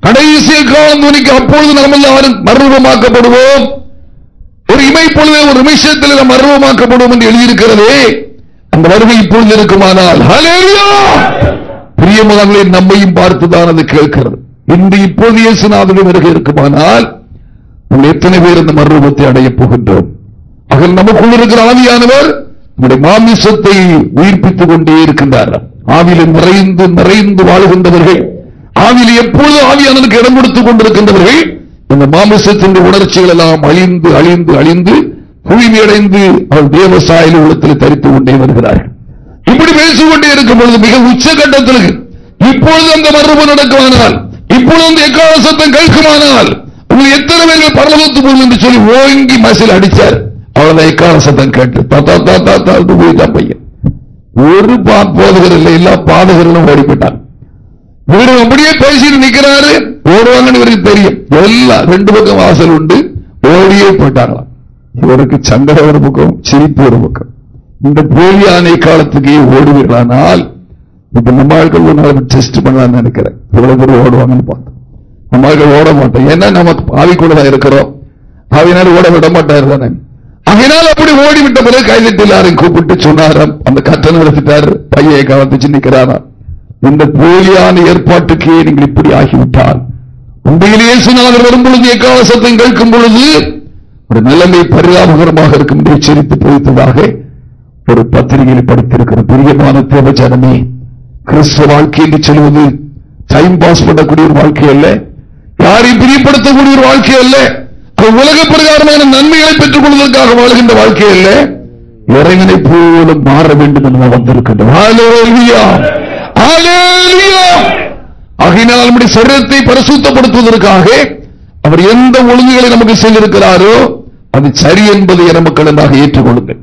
கடைசி காலம் துணிக்கு அப்பொழுது நாம் எல்லாரும் மர்வமாக்கப்படுவோம் ஒரு இமை பொழுதே ஒரு நிமிஷத்தில் நாம் மர்வமாக்கப்படுவோம் என்று எழுதியிருக்கிறதே. அந்த வருகை இப்பொழுது இருக்குமானால் ஹலேயா பிரியமானவர்களை நம்மையும் பார்த்துதான் அது கேட்கிறது. இன்று இப்போது இயேசுநாதனும் வருகை இருக்குமானால் எத்தனை பேர் இந்த மர்வத்தை அடையப் போகின்றோம்? ஆக நமக்குள் இருக்கிற ஆவியானவர் நம்முடைய மாமிசத்தை உயிர்ப்பித்துக் கொண்டே இருக்கின்றார். ஆவியில நிறைந்து நிறைந்து வாழுகின்றவர்கள் ஆவியில் எப்பொழுது ஆவியானதுக்கு இடம் கொடுத்துக் கொண்டிருக்கின்றவர்கள் இந்த மாமிசத்தின் உணர்ச்சிகள் எல்லாம் அழிந்து அழிந்து அழிந்து தூய்மையடைந்து அவர் தேவசாயில உள்ளத்தில் தரித்து கொண்டே வருகிறார்கள். இப்படி பேசிக்கொண்டே இருக்கும் பொழுது மிக உச்சகட்டத்திற்கு இப்பொழுது அந்த மரபு நடக்குமானால் இப்பொழுது அந்த எக்கால சத்தம் கேட்குமானால் உங்களுக்கு எத்தனை பேர்கள் பரலோகத்து போகும் என்று சொல்லி ஓங்கி மசில் அடிச்சார். அவ்வளவு எக்கால சத்தம் கேட்டு தாத்தா தாத்தா தாத்து போயிட்டான் பையன். ஒரு பா- போதகர் இல்லை எல்லா பாதகர்களும் ஓடிவிட்டான் இவரு அப்படியே பேசிட்டு நிக்கிறாரு. ஓடுவாங்கன்னு இவருக்கு தெரியும். எல்லாம் ரெண்டு பக்கம் வாசல் உண்டு. ஓடியே போயிட்டாங்களாம். இவருக்கு சங்கடம் ஒரு பக்கம் சிரிப்பு ஒரு பக்கம். இந்த போலியான காலத்துக்கே ஓடுவீர்களானால் இப்ப நம்ம ஆட்கள் ஒரு நாள் டெஸ்ட் பண்ணலாம்னு நினைக்கிறேன். இவ்வளவு பேர் ஓடுவாங்கன்னு பார்த்தோம். நம்ம ஆட்கள் ஓட மாட்டோம். ஏன்னா நமக்கு ஆவி தான் இருக்கிறோம். ஆவினால ஓட விட மாட்டாரு தானே. அதனால் அப்படி ஓடிவிட்ட பிறகு கைதிட்டு எல்லாரும் கூப்பிட்டு சொன்னாராம் அந்த கட்டணம் நடத்திட்டாரு. பையை காலத்துச்சு நிக்கிறாராம் இந்த போலியான ஏற்பாட்டுக்கே நீங்கள் இப்படி ஆகிவிட்டால் உண்மையிலேயே சொன்னால் வரும் பொழுது எக்கால சத்தம் கேட்கும் பொழுது ஒரு நிலைமை பரிதாபகரமாக இருக்கும் என்று எச்சரித்து போய்த்ததாக ஒரு பத்திரிகையில் படித்திருக்கிற பிரியமான தேவஜனமே கிறிஸ்துவ வாழ்க்கை செல்வது டைம் பாஸ் பண்ணக்கூடிய ஒரு வாழ்க்கை அல்ல. யாரையும் பிரியப்படுத்தக்கூடிய ஒரு வாழ்க்கை அல்ல. அது உலக பிரகாரமான நன்மைகளை பெற்றுக் கொள்வதற்காக வாழ்கின்ற வாழ்க்கை அல்ல. இறைவனை போல மாற வேண்டும் என்று நாம் வந்திருக்கின்றோம். Hallelujah. நம்முடைய சரீரத்தை பரிசுத்தப்படுத்துவதற்காக அவர் எந்த ஒழுங்குகளை நமக்கு செய்திருக்கிறாரோ அது சரி என்பதை மக்கள் என்றாக ஏற்றுக்கொள்ளுங்கள்.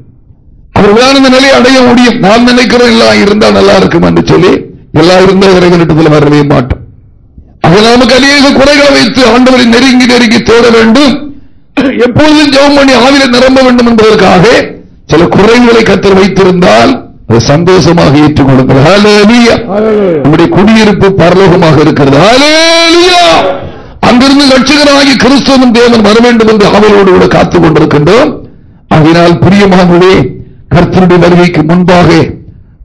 அவர்களால் இந்த நிலையை அடைய முடியும். நான் நினைக்கிறேன் எல்லாம் இருந்தால் நல்லா இருக்கும் என்று சொல்லி எல்லாம் இருந்த இறைவனிடத்தில் வரவே மாட்டோம். அதில் நமக்கு அநேக குறைகளை வைத்து ஆண்டவரை நெருங்கி நெருங்கி தேட வேண்டும். எப்பொழுதும் ஜெபம் பண்ணி ஆவில நிரம்ப வேண்டும் என்பதற்காக சில குறைகளை கத்தர் வைத்திருந்தால் அதை சந்தோஷமாக ஏற்றுக்கொள்ளுங்கள். நம்முடைய குடியிருப்பு பரலோகமாக இருக்கிறது. அங்கிருந்து லட்சகராகி கிறிஸ்துவன் தேவன் வர வேண்டும் என்று அவளோடு கூட காத்துக் கொண்டிருக்கின்றோம். அதனால் பிரியமானவர்களே கர்த்தருடைய வருகைக்கு முன்பாக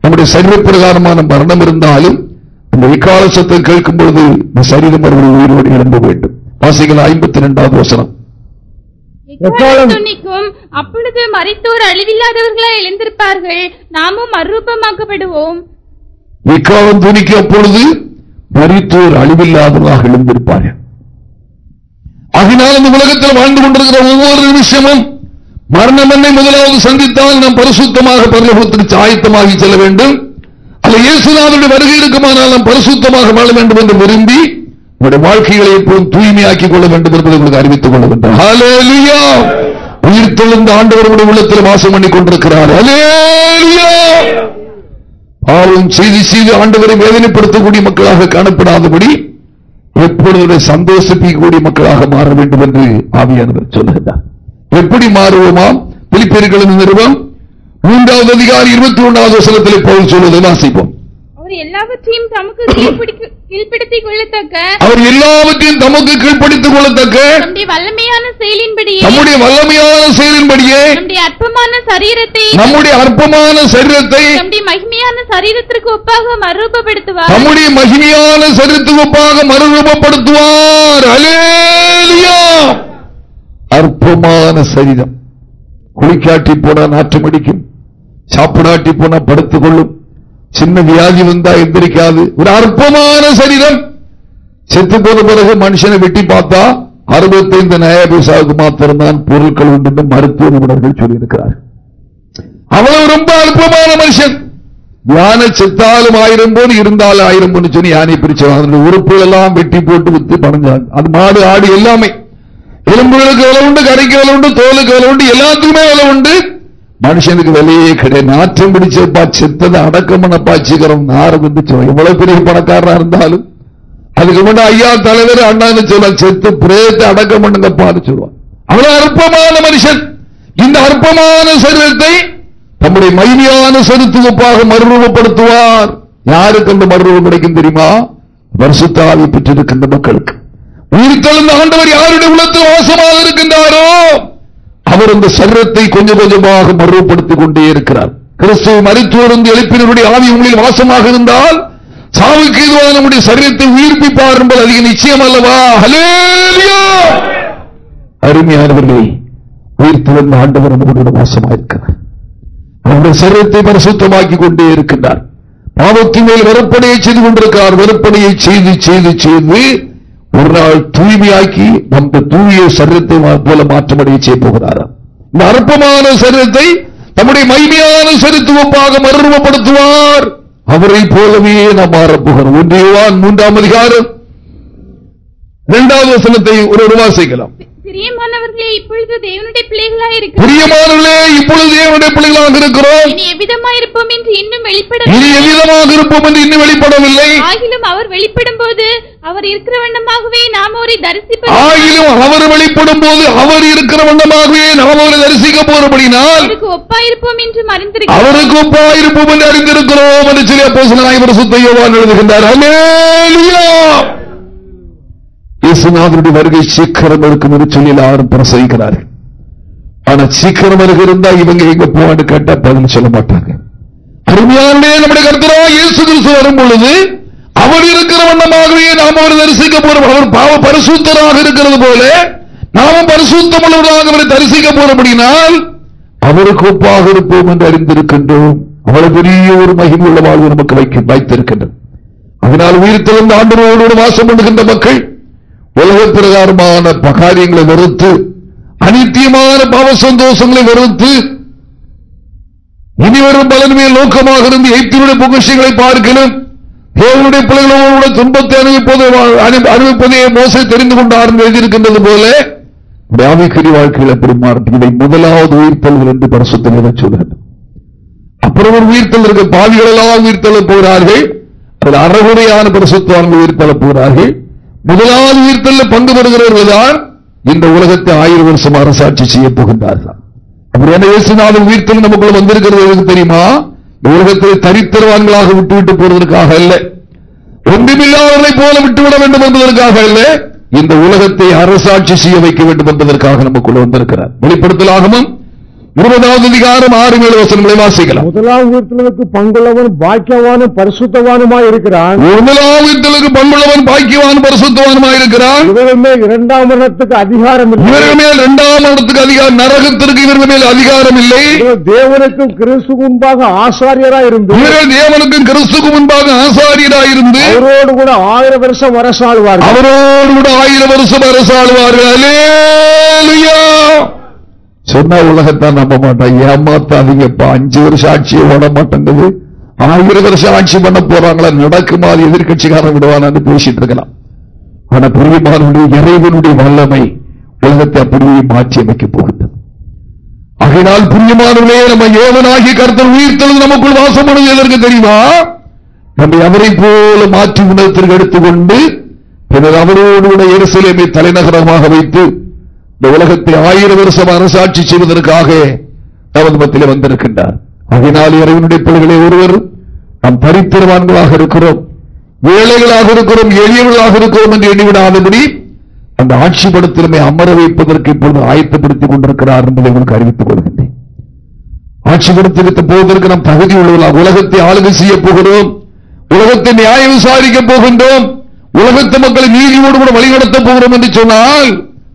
நம்முடைய சரீர பிரகாரமான மரணம் இருந்தாலும் அந்த விக்கால சத்தம் கேட்கும் பொழுது இந்த சரீரம் அவர்கள் உயிரோடு எழும்ப வேண்டும். வாசிகள் ஐம்பத்தி இரண்டாவது வசனம். எக்காலம்? துணிக்கும் அப்பொழுது மரித்தோர் அழிவில்லாதவர்களாய் எழுந்திருப்பார்கள். நாமும் மறுரூபமாக்கப்படுவோம். இக்காலம் துணிக்கு அப்பொழுது மரித்தோர் அழிவில்லாதவர்களாக எழுந்திருப்பார்கள். அதனால் இந்த உலகத்தில் வாழ்ந்து கொண்டிருக்கிற ஒவ்வொரு நிமிஷமும் மரணம் என்னை முதலாவது சந்தித்தால் நாம் பரிசுத்தமாக பரலோகத்திற்கு ஆயத்தமாகி செல்ல வேண்டும். அல்ல இயேசுநாதனுடைய வருகை இருக்குமானால் நாம் பரிசுத்தமாக வாழ வேண்டும் என்று விரும்பி நம்முடைய வாழ்க்கைகளை எப்போதும் தூய்மையாக்கிக் கொள்ள வேண்டும் என்பதை உங்களுக்கு அறிவித்துக் கொள்ள வேண்டும். உயிர் தெளிந்த ஆண்டவர்களுடைய உள்ளத்தில் வாசம் பண்ணி கொண்டிருக்கிறார். பாவம் செய்து செய்து ஆண்டவரை வேதனைப்படுத்தக்கூடிய மக்களாக காணப்படாதபடி எப்பொழுது சந்தோஷப்பிக்கக்கூடிய மக்களாக மாற வேண்டும் என்று ஆவியானவர் சொல்லுகிறார். எப்படி மாறுவோமாம் பிலிப்பியர்களின் நிறுவம். மூன்றாவது அதிகாரி இருபத்தி ஒன்றாவது வசனத்திலே பவுல் சொல்வதை வாசிப்போம். அவர் எல்லாவற்றையும் தமக்கு கீழ்ப்படுத்திக் கொள்ளத்தக்க அவர் எல்லாவற்றையும் தமக்கு கீழ்ப்படுத்திக் கொள்ளத்தக்க நம்முடைய வல்லமையான செயலின்படியே நம்முடைய வல்லமையான செயலின்படியே நம்முடைய அற்பமான சரீரத்தை நம்முடைய அற்பமான சரீரத்தை நம்முடைய மகிமையான சரீரத்திற்கு ஒப்பாக மறுரூபப்படுத்துவார். நம்முடைய மகிமையான சரித்துக்கு ஒப்பாக மறுரூபப்படுத்துவார். அலேலியா அற்பமான சரீரம். குளிக்காட்டி போனா நாற்றம் அடிக்கும் சாப்பிடாட்டி போனா படுத்துக் கொள்ளும். சின்ன வியாதி வந்தா எந்திரிக்காது. ஒரு அற்பமான சரீரம். செத்து போன பிறகு மனுஷனை வெட்டி பார்த்தா அறுபத்தைந்து நய பைசாவுக்கு மாத்திரம்தான் பொருட்கள் உண்டு என்று மருத்துவ நிபுணர்கள் சொல்லியிருக்கிறார் அவ்வளவு ரொம்ப அற்பமான மனுஷன். யானை செத்தாலும் ஆயிரம் போன் இருந்தாலும் ஆயிரம் போன் சொல்லி யானை பிரிச்சவன். அதனுடைய உறுப்புகள் எல்லாம் வெட்டி போட்டு வித்து பணஞ்சாங்க அது மாடு ஆடு எல்லாமே. எலும்புகளுக்கு விலை உண்டு கரைக்கு விலை உண்டு தோலுக்கு விலை உண்டு எல்லாத்துக்குமே விலை உண்டு. மனுஷனுக்கு விலையே கிடையாது. நாற்றம் பிடிச்சப்பா செத்ததை அடக்கம் பண்ண பாய்ச்சிக்கிறோம் நார் வந்து எவ்வளவு பெரிய பணக்காரனா இருந்தாலும். அதுக்கு முன்னாடி ஐயா தலைவர் அண்ணான்னு சொல்ல செத்து பிரேத்தை அடக்கம் பண்ணுங்கப்பான்னு சொல்லுவான் அவ்வளவு அற்பமான மனுஷன். இந்த அற்பமான சரீரத்தை தம்முடைய மைமையான செலுத்துவப்பாக மறுரூபப்படுத்துவார். யாருக்கு அந்த மறுரூபம் கிடைக்கும் தெரியுமா? வருஷத்தாவி பெற்றிருக்கின்ற மக்களுக்கு. உயிர்த்தெழுந்த ஆண்டவர் யாருடைய உள்ளத்தில் வாசமாக இருக்கின்றாரோ அவர் அந்த சரீரத்தை கொஞ்சம் கொஞ்சமாக மறுவப்படுத்திக் கொண்டே இருக்கிறார். கிறிஸ்துவ மருத்துவருந்து எழுப்பினருடைய ஆவி உங்களில் வாசமாக இருந்தால் சாவுக்கு எதுவாக நம்முடைய சரீரத்தை உயிர்ப்பிப்பார் என்பது அதிக நிச்சயம் அல்லவா? ஹலேலியா அருமையானவர்களே உயிர்த்தெழுந்த ஆண்டவர் நம்முடைய வாசமாக இருக்கிறார். அவருடைய சரீரத்தை பரிசுத்தமாக்கி கொண்டே இருக்கின்றார். பாவத்தின் மேல் வெறுப்படையை செய்து கொண்டிருக்கிறார். வெறுப்படையை செய்து செய்து செய்து ஒரு நாள் தூய்மையாக்கி நம்ம தூய சரீரத்தை போல மாற்றமடைய செய்ய போகிறாராம். இந்த அற்பமான சரீரத்தை தம்முடைய மைமையான சரித்துவப்பாக மறுரூபப்படுத்துவார். அவரை போலவே நாம் மாறப்போகிறோம் ஒன்றியவான் மூன்றாம் அதிகாரம். இரண்டாவது வசனத்தை ஒரு வாசிக்கலாம். பிரியமானவர்களே இப்பொழுது தேவனுடைய பிள்ளைகளாய் இருக்கிறோம். பிரியமானவர்களே இப்பொழுது தேவனுடைய பிள்ளைகளாக இருக்கிறோம். இனி எவ்விதமாய் இருப்போம் என்று இன்னும் வெளிப்பட இனி எவ்விதமாக இருப்போம் என்று இன்னும் வெளிப்படவில்லை. ஆகிலும் அவர் வெளிப்படும் போது அவர் இருக்கிற வண்ணமாகவே நாம் அவரை தரிசிப்பது ஆகிலும் அவர் வெளிப்படும் போது அவர் இருக்கிற வண்ணமாகவே நாம் அவரை தரிசிக்க போறபடினால் அவருக்கு ஒப்பாயிருப்போம் என்று அறிந்திருக்கிறோம். அவருக்கு ஒப்பாயிருப்போம் என்று அறிந்திருக்கிறோம் என்று சில சுத்த யோவான் எழுதுகின்றார். இயேசுநாதனுடைய வருகை சீக்கிரம் இருக்கும் என்று சொல்லி எல்லாரும் பிரசவிக்கிறார்கள் ஆனா சீக்கிரம் இருந்தா இவங்க எங்க போவான்னு கேட்டா பதில் சொல்ல மாட்டாங்க அருமையானே நம்முடைய கருத்தரா இயேசு கிறிஸ்து வரும் பொழுது அவர் இருக்கிற வண்ணமாகவே நாம் அவர் தரிசிக்க போறோம் அவர் பாவ பரிசுத்தராக இருக்கிறது போல நாமும் பரிசுத்தம் உள்ளவராக அவரை தரிசிக்க போறபடினால் அவருக்கு ஒப்பாக இருப்போம் என்று அறிந்திருக்கின்றோம் அவ்வளவு பெரிய ஒரு மகிழ்வுள்ள வாழ்வு நமக்கு வைக்க வைத்திருக்கின்றது அதனால் உயிர் திறந்த ஆண்டவரோடு வாசம் பண்ணுகின்ற மக்கள் உலக பிரகாரமான காரியங்களை வெறுத்து அனித்தியமான பாவ சந்தோஷங்களை வெறுத்து இனிவரும் பலன்மையை நோக்கமாக இருந்து எய்த்தினுடைய புகழ்ச்சிகளை பார்க்கணும் தேவனுடைய பிள்ளைகளோட துன்பத்தை அனுபவிப்பது அனுபவிப்பதே மோசை தெரிந்து கொண்டார் எழுதியிருக்கின்றது போல ஆவிக்கறி வாழ்க்கையில் எப்படி மாறும்? இதை முதலாவது உயிர்த்தல்கள் என்று பரசுத்தல் சொல்கிறது அப்புறம் ஒரு உயிர்த்தல் இருக்க. பாவிகளெல்லாம் உயிர்த்தல போகிறார்கள். அதில் அறகுறையான பரிசுத்தவான்கள் உயிர்த்தல போகிறார்கள். முதலாவது உயிர்த்தல்ல பங்கு பெறுகிறவர்கள் தான் இந்த உலகத்தை ஆயிரம் வருஷம் அரசாட்சி செய்ய போகின்றார்கள். அப்படி என்ன இயேசுநாதன் உயிர்த்தல் நமக்குள்ள வந்திருக்கிறது தெரியுமா? உலகத்தை தரித்திரவான்களாக விட்டுவிட்டு போவதற்காக அல்ல. ஒன்றுமில்லாதவர்களை போல விட்டுவிட வேண்டும் என்பதற்காக அல்ல. இந்த உலகத்தை அரசாட்சி செய்ய வைக்க வேண்டும் என்பதற்காக நமக்குள்ள வந்திருக்கிறார். வெளிப்படுத்தலாகவும் இருபதாவது அதிகாரம் ஆறு ஏழு வசனங்களை வாசிக்கலாம். முதலாம் உயிர்த்தலுக்கு பங்குள்ளவன் பாக்கியவானும் பரிசுத்தவானுமாய் இருக்கிறான். முதலாம் உயிர்த்தலுக்கு பங்குள்ளவன் பாக்கியவான் பரிசுத்தவானுமாய் இருக்கிறான். இவர்கள் மேல் இரண்டாம் மரணத்துக்கு அதிகாரம் இல்லை. இவர்கள் மேல் இரண்டாம் இடத்துக்கு அதிகாரம் நரகத்திற்கு இவர்கள் மேல் அதிகாரம் இல்லை. தேவனுக்கும் கிறிஸ்து முன்பாக ஆசாரியராய் இருந்து இவர்கள் தேவனுக்கும் கிறிஸ்துக்கு முன்பாக ஆசாரியராக இருந்து அவரோடு கூட ஆயிரம் வருஷம் அரசாழ்வார்கள் அவரோடு கூட ஆயிரம் வருஷம் அரசாளுவார்கள் அலேலுயா சொன்ன உலகத்தான் நம்ப மாட்டான் ஏமாத்தாதீங்கப்பா அஞ்சு வருஷம் ஆட்சியை ஓட மாட்டேங்குது. ஆயிரம் வருஷம் ஆட்சி பண்ண போறாங்களா? நடக்குமா? அது எதிர்கட்சிக்காரன் விடுவானான்னு பேசிட்டு இருக்கலாம். ஆனா பிரியமானுடைய இறைவனுடைய வல்லமை உலகத்தை அப்படியே மாற்றி அமைக்க போகிறது. ஆகையினால் புண்ணியமானவர்களே நம்ம ஏவனாகி கருத்தர் உயிர்த்தெழுந்து நமக்குள் வாசம் எதற்கு தெரியுமா? நம்மை அவரை போல மாற்றி உணர்த்திற்கு எடுத்துக்கொண்டு பின்னர் அவரோடு கூட எருசலேமை தலைநகரமாக வைத்து இந்த உலகத்தை ஆயிரம் வருஷம் அரசாட்சி செய்வதற்காக நமது மத்தியில் வந்திருக்கின்றார். அதனால் இறைவனுடைய பிள்ளைகளை ஒருவர் நாம் பரித்திரவான்களாக இருக்கிறோம். ஏழைகளாக இருக்கிறோம் எளியவர்களாக இருக்கிறோம் என்று எண்ணிவிடாதபடி அந்த ஆட்சி படத்திலுமே அமர வைப்பதற்கு இப்பொழுது ஆயத்தப்படுத்திக் கொண்டிருக்கிறார் என்பதை உங்களுக்கு அறிவித்துக் கொள்கின்றேன். ஆட்சி படத்திற்கு போவதற்கு நாம் தகுதி உள்ளவர்களாக உலகத்தை ஆளுகை செய்ய போகிறோம். உலகத்தை நியாயம் விசாரிக்க போகின்றோம். உலகத்து மக்களை நீதியோடு கூட வழிநடத்த போகிறோம் என்று சொன்னால்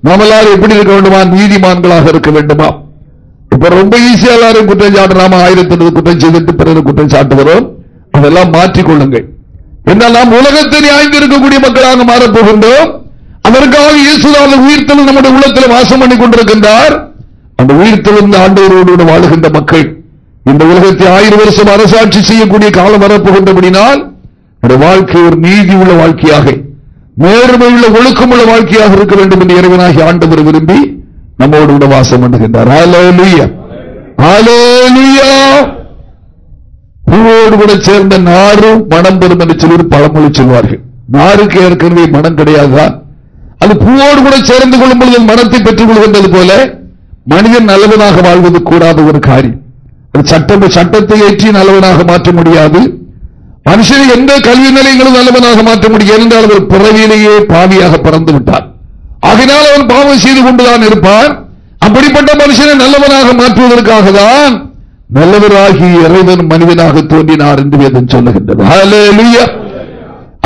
நம்மளால் எப்படி இருக்க வேண்டுமா? நீதிமான்களாக இருக்க வேண்டுமா? இப்ப ரொம்ப ஈஸியா எல்லாரும் குற்றம் சாட்டுறாம ஆயிரத்தி எட்டு குற்றம் செய்துட்டு பிறகு குற்றம் சாட்டுகிறோம். அதெல்லாம் மாற்றிக்கொள்ளுங்கள் என்ன நாம் உலகத்தை இருக்கக்கூடிய மக்களாக மாறப்போகின்றோம் அதற்காக இயேசுதாத உயிர்த்தலும் நம்முடைய உள்ளத்தில் வாசம் பண்ணி கொண்டிருக்கின்றார். அந்த உயிர்த்தெழுந்த ஆண்டவரோடு வாழுகின்ற மக்கள் இந்த உலகத்தை ஆயிரம் வருஷம் அரசாட்சி செய்யக்கூடிய காலம் வரப்போகின்றபடினால் வாழ்க்கை ஒரு நீதி உள்ள வாழ்க்கையாக நேர்மையுள்ள ஒழுக்கமுள்ள வாழ்க்கையாக இருக்க வேண்டும் என்று இறைவனாகி ஆண்டவர் விரும்பி நம்மோடு கூட வாசம் பண்ணுகின்றார். பூவோடு கூட சேர்ந்த நாரும் மனம் பெறும் என்று சொல்லி பழமொழி சொல்வார்கள். நாருக்கு ஏற்கனவே மனம் கிடையாதா? அது பூவோடு கூட சேர்ந்து கொள்ளும் பொழுது மனத்தை பெற்றுக் கொள்கின்றது போல மனிதன் நல்லவனாக வாழ்வது கூடாத ஒரு காரியம். சட்டம் சட்டத்தை ஏற்றி நல்லவனாக மாற்ற முடியாது. மனுஷனை எந்த கல்வி நிலையங்களும் நல்லவனாக மாற்ற முடியும்? என்றால் அவர் பிறவியிலேயே பாவியாக பறந்து விட்டார். ஆகினால் அவன் பாவம் செய்து கொண்டுதான் இருப்பான் அப்படிப்பட்ட மனுஷனை நல்லவனாக மாற்றுவதற்காக தான் நல்லவராகி இறைவன் மனிதனாக தோன்றினார் என்று வேதம் சொல்லுகின்றது.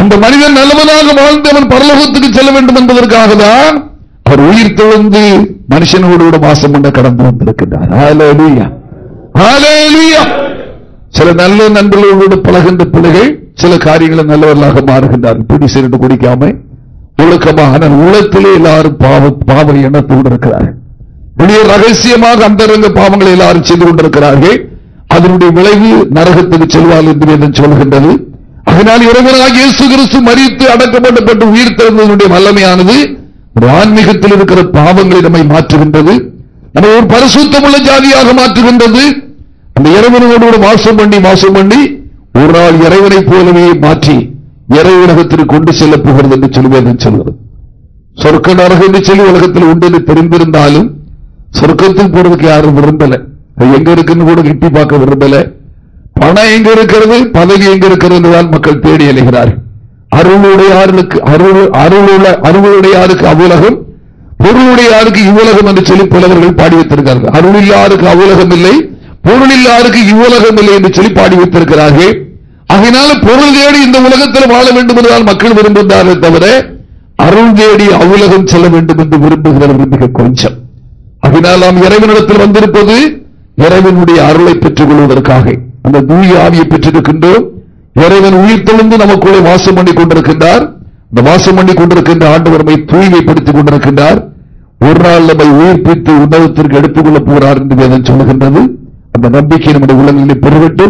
அந்த மனிதன் நல்லவனாக வாழ்ந்து அவன் பரலோகத்துக்கு செல்ல வேண்டும் என்பதற்காக தான் அவர் உயிர் தொழந்து மனுஷனோடு வாசம் பண்ண கடந்து வந்திருக்கின்றார். சில நல்ல நண்பர்களோடு பழகின்ற பிள்ளைகள் சில காரியங்களை நல்லவர்களாக மாறுகின்றார்கள். பிடி சிறுண்டு குடிக்காம ஒழுக்கமாக உலகத்திலே எல்லாரும் பாவ பாவ எண்ணத்தோடு இருக்கிறார்கள். வெளியே ரகசியமாக அந்தரங்க பாவங்களை எல்லாரும் செய்து கொண்டிருக்கிறார்கள். அதனுடைய விளைவு நரகத்துக்கு செல்வாள் என்று வேதம் சொல்கின்றது. அதனால் இறைவனாக இயேசு கிறிஸ்து மறித்து அடக்கப்பட்டப்பட்டு உயிர் திறந்ததனுடைய வல்லமையானது ஆன்மீகத்தில் இருக்கிற பாவங்களை நம்மை மாற்றுகின்றது. நம்மை ஒரு பரிசுத்தமுள்ள ஜாதியாக மாற்றுகின்றது. அந்த இறைவனோடு கூட வாசம் பண்ணி வாசம் பண்ணி ஒரு நாள் இறைவனை போலவே மாற்றி இறை உலகத்திற்கு கொண்டு செல்ல போகிறது என்று சொல்லுவேன் சொல்கிறது சொர்க்க நரகம் என்று சொல்லி உலகத்தில் உண்டு என்று தெரிந்திருந்தாலும் சொர்க்கத்துக்கு போறதுக்கு யாரும் விரும்பல. எங்க இருக்குன்னு கூட கிட்டி பார்க்க விரும்பல. பணம் எங்க இருக்கிறது பதவி எங்க இருக்கிறது தான் மக்கள் தேடி அலைகிறார்கள். அருளுடையாருக்கு அருள் அருளுள்ள அருளுடையாருக்கு அவ்வுலகம் பொருளுடையாருக்கு இவ்வுலகம் என்று சொல்லி புலவர்கள் பாடி வைத்திருக்கிறார்கள். அருள் இல்லாருக்கு அவ்வுலகம் இல்லை. பொருளில்லாருக்கு இவ்வுலகம் இல்லை என்று சொல்லி பாடி வைத்திருக்கிறார்கள். அதனால பொருள் தேடி இந்த உலகத்தில் வாழ வேண்டும் என்றால் மக்கள் விரும்புகிறார்கள் தவிர அருள் தேடி அவ்வுலகம் செல்ல வேண்டும் என்று விரும்புகிறவர்கள் மிக கொஞ்சம். அதனால் நாம் இறைவனிடத்தில் வந்திருப்பது இறைவனுடைய அருளை பெற்றுக் கொள்வதற்காக அந்த தூய ஆவியை பெற்றிருக்கின்றோம். இறைவன் உயிர் தெளிந்து நமக்குள்ளே வாசம் பண்ணி கொண்டிருக்கின்றார். இந்த வாசம் பண்ணி கொண்டிருக்கின்ற ஆண்டவரமை தூய்மைப்படுத்திக் கொண்டிருக்கின்றார். ஒரு நாள் நம்மை உயிர்ப்பித்து உணவத்திற்கு எடுத்துக் கொள்ளப் போகிறார் என்று வேதம் சொல்லுகின்றது. அந்த நம்பிக்கை நம்முடைய உள்ளங்களில் பெருவிட்டு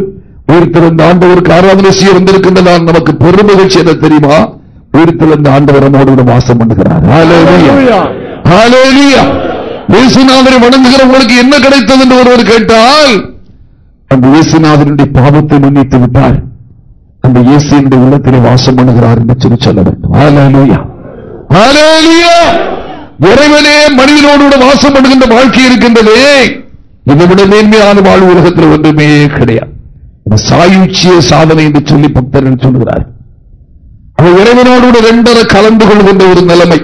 உயிர்த்திருந்த ஆண்டவருக்கு ஆராதனை செய்ய வந்திருக்கின்றதால் நமக்கு பெருமகிழ்ச்சி என்ன தெரியுமா? உயிர்த்திருந்த ஆண்டவர் நம்மோடு வாசம் பண்ணுகிறார். இயேசுநாதரை வணங்குகிற உங்களுக்கு என்ன கிடைத்தது என்று ஒருவர் கேட்டால் அந்த இயேசுநாதனுடைய பாவத்தை மன்னித்து விட்டார். அந்த இயேசுடைய உள்ளத்திலே வாசம் பண்ணுகிறார் என்று சொல்லி சொல்ல வேண்டும். இறைவனே மனிதனோடு வாசம் பண்ணுகின்ற வாழ்க்கை இருக்கின்றதே. இதை விட மேன்மையான வாழ்வு உலகத்தில் ஒன்றுமே கிடையாது. சாயுச்சிய சாதனை என்று சொல்லி பக்தர்கள் சொல்லுகிறார். அவர் இறைவனோடு ரெண்டரை கலந்து கொள்கின்ற ஒரு நிலைமை.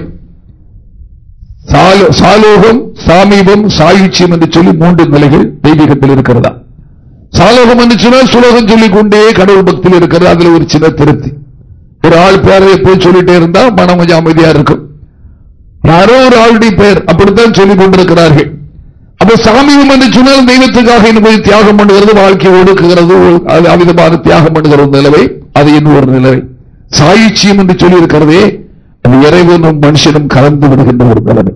சாலோகம் சாமீபம் சாயுச்சியம் என்று சொல்லி மூன்று நிலைகள் தெய்வீகத்தில் இருக்கிறதா? சாலோகம் என்று சொன்னால் சுலோகம் சொல்லிக் கொண்டே கடவுள் பக்தியில் இருக்கிறது. அதுல ஒரு சின்ன திருப்தி. ஒரு ஆள் பேரை போய் சொல்லிட்டே இருந்தா மனம் கொஞ்சம் அமைதியா இருக்கும். யாரோ ஒரு ஆளுடைய பெயர் அப்படித்தான் சொல்லிக் கொண்டிருக்கிறார்கள் அப்ப சாமியம் என்று சொன்னால் தெய்வத்துக்காக என்பதை தியாகம் பண்ணுகிறது வாழ்க்கை ஒடுக்குகிறது அவிதமாக தியாகம் பண்ணுகிற நிலவை அது இன்னும் ஒரு நிலவை சாயுச்சியம் என்று சொல்லி இருக்கிறதே இறைவனும் மனுஷனும் கலந்து விடுகின்ற ஒரு நிலைமை.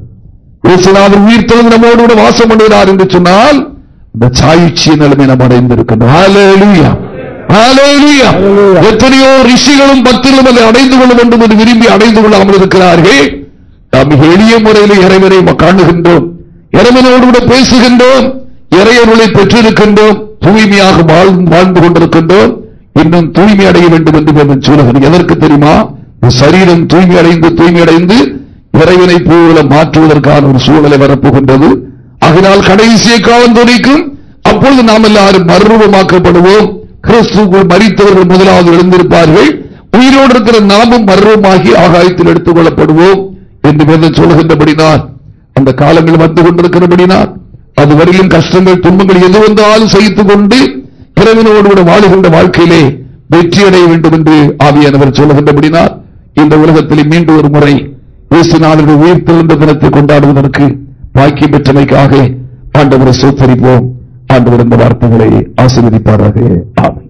இயேசுநாதர் உயிர் தொழில் நம்மோடு கூட வாசம் பண்ணுகிறார் என்று சொன்னால் இந்த சாயுச்சிய நிலைமை நாம் அடைந்திருக்கின்றோம். எத்தனையோ ரிஷிகளும் பக்தர்களும் அதை அடைந்து கொள்ள வேண்டும் என்று விரும்பி அடைந்து கொள்ளாமல் இருக்கிறார்கள். நாம் எளிய முறையில் இறைவனை காணுகின்றோம். இறைவனோடு கூட பேசுகின்றோம் இறையருளை பெற்றிருக்கின்றோம் தூய்மையாக வாழ்ந்து கொண்டிருக்கின்றோம். இன்னும் தூய்மை அடைய வேண்டும் என்று சொல்லுகிறேன் எதற்கு தெரியுமா? சரீரம் தூய்மை அடைந்து தூய்மை அடைந்து இறைவனை போல மாற்றுவதற்கான ஒரு சூழலை வரப்போகின்றது. அதனால் கடைசிய காலம் துணிக்கும். அப்பொழுது நாம் எல்லாரும் மர்வமாக்கப்படுவோம் கிறிஸ்துக்குள் மறித்தவர்கள் முதலாவது எழுந்திருப்பார்கள். உயிரோடு இருக்கிற நாமும் மர்வமாகி ஆகாயத்தில் எடுத்துக் கொள்ளப்படுவோம் என்று வேதம் சொல்லுகின்றபடினால் அந்த காலங்கள் வந்து கொண்டிருக்கிறபடினால் அதுவரையிலும் கஷ்டங்கள் துன்பங்கள் எது வந்தாலும் சகித்துக் கொண்டு பிறவினோடு கூட வாழுகின்ற வாழ்க்கையிலே வெற்றி அடைய வேண்டும் என்று ஆவியானவர் சொல்லுகின்றபடினால் இந்த உலகத்தில் மீண்டும் ஒரு முறை இயேசுநாதர்கள் உயிர் திறந்த தினத்தை கொண்டாடுவதற்கு பாக்கியம் பெற்றமைக்காக ஆண்டவரை சோத்தரிப்போம். ஆண்டவர் இந்த வார்த்தைகளை ஆசீர்வதிப்பாராக. ஆமை